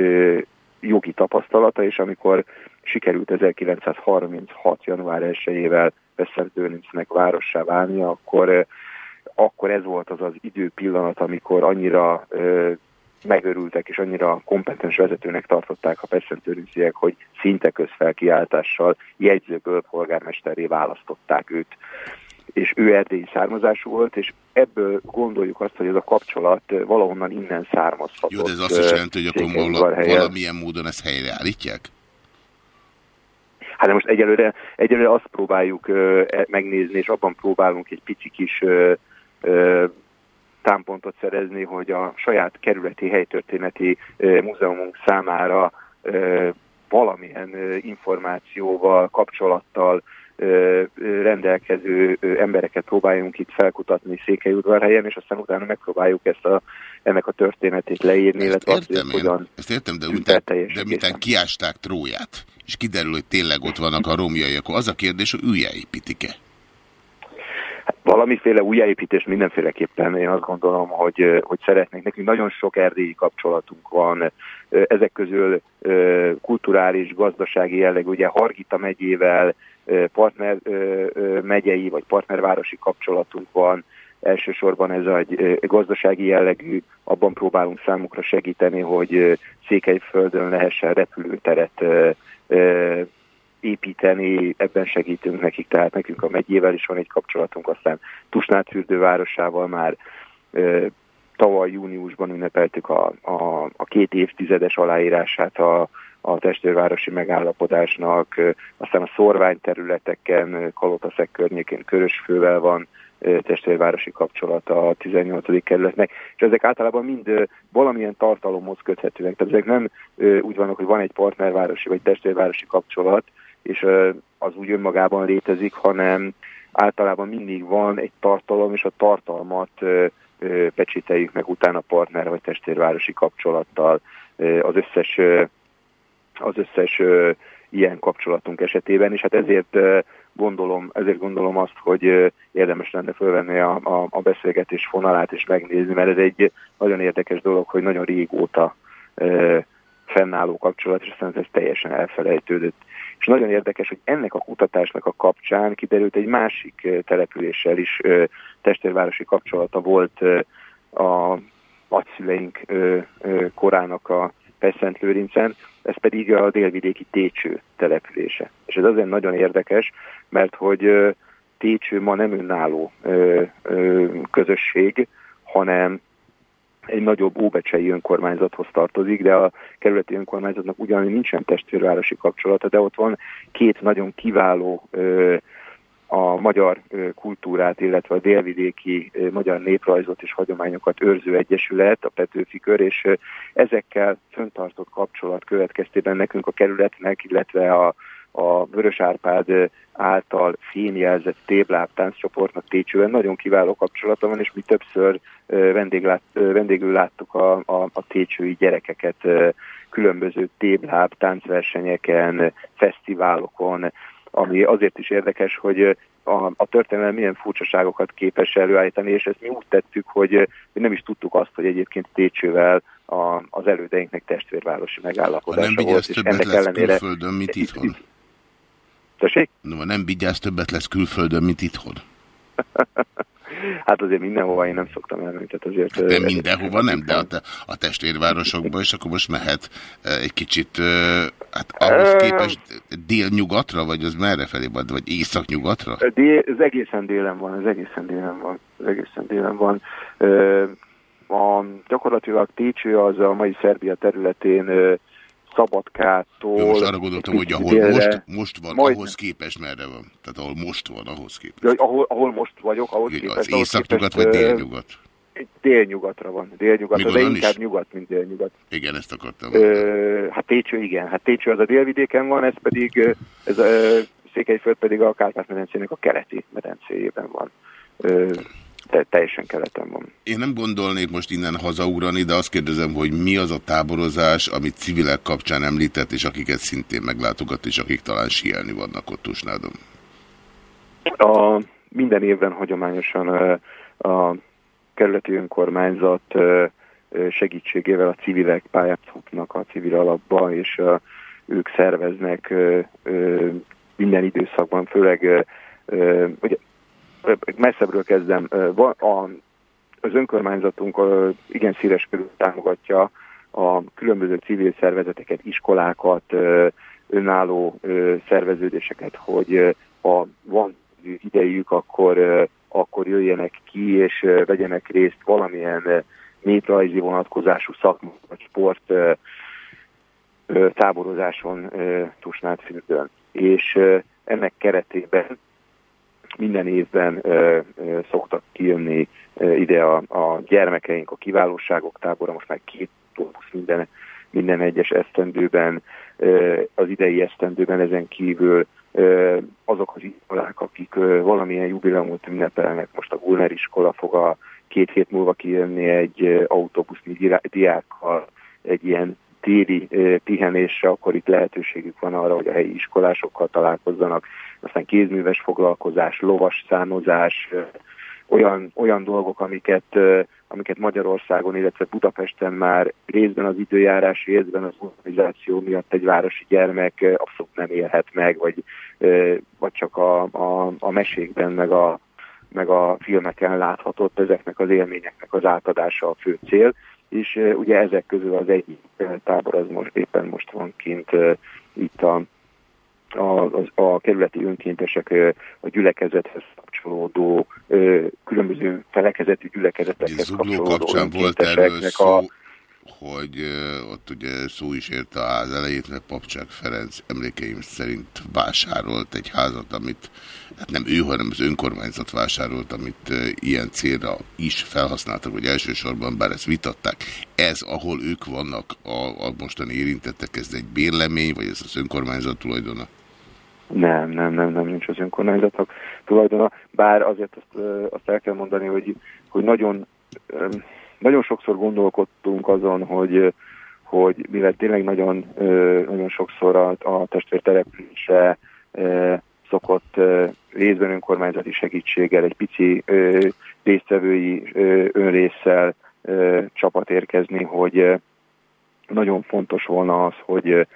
R: jogi tapasztalata, és amikor sikerült 1936. január 1-ével Veszentőnincnek várossá válni, akkor, akkor ez volt az az időpillanat, amikor annyira megörültek, és annyira kompetens vezetőnek tartották a Peszentőrinciek, hogy szinte közfelkiáltással jegyzőből polgármesteré választották őt és ő erdélyi származású volt, és ebből gondoljuk azt, hogy ez a kapcsolat valahonnan innen származhatott.
A: Jó, de ez azt is jelenti, hogy akkor valamilyen módon ezt helyreállítják?
R: Hát de most egyelőre, egyelőre azt próbáljuk ö, e- megnézni, és abban próbálunk egy pici kis ö, ö, támpontot szerezni, hogy a saját kerületi helytörténeti ö, múzeumunk számára ö, valamilyen információval, kapcsolattal rendelkező embereket próbáljunk itt felkutatni Székelyudvarhelyen, és aztán utána megpróbáljuk ezt a, ennek a történetét leírni, illetve azt, hogy
A: Értem én,
R: hogyan
A: ezt értem, de, után, de miután kiásták Tróját, és kiderül, hogy tényleg ott vannak a romjai, akkor az a kérdés, hogy újjáépítik-e?
R: Valamiféle újjáépítés mindenféleképpen én azt gondolom, hogy, hogy szeretnénk. Nekünk nagyon sok erdélyi kapcsolatunk van, ezek közül kulturális, gazdasági jelleg, ugye Hargita megyével partner megyei vagy partnervárosi kapcsolatunk van, elsősorban ez egy gazdasági jellegű, abban próbálunk számukra segíteni, hogy Székelyföldön lehessen repülőteret építeni, ebben segítünk nekik, tehát nekünk a megyével is van egy kapcsolatunk, aztán Tusnád fürdővárosával már ö, tavaly júniusban ünnepeltük a, a, a két évtizedes aláírását a, a testvérvárosi megállapodásnak, ö, aztán a szorvány területeken, Kalotaszek környékén Körösfővel van ö, testvérvárosi kapcsolata a 18. kerületnek, és ezek általában mind ö, valamilyen tartalomhoz köthetőek. Tehát ezek nem úgy vannak, hogy van egy partnervárosi vagy testvérvárosi kapcsolat, és az úgy önmagában létezik, hanem általában mindig van egy tartalom, és a tartalmat pecsételjük meg utána partner vagy testvérvárosi kapcsolattal. Az összes, az összes ilyen kapcsolatunk esetében, és hát ezért gondolom, ezért gondolom azt, hogy érdemes lenne fölvenni a, a, a beszélgetés fonalát és megnézni, mert ez egy nagyon érdekes dolog, hogy nagyon régóta ö, fennálló kapcsolat, és aztán ez teljesen elfelejtődött. És nagyon érdekes, hogy ennek a kutatásnak a kapcsán kiderült egy másik településsel is testvérvárosi kapcsolata volt a nagyszüleink korának a Peszent Lőrincen, ez pedig a délvidéki Técső települése. És ez azért nagyon érdekes, mert hogy Técső ma nem önálló közösség, hanem egy nagyobb óbecsei önkormányzathoz tartozik, de a kerületi önkormányzatnak ugyan nincsen testvérvárosi kapcsolata, de ott van két nagyon kiváló ö, a magyar kultúrát, illetve a délvidéki magyar néprajzot és hagyományokat őrző egyesület, a Petőfi Kör, és ezekkel föntartott kapcsolat következtében nekünk a kerületnek, illetve a, a Vörös Árpád által fényjelzett tébláb tánccsoportnak Técsőben nagyon kiváló kapcsolata van, és mi többször vendéglát, vendégül láttuk a, a, a técsői gyerekeket különböző tébláb táncversenyeken, fesztiválokon, ami azért is érdekes, hogy a, a történelem milyen furcsaságokat képes előállítani, és ezt mi úgy tettük, hogy, nem is tudtuk azt, hogy egyébként Técsővel a, az elődeinknek testvérvárosi
A: Ha
R: megállapodása
A: nem
R: volt, és ennek
A: lesz
R: ellenére
A: külföldön, mint itthon.
R: Tessék?
A: No, nem vigyáz többet lesz külföldön, mint itthon. [laughs]
R: Hát azért mindenhova én nem szoktam elmenni, tehát azért...
A: De
R: ö,
A: mindenhova nem, de a, te, a testvérvárosokban, és akkor most mehet eh, egy kicsit, hát ahhoz képest délnyugatra, vagy az merre felé van, vagy északnyugatra?
R: Dél, ez egészen délen van, ez egészen délen van, ez egészen délen van. A, gyakorlatilag Técső az a mai Szerbia területén Szabadkától...
A: Jó, most arra gondoltam, hogy ahol
R: délre-
A: most, most van,
R: Majd-
A: ahhoz képest merre van? Tehát ahol most van, ahhoz képest.
R: Ja, ahol, ahol most vagyok, ahhoz
A: Igen,
R: képest...
A: az északnyugat vagy délnyugat?
R: Délnyugatra van, délnyugatra, de inkább
A: is?
R: nyugat, mint délnyugat.
A: Igen, ezt akartam.
R: Ö, hát Técső, igen. Hát Técső az a délvidéken van, ez pedig, ez a ö, Székelyföld pedig a Kárpát-medencének a keleti medencéjében van. Ö, te, teljesen keleten van.
A: Én nem gondolnék most innen hazaugrani, de azt kérdezem, hogy mi az a táborozás, amit civilek kapcsán említett, és akiket szintén meglátogat, és akik talán sielni vannak ott Tusnádon.
R: A, minden évben hagyományosan ö, a kerületi önkormányzat segítségével a civilek pályát futnak a civil alapba, és ö, ők szerveznek minden időszakban, főleg ugye, messzebbről kezdem, a, az önkormányzatunk igen széles körül támogatja a különböző civil szervezeteket, iskolákat, önálló szerveződéseket, hogy ha van idejük, akkor, akkor jöjjenek ki, és vegyenek részt valamilyen néprajzi vonatkozású szakma vagy sport táborozáson ö, Tusnádfürdőn. És ennek keretében minden évben ö, ö, szoktak kijönni ö, ide a, a gyermekeink a kiválóságok tábora, most már két autóbusz minden, minden egyes esztendőben, ö, az idei esztendőben ezen kívül ö, azok az iskolák, akik ö, valamilyen jubileumot ünnepelnek, most a Gulner iskola fog a két hét múlva kijönni egy dirá- diákkal egy ilyen téli pihenésre, akkor itt lehetőségük van arra, hogy a helyi iskolásokkal találkozzanak, aztán kézműves foglalkozás, lovas számozás, ö, olyan, olyan dolgok, amiket, amiket Magyarországon, illetve Budapesten már részben az időjárás, részben az urbanizáció miatt egy városi gyermek abszolút nem élhet meg, vagy, vagy csak a, a, a mesékben, meg a, meg a filmeken láthatott ezeknek az élményeknek az átadása a fő cél, és ugye ezek közül az egyik tábor az most éppen most van kint itt a, a, a, a kerületi önkéntesek a gyülekezethez kapcsolódó különböző felekezetű gyülekezetekhez kapcsolódó
A: kapcsán volt erről szó,
R: a
A: hogy ott ugye szó is érte a ház elejét, mert Papcsák Ferenc emlékeim szerint vásárolt egy házat, amit hát nem ő, hanem az önkormányzat vásárolt, amit ilyen célra is felhasználtak, vagy elsősorban, bár ezt vitatták. Ez, ahol ők vannak, a, a mostani érintettek, ez egy bérlemény, vagy ez az önkormányzat tulajdona?
R: Nem, nem, nem, nem, nincs az önkormányzatnak tulajdona, bár azért azt, azt el kell mondani, hogy, hogy nagyon, nagyon sokszor gondolkodtunk azon, hogy, hogy mivel tényleg nagyon, nagyon sokszor a, a testvértelepülésre ö, szokott részben önkormányzati segítséggel, egy pici résztvevői ö, önrészsel ö, csapat érkezni, hogy nagyon fontos volna az, hogy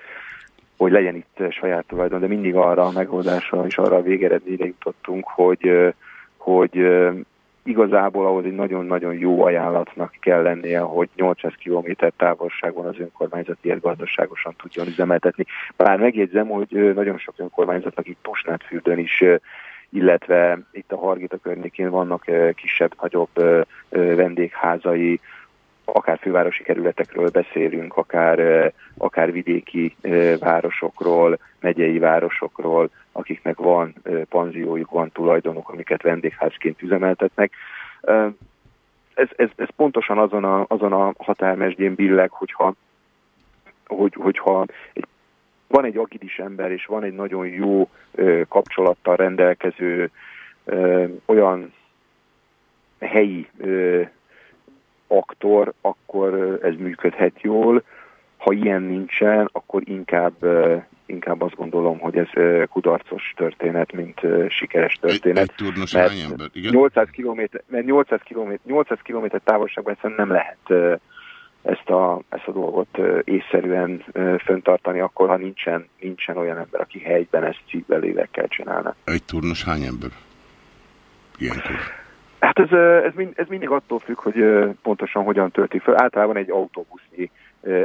R: hogy legyen itt saját tulajdon, de mindig arra a megoldásra és arra a végeredményre jutottunk, hogy, hogy igazából ahhoz egy nagyon-nagyon jó ajánlatnak kell lennie, hogy 800 km távolságon az önkormányzat ilyet gazdaságosan tudjon üzemeltetni. Bár megjegyzem, hogy nagyon sok önkormányzatnak itt Tusnádfürdőn is illetve itt a Hargita környékén vannak kisebb-nagyobb vendégházai, akár fővárosi kerületekről beszélünk, akár, akár vidéki városokról, megyei városokról, akiknek van panziójuk, van tulajdonuk, amiket vendégházként üzemeltetnek. Ez, ez, ez pontosan azon a, azon a határmesdjén billeg, hogyha, hogy, hogyha egy, van egy agilis ember, és van egy nagyon jó ö, kapcsolattal rendelkező ö, olyan helyi ö, aktor, akkor ez működhet jól. Ha ilyen nincsen, akkor inkább, inkább azt gondolom, hogy ez kudarcos történet, mint sikeres történet.
A: Egy turnos
R: mert
A: hány ember? Igen?
R: 800 km, mert 800 km, 800 km távolságban egyszerűen nem lehet ezt a, ezt a dolgot észszerűen föntartani, akkor, ha nincsen, nincsen olyan ember, aki helyben ezt szívvel lélekkel csinálna.
A: Egy turnos hány ember? Ilyenkor.
R: Hát ez, ez, mind, ez mindig attól függ, hogy pontosan hogyan töltik fel. Általában egy autóbusznyi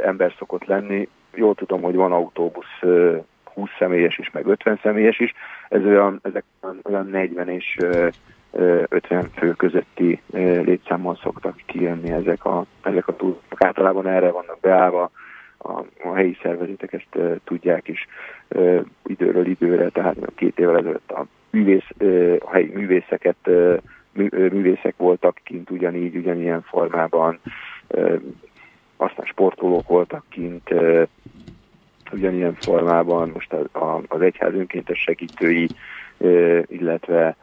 R: ember szokott lenni. Jól tudom, hogy van autóbusz ö, 20 személyes is, meg 50 személyes is. Ez olyan, ezek olyan- olyan 40 és ö, ö, 50 fő közötti létszámmal szoktak kijönni ezek a, ezek a túlok. Általában erre vannak beállva, a, a helyi szervezetek ezt ö, tudják is ö, időről időre, tehát két évvel ezelőtt a, művész, ö, a helyi művészeket ö, művészek voltak kint ugyanígy, ugyanilyen formában, aztán sportolók voltak kint, ugyanilyen formában, most az egyház önkéntes segítői, illetve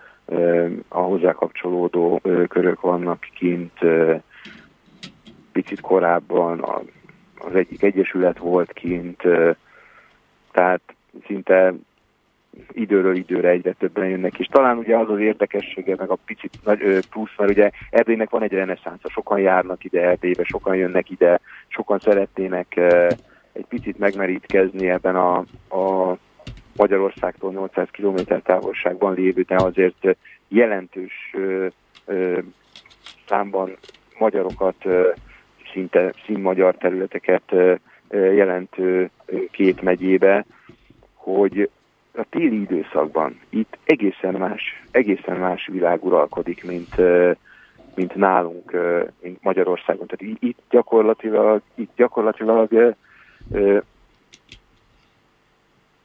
R: a hozzá kapcsolódó körök vannak kint, picit korábban. Az egyik egyesület volt kint, tehát szinte időről időre egyre többen jönnek, és talán ugye az az érdekessége, meg a picit nagy plusz, mert ugye Erdélynek van egy reneszánsza, sokan járnak ide Erdélybe, sokan jönnek ide, sokan szeretnének egy picit megmerítkezni ebben a, a Magyarországtól 800 km távolságban lévő, de azért jelentős számban magyarokat, szinte színmagyar területeket jelentő két megyébe, hogy a téli időszakban itt egészen más, egészen más világ uralkodik, mint, mint nálunk, mint Magyarországon. Tehát itt gyakorlatilag, itt gyakorlatilag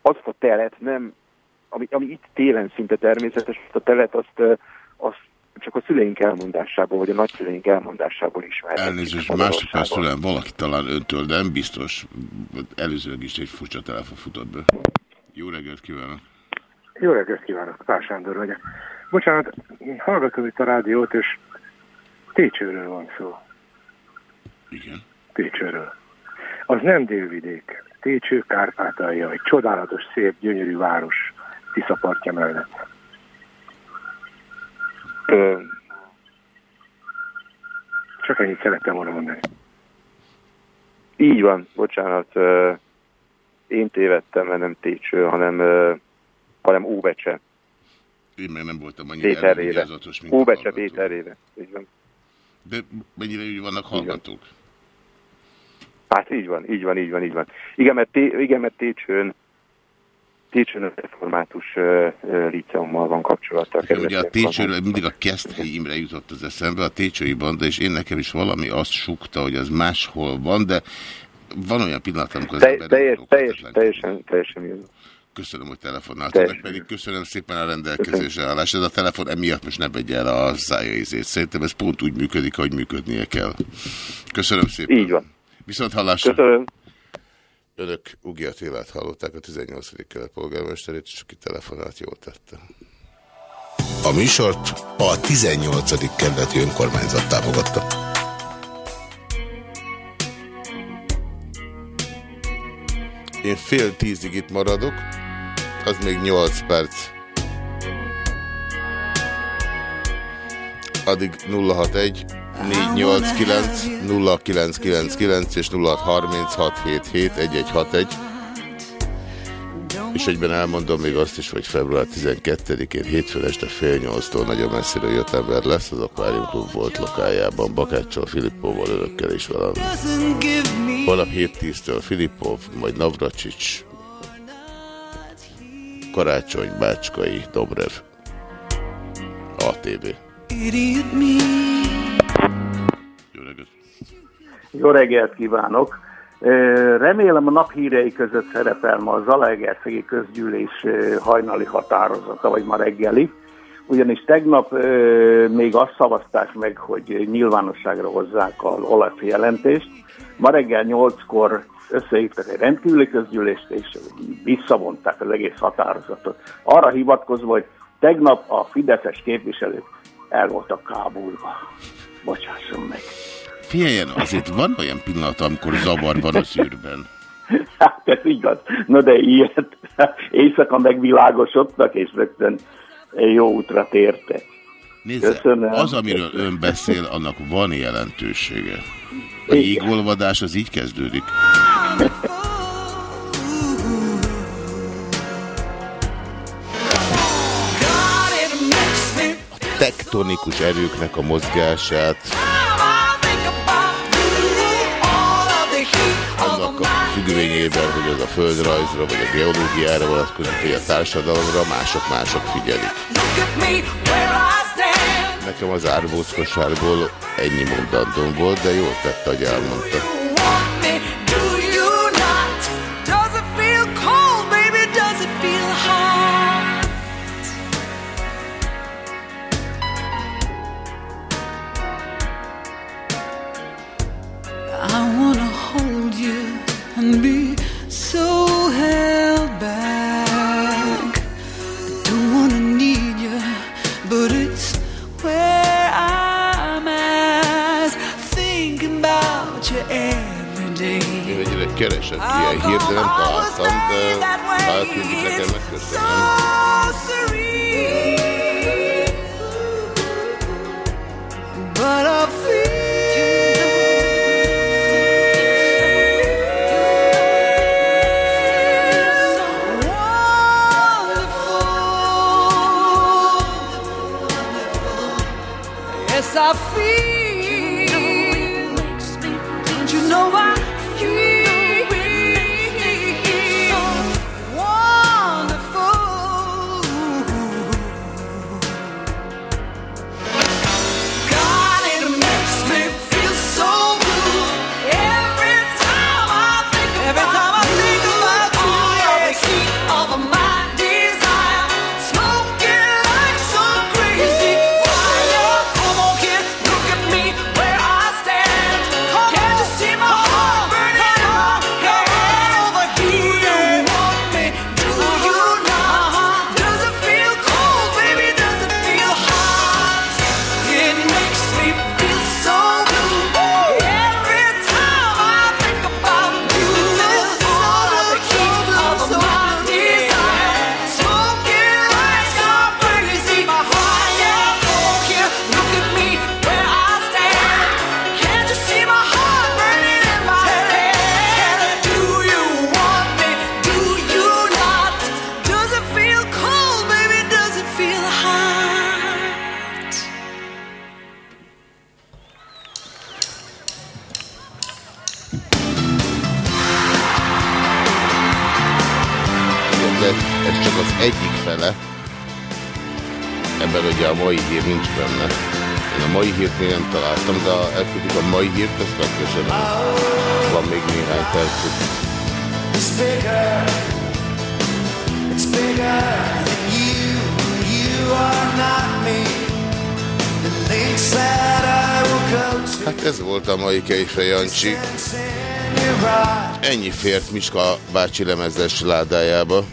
R: azt a telet nem, ami, ami itt télen szinte természetes, azt a telet azt, azt csak a szüleink elmondásából, vagy a nagyszüleink elmondásából ismerhetjük.
A: Elnézést, másodperc szülem, valaki talán öntől, de nem biztos. Előzőleg is egy furcsa telefon futott be. Jó reggelt kívánok!
S: Jó reggelt kívánok, Pál Sándor vagyok. Bocsánat, hallgatom itt a rádiót, és Técsőről van szó.
A: Igen.
S: Técsőről. Az nem délvidék. Técső, Kárpátalja, egy csodálatos, szép, gyönyörű város Tiszapartja mellett.
R: Ö,
S: Csak ennyit szerettem volna mondani.
R: Így van, bocsánat, ö, én tévedtem, mert nem Técső, hanem, hanem Óbecse.
A: Én meg nem voltam annyira elővigyázatos, mint
R: Óbecse. Péterére.
A: De mennyire úgy vannak hallgatók?
R: Hát így van, így van, így van, így van. Igen, mert, té, igen, mert Técsőn, Técsőn a református liceummal van kapcsolata.
A: Nekem ugye a Técsőről mindig a Keszthelyi Imre jutott az eszembe, a Técsői banda, és én nekem is valami azt sukta, hogy az máshol van, de van olyan pillanat, amikor az
R: Te,
A: ember
R: teljes, teljes, teljesen, teljesen igaz.
A: Köszönöm, hogy telefonáltanak, meg pedig köszönöm szépen a rendelkezésre állás. Ez a telefon emiatt most ne vegye el a szája ízét. Szerintem ez pont úgy működik, ahogy működnie kell. Köszönöm szépen.
R: Így van.
A: Viszont hallásra.
R: Köszönöm.
A: Önök Ugi Attilát hallották, a 18. kelet polgármesterét, és aki telefonált, jól tette.
T: A műsort a 18. kerületi önkormányzat támogatta.
A: Én fél tízig itt maradok, az még 8 perc. Addig 061 489 0999 és 0636771161. És egyben elmondom még azt is, hogy február 12-én hétfőn este fél nyolctól nagyon messziről jött ember lesz az Aquarium Club volt lokájában, Bakáccsal, Filippóval, önökkel is velem. Holnap 7-10-től Filippov, majd Navracsics, Karácsony, Bácskai, Dobrev, ATV.
E: Idiot me.
U: Jó reggelt kívánok! Remélem a naphírei között szerepel ma a Zalaegerszegi közgyűlés hajnali határozata, vagy ma reggeli. Ugyanis tegnap ö, még azt szavazták meg, hogy nyilvánosságra hozzák az OLAF jelentést. Ma reggel 8-kor összehívtak egy rendkívüli közgyűlést, és visszavonták az egész határozatot. Arra hivatkozva, hogy tegnap a fideszes képviselők el voltak kábulva. Bocsásson meg.
A: Figyeljen, azért van olyan pillanat, amikor zavar van az űrben. [laughs]
U: Hát ez igaz. Na de ilyet éjszaka megvilágosodtak, és rögtön jó útra tértek.
A: Nézze,
U: Köszönöm.
A: az, amiről ön beszél, annak van jelentősége. A jégolvadás az így kezdődik. A tektonikus erőknek a mozgását, függvényében, hogy az a földrajzra, vagy a geológiára vonatkozik, vagy a társadalomra, mások-mások figyelik. Nekem az árbóckosárból ennyi mondandóm volt, de jól tette, hogy elmondta.
E: Ending.
A: Én egyre keresek ilyen hírt, de nem találtam, de ha elküldik nekem, megköszönöm.
E: But I
A: a mai hír nincs benne. Én a mai hírt még nem találtam, de ha elküldik a mai hírt, ezt megköszönöm. Van még néhány percük.
G: It's bigger. It's bigger than you. You are not me. The links that I will go to.
A: Hát ez volt a mai Kejfe Jancsi. Ennyi fért Miska bácsi lemezes ládájába.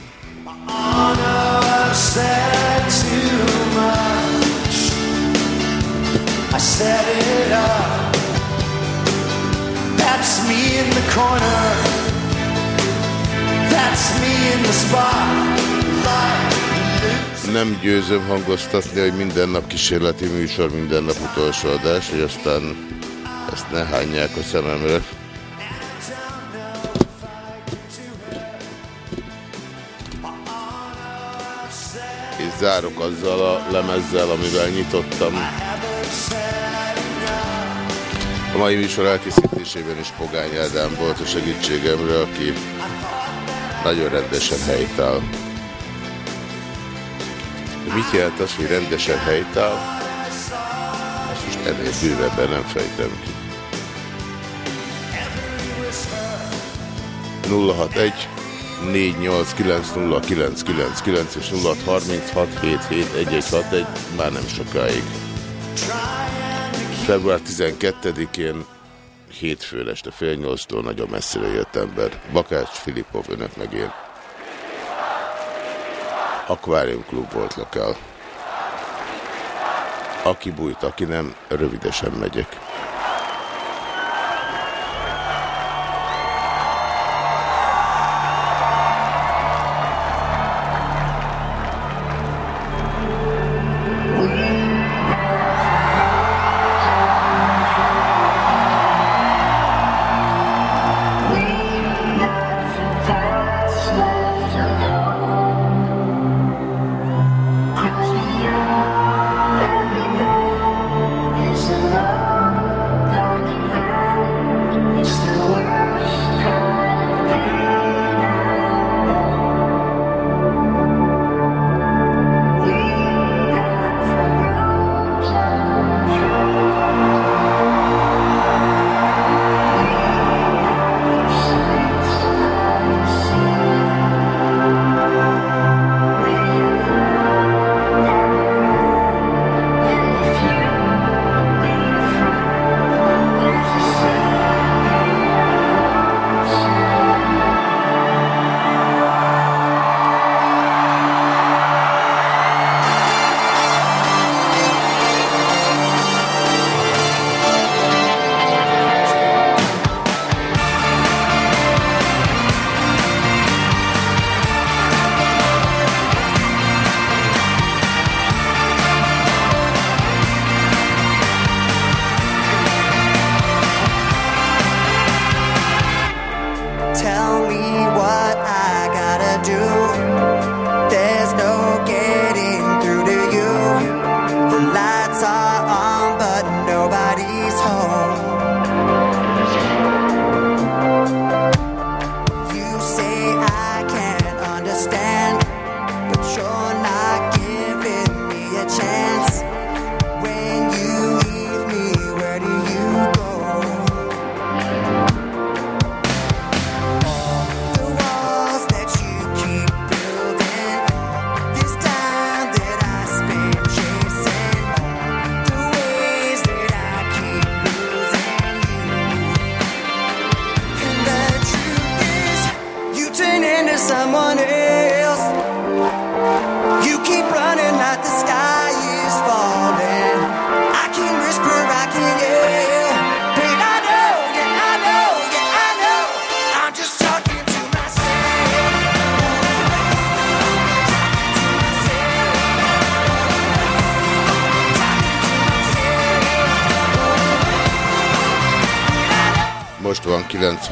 G: Oh no, I've I set it up. That's me in the corner. That's me in the spotlight.
A: Nem győzöm hangoztatni, hogy minden nap kísérleti műsor, minden nap utolsó adás, hogy aztán ezt ne hányják a szememre. És zárok azzal a lemezzel, amivel nyitottam. A mai műsor elkészítésében is Pogány Ádám volt a segítségemre, aki nagyon rendesen helytáll. De mit jelent az, hogy rendesen helytáll? Ezt most ennél bővebben nem fejtem ki. 061 489 és 0636771161 már nem sokáig. Február 12-én hétfőn este fél nyolctól nagyon messzire jött ember. Bakács Filipov, önök meg én. Aquarium Klub volt lokál. Aki bújt, aki nem, rövidesen megyek.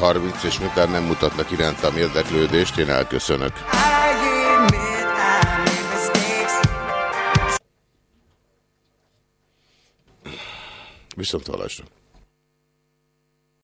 A: 6.30, és miután nem mutatnak irántam érdeklődést, én elköszönök. Viszont hallásra.